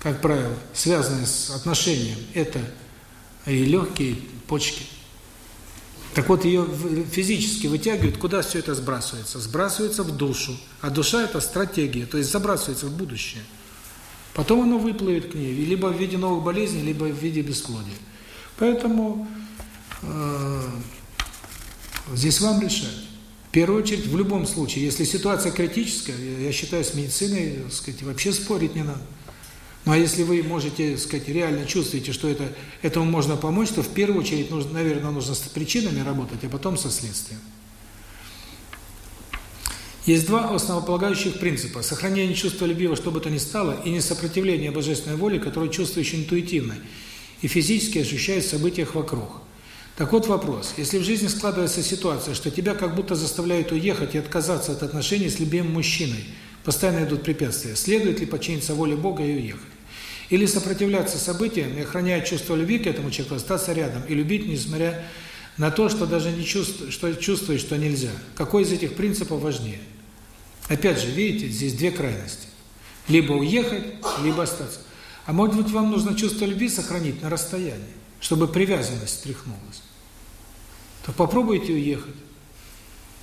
как правило, связанные с отношением, это и легкие, почки. Так вот, ее физически вытягивают, куда все это сбрасывается? Сбрасывается в душу. А душа – это стратегия, то есть забрасывается в будущее. Потом оно выплывет к ней, либо в виде новых болезней, либо в виде бесплодия. Поэтому э, здесь вам решать. В первую очередь, в любом случае, если ситуация критическая, я считаю, с медициной, так сказать, вообще спорить не надо. Ну а если вы можете, так сказать, реально чувствуете, что это этому можно помочь, то в первую очередь, нужно, наверное, нужно с причинами работать, а потом со следствием. Есть два основополагающих принципа. Сохранение чувства любви во что бы то ни стало и несопротивление божественной воле, которую чувствуешь интуитивно и физически ощущаешь в событиях вокруг. Так вот вопрос. Если в жизни складывается ситуация, что тебя как будто заставляют уехать и отказаться от отношений с любимым мужчиной, постоянно идут препятствия, следует ли подчиниться воле Бога и уехать? Или сопротивляться событиям и охраняя чувство любви к этому человеку, остаться рядом и любить, несмотря на то, что даже не чувствуешь, что чувствуешь, что нельзя. Какой из этих принципов важнее? Опять же, видите, здесь две крайности. Либо уехать, либо остаться. А может быть, вам нужно чувство любви сохранить на расстоянии, чтобы привязанность стряхнулась. То попробуйте уехать.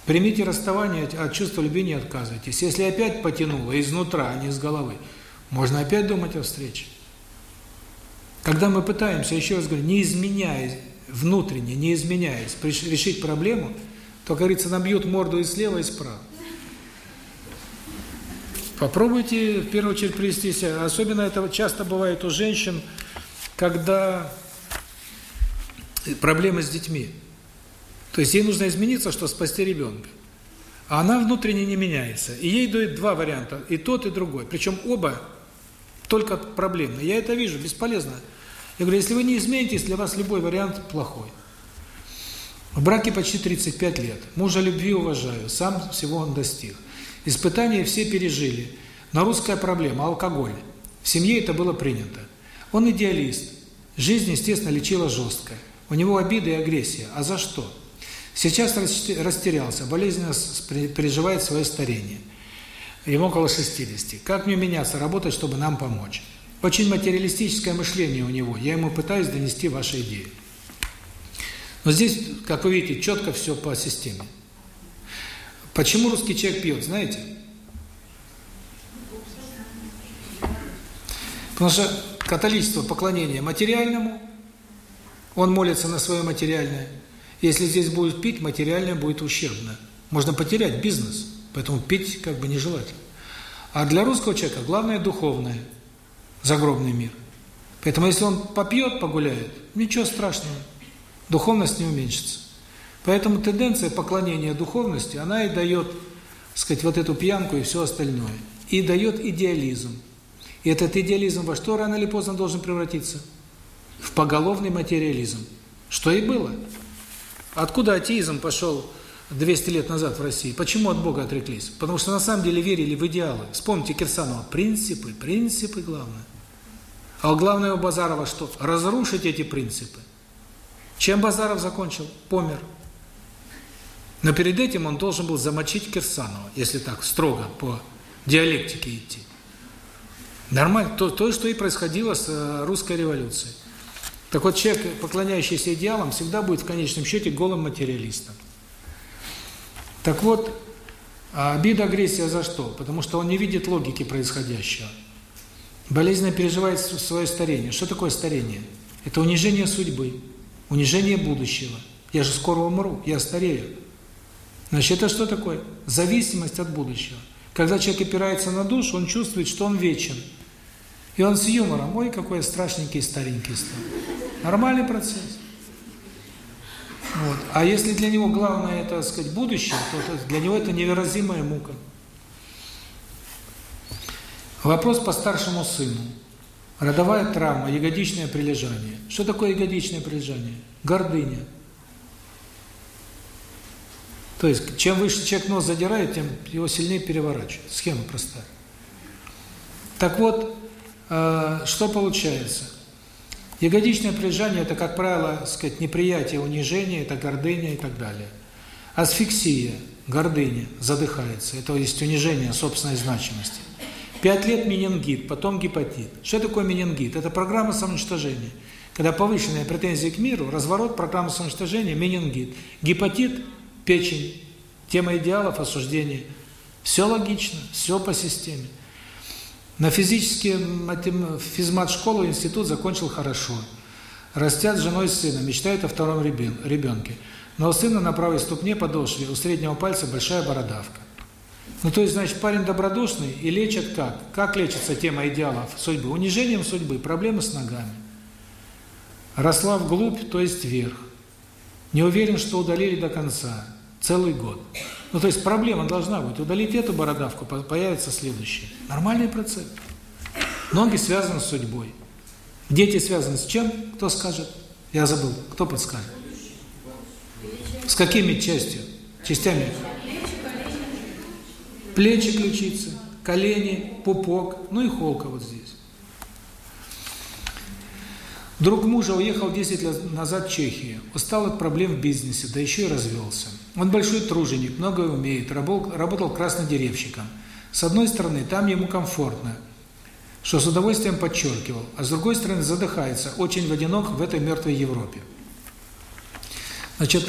Примите расставание, от чувства любви не отказывайтесь. Если опять потянуло изнутра, а не из головы, можно опять думать о встрече. Когда мы пытаемся, еще раз говорю, не изменяясь, внутренне, не изменяясь, решить проблему, то, как говорится, набьют морду и слева, и справа. Попробуйте, в первую очередь, привести себя. Особенно это часто бывает у женщин, когда проблемы с детьми. То есть ей нужно измениться, чтобы спасти ребенка. А она внутренне не меняется. И ей дают два варианта, и тот, и другой. Причем оба только проблемные. Я это вижу, бесполезно. Я говорю, если вы не изменитесь, для вас любой вариант плохой. В браке почти 35 лет. Мужа любви уважаю, сам всего он достиг. Испытания все пережили. Но русская проблема – алкоголь. В семье это было принято. Он идеалист. Жизнь, естественно, лечила жестко. У него обиды и агрессия. А за что? Сейчас растерялся, болезненно переживает свое старение. Ему около 60. Как мне меняться, работать, чтобы нам помочь? Очень материалистическое мышление у него. Я ему пытаюсь донести ваши идеи. Но здесь, как вы видите, четко все по системе. Почему русский человек пьет, знаете? Потому что католичество поклонение материальному, он молится на свое материальное. Если здесь будет пить, материальное будет ущербно. Можно потерять бизнес, поэтому пить как бы нежелательно. А для русского человека главное духовное, загробный мир. Поэтому если он попьет, погуляет, ничего страшного, духовность не уменьшится. Поэтому тенденция поклонения духовности, она и дает, сказать, вот эту пьянку и все остальное. И дает идеализм. И этот идеализм во что рано или поздно должен превратиться? В поголовный материализм. Что и было. Откуда атеизм пошел 200 лет назад в России? Почему от Бога отреклись? Потому что на самом деле верили в идеалы. Вспомните Кирсанова. Принципы, принципы главное. А главное у Базарова что? Разрушить эти принципы. Чем Базаров закончил? Помер. Но перед этим он должен был замочить Кирсанова, если так строго по диалектике идти. Нормально, то, то что и происходило с э, русской революцией. Так вот, человек, поклоняющийся идеалам, всегда будет в конечном счете голым материалистом. Так вот, а обида, агрессия за что? Потому что он не видит логики происходящего. Болезненно переживает свое старение. Что такое старение? Это унижение судьбы, унижение будущего. Я же скоро умру, я старею. Значит, это что такое? Зависимость от будущего. Когда человек опирается на душу, он чувствует, что он вечен. И он с юмором, ой, какой страшненький старенький стал. Нормальный процесс. Вот. А если для него главное, это, так сказать, будущее, то для него это невыразимая мука. Вопрос по старшему сыну. Родовая травма, ягодичное прилежание. Что такое ягодичное прилежание? Гордыня. То есть, чем выше человек нос задирает, тем его сильнее переворачивает. Схема простая. Так вот, э, что получается? Ягодичное прижание – это, как правило, сказать, неприятие, унижение, это гордыня и так далее. Асфиксия, гордыня, задыхается, это есть унижение собственной значимости. Пять лет менингит, потом гепатит. Что такое менингит? Это программа самоуничтожения. Когда повышенная претензия к миру, разворот, программа самоуничтожения, менингит. Гепатит, печень, тема идеалов, осуждения. Все логично, все по системе. На физический физмат-школу, институт закончил хорошо. Растят с женой и сыном, мечтают о втором ребенке. Но у сына на правой ступне подошве, у среднего пальца большая бородавка. Ну, то есть, значит, парень добродушный и лечат как? Как лечится тема идеалов судьбы? Унижением судьбы, проблемы с ногами. Росла вглубь, то есть вверх. Не уверен, что удалили до конца. Целый год. Ну, то есть проблема должна быть. Удалить эту бородавку, появится следующая. Нормальный процесс. Ноги связаны с судьбой. Дети связаны с чем? Кто скажет? Я забыл. Кто подскажет? С какими частью? Частями? Плечи, ключицы, колени, пупок, ну и холка вот здесь. Друг мужа уехал 10 лет назад в Чехию. Устал от проблем в бизнесе, да еще и развелся. Он большой труженик, многое умеет, работал краснодеревщиком. С одной стороны, там ему комфортно, что с удовольствием подчеркивал, а с другой стороны, задыхается, очень в одинок в этой мертвой Европе. Значит,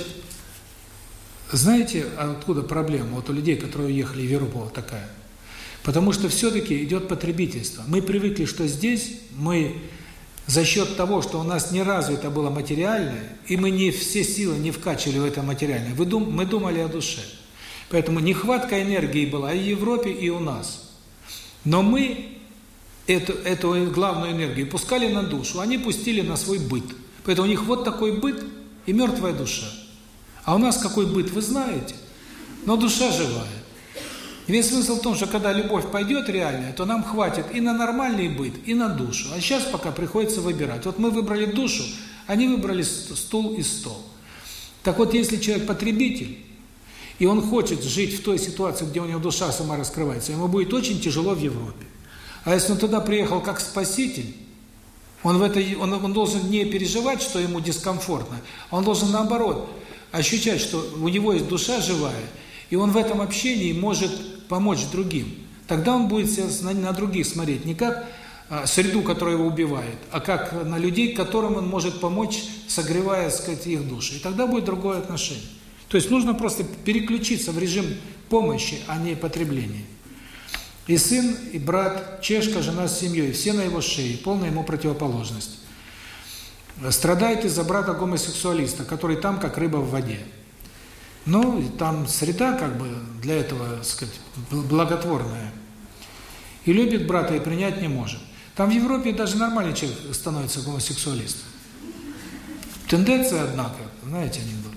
знаете, откуда проблема вот у людей, которые уехали в Европу, вот такая? Потому что все-таки идет потребительство. Мы привыкли, что здесь мы за счет того, что у нас не развито было материальное, и мы не все силы не вкачивали в это материальное, мы, дум, мы думали о душе. Поэтому нехватка энергии была и в Европе, и у нас. Но мы эту, эту главную энергию пускали на душу, они пустили на свой быт. Поэтому у них вот такой быт и мертвая душа. А у нас какой быт, вы знаете. Но душа живая. весь смысл в том, что когда любовь пойдет реальная, то нам хватит и на нормальный быт, и на душу. А сейчас пока приходится выбирать. Вот мы выбрали душу, они выбрали стул и стол. Так вот, если человек потребитель, и он хочет жить в той ситуации, где у него душа сама раскрывается, ему будет очень тяжело в Европе. А если он туда приехал как спаситель, он в этой, он, он должен не переживать, что ему дискомфортно, а он должен наоборот ощущать, что у него есть душа живая, и он в этом общении может помочь другим. Тогда он будет на, других смотреть не как а, среду, которая его убивает, а как на людей, которым он может помочь, согревая, сказать, их души. И тогда будет другое отношение. То есть нужно просто переключиться в режим помощи, а не потребления. И сын, и брат, чешка, жена с семьей, все на его шее, полная ему противоположность страдает из-за брата гомосексуалиста, который там как рыба в воде. Ну, там среда как бы для этого, так сказать, благотворная. И любит брата и принять не может. Там в Европе даже нормальный человек становится гомосексуалистом. Тенденция, однако, знаете, анекдот.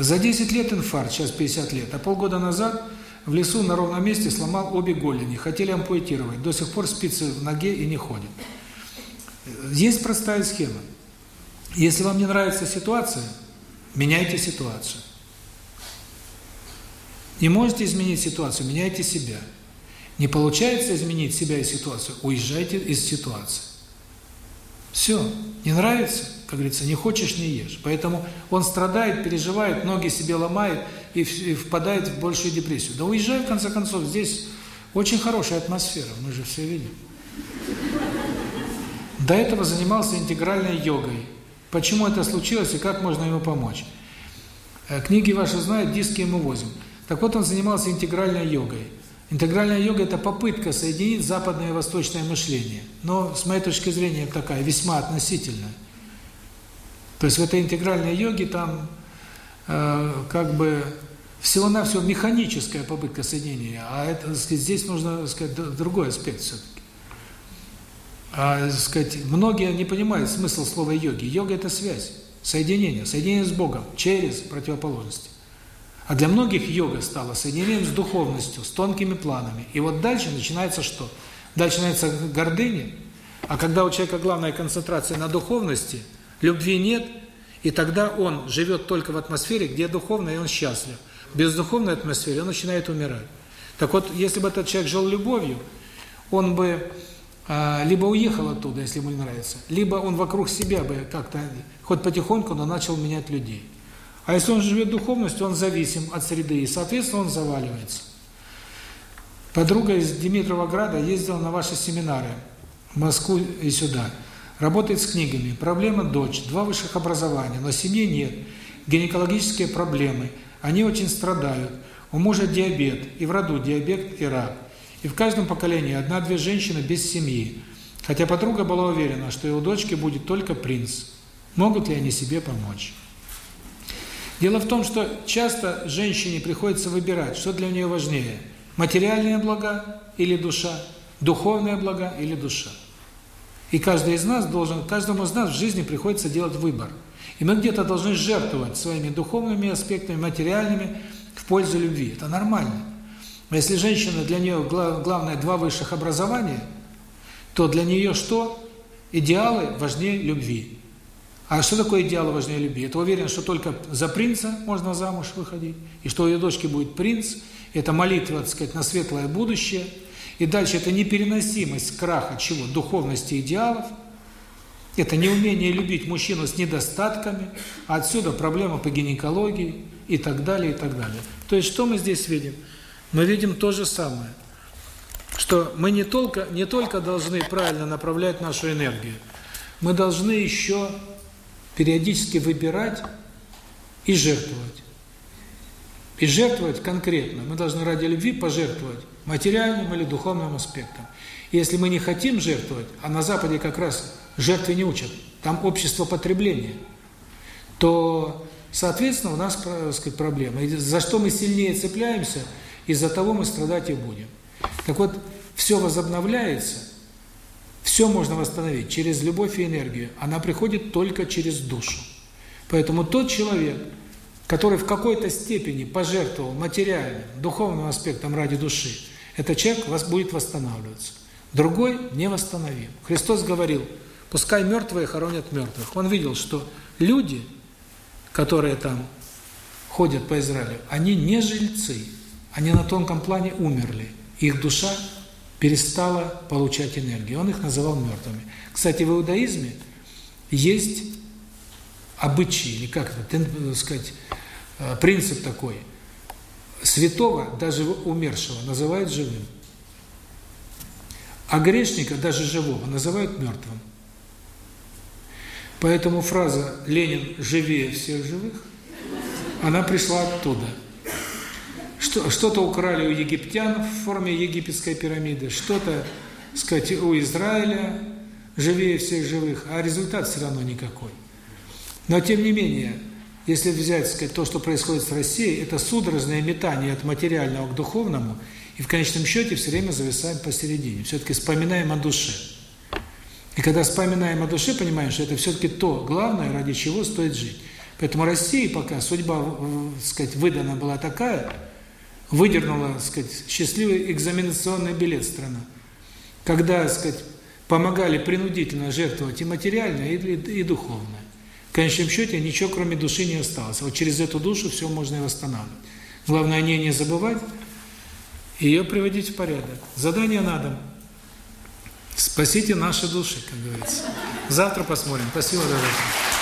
За 10 лет инфаркт, сейчас 50 лет, а полгода назад в лесу на ровном месте сломал обе голени. Хотели ампутировать. До сих пор спицы в ноге и не ходит. Есть простая схема. Если вам не нравится ситуация, меняйте ситуацию. Не можете изменить ситуацию, меняйте себя. Не получается изменить себя и ситуацию, уезжайте из ситуации. Все. Не нравится, как говорится, не хочешь, не ешь. Поэтому он страдает, переживает, ноги себе ломает и, впадает в большую депрессию. Да уезжай, в конце концов, здесь очень хорошая атмосфера, мы же все видим. До этого занимался интегральной йогой. Почему это случилось и как можно ему помочь? Э, книги ваши знают, диски ему возим. Так вот, он занимался интегральной йогой. Интегральная йога – это попытка соединить западное и восточное мышление. Но, с моей точки зрения, такая весьма относительная. То есть в этой интегральной йоге там э, как бы всего-навсего механическая попытка соединения, а это, сказать, здесь нужно сказать, другой аспект все-таки. А, сказать, многие не понимают смысл слова йоги. Йога – это связь, соединение, соединение с Богом через противоположности. А для многих йога стала соединением с духовностью, с тонкими планами. И вот дальше начинается что? Дальше начинается гордыня. А когда у человека главная концентрация на духовности, любви нет, и тогда он живет только в атмосфере, где духовно, и он счастлив. Без духовной атмосферы он начинает умирать. Так вот, если бы этот человек жил любовью, он бы либо уехал оттуда, если ему не нравится, либо он вокруг себя бы как-то, хоть потихоньку, но начал менять людей. А если он живет духовностью, он зависим от среды, и, соответственно, он заваливается. Подруга из Димитровограда ездила на ваши семинары в Москву и сюда. Работает с книгами. Проблема дочь, два высших образования, но семьи нет. Гинекологические проблемы. Они очень страдают. У мужа диабет, и в роду диабет и рак. И в каждом поколении одна-две женщины без семьи. Хотя подруга была уверена, что его дочке будет только принц. Могут ли они себе помочь? Дело в том, что часто женщине приходится выбирать, что для нее важнее – материальные блага или душа, духовные блага или душа. И каждый из нас должен, каждому из нас в жизни приходится делать выбор. И мы где-то должны жертвовать своими духовными аспектами, материальными в пользу любви. Это нормально. Если женщина, для нее главное два высших образования, то для нее что? Идеалы важнее любви. А что такое идеалы важнее любви? Это уверен, что только за принца можно замуж выходить, и что у ее дочки будет принц – это молитва, так сказать, на светлое будущее. И дальше это непереносимость краха чего? Духовности идеалов. Это неумение любить мужчину с недостатками. Отсюда проблема по гинекологии и так далее, и так далее. То есть что мы здесь видим? Мы видим то же самое. Что мы не только, не только должны правильно направлять нашу энергию, мы должны еще периодически выбирать и жертвовать. И жертвовать конкретно. Мы должны ради любви пожертвовать материальным или духовным аспектом. если мы не хотим жертвовать, а на Западе как раз жертвы не учат, там общество потребления, то, соответственно, у нас, сказать, проблема. И за что мы сильнее цепляемся, из-за того мы страдать и будем. Так вот, все возобновляется, все можно восстановить через любовь и энергию. Она приходит только через душу. Поэтому тот человек, который в какой-то степени пожертвовал материальным, духовным аспектом ради души, этот человек вас будет восстанавливаться. Другой не восстановим. Христос говорил, пускай мертвые хоронят мертвых. Он видел, что люди, которые там ходят по Израилю, они не жильцы, они на тонком плане умерли. Их душа перестала получать энергию. Он их называл мертвыми. Кстати, в иудаизме есть обычаи, или как это, так сказать, Э, принцип такой. Святого, даже умершего, называют живым. А грешника, даже живого, называют мертвым. Поэтому фраза «Ленин живее всех живых» она пришла оттуда. Что-то украли у египтян в форме египетской пирамиды, что-то, сказать, у Израиля живее всех живых, а результат все равно никакой. Но тем не менее, если взять, сказать, то, что происходит с Россией, это судорожное метание от материального к духовному, и в конечном счете все время зависаем посередине. Все-таки вспоминаем о душе. И когда вспоминаем о душе, понимаем, что это все-таки то главное, ради чего стоит жить. Поэтому России пока судьба, сказать, выдана была такая, выдернула, сказать, счастливый экзаменационный билет страна. Когда, сказать, помогали принудительно жертвовать и материальное, и, и, и духовное. В конечном счете ничего кроме души не осталось. Вот через эту душу все можно и восстанавливать. Главное о ней не забывать ее приводить в порядок. Задание на дом. Спасите наши души, как говорится. Завтра посмотрим. Спасибо, дорогие.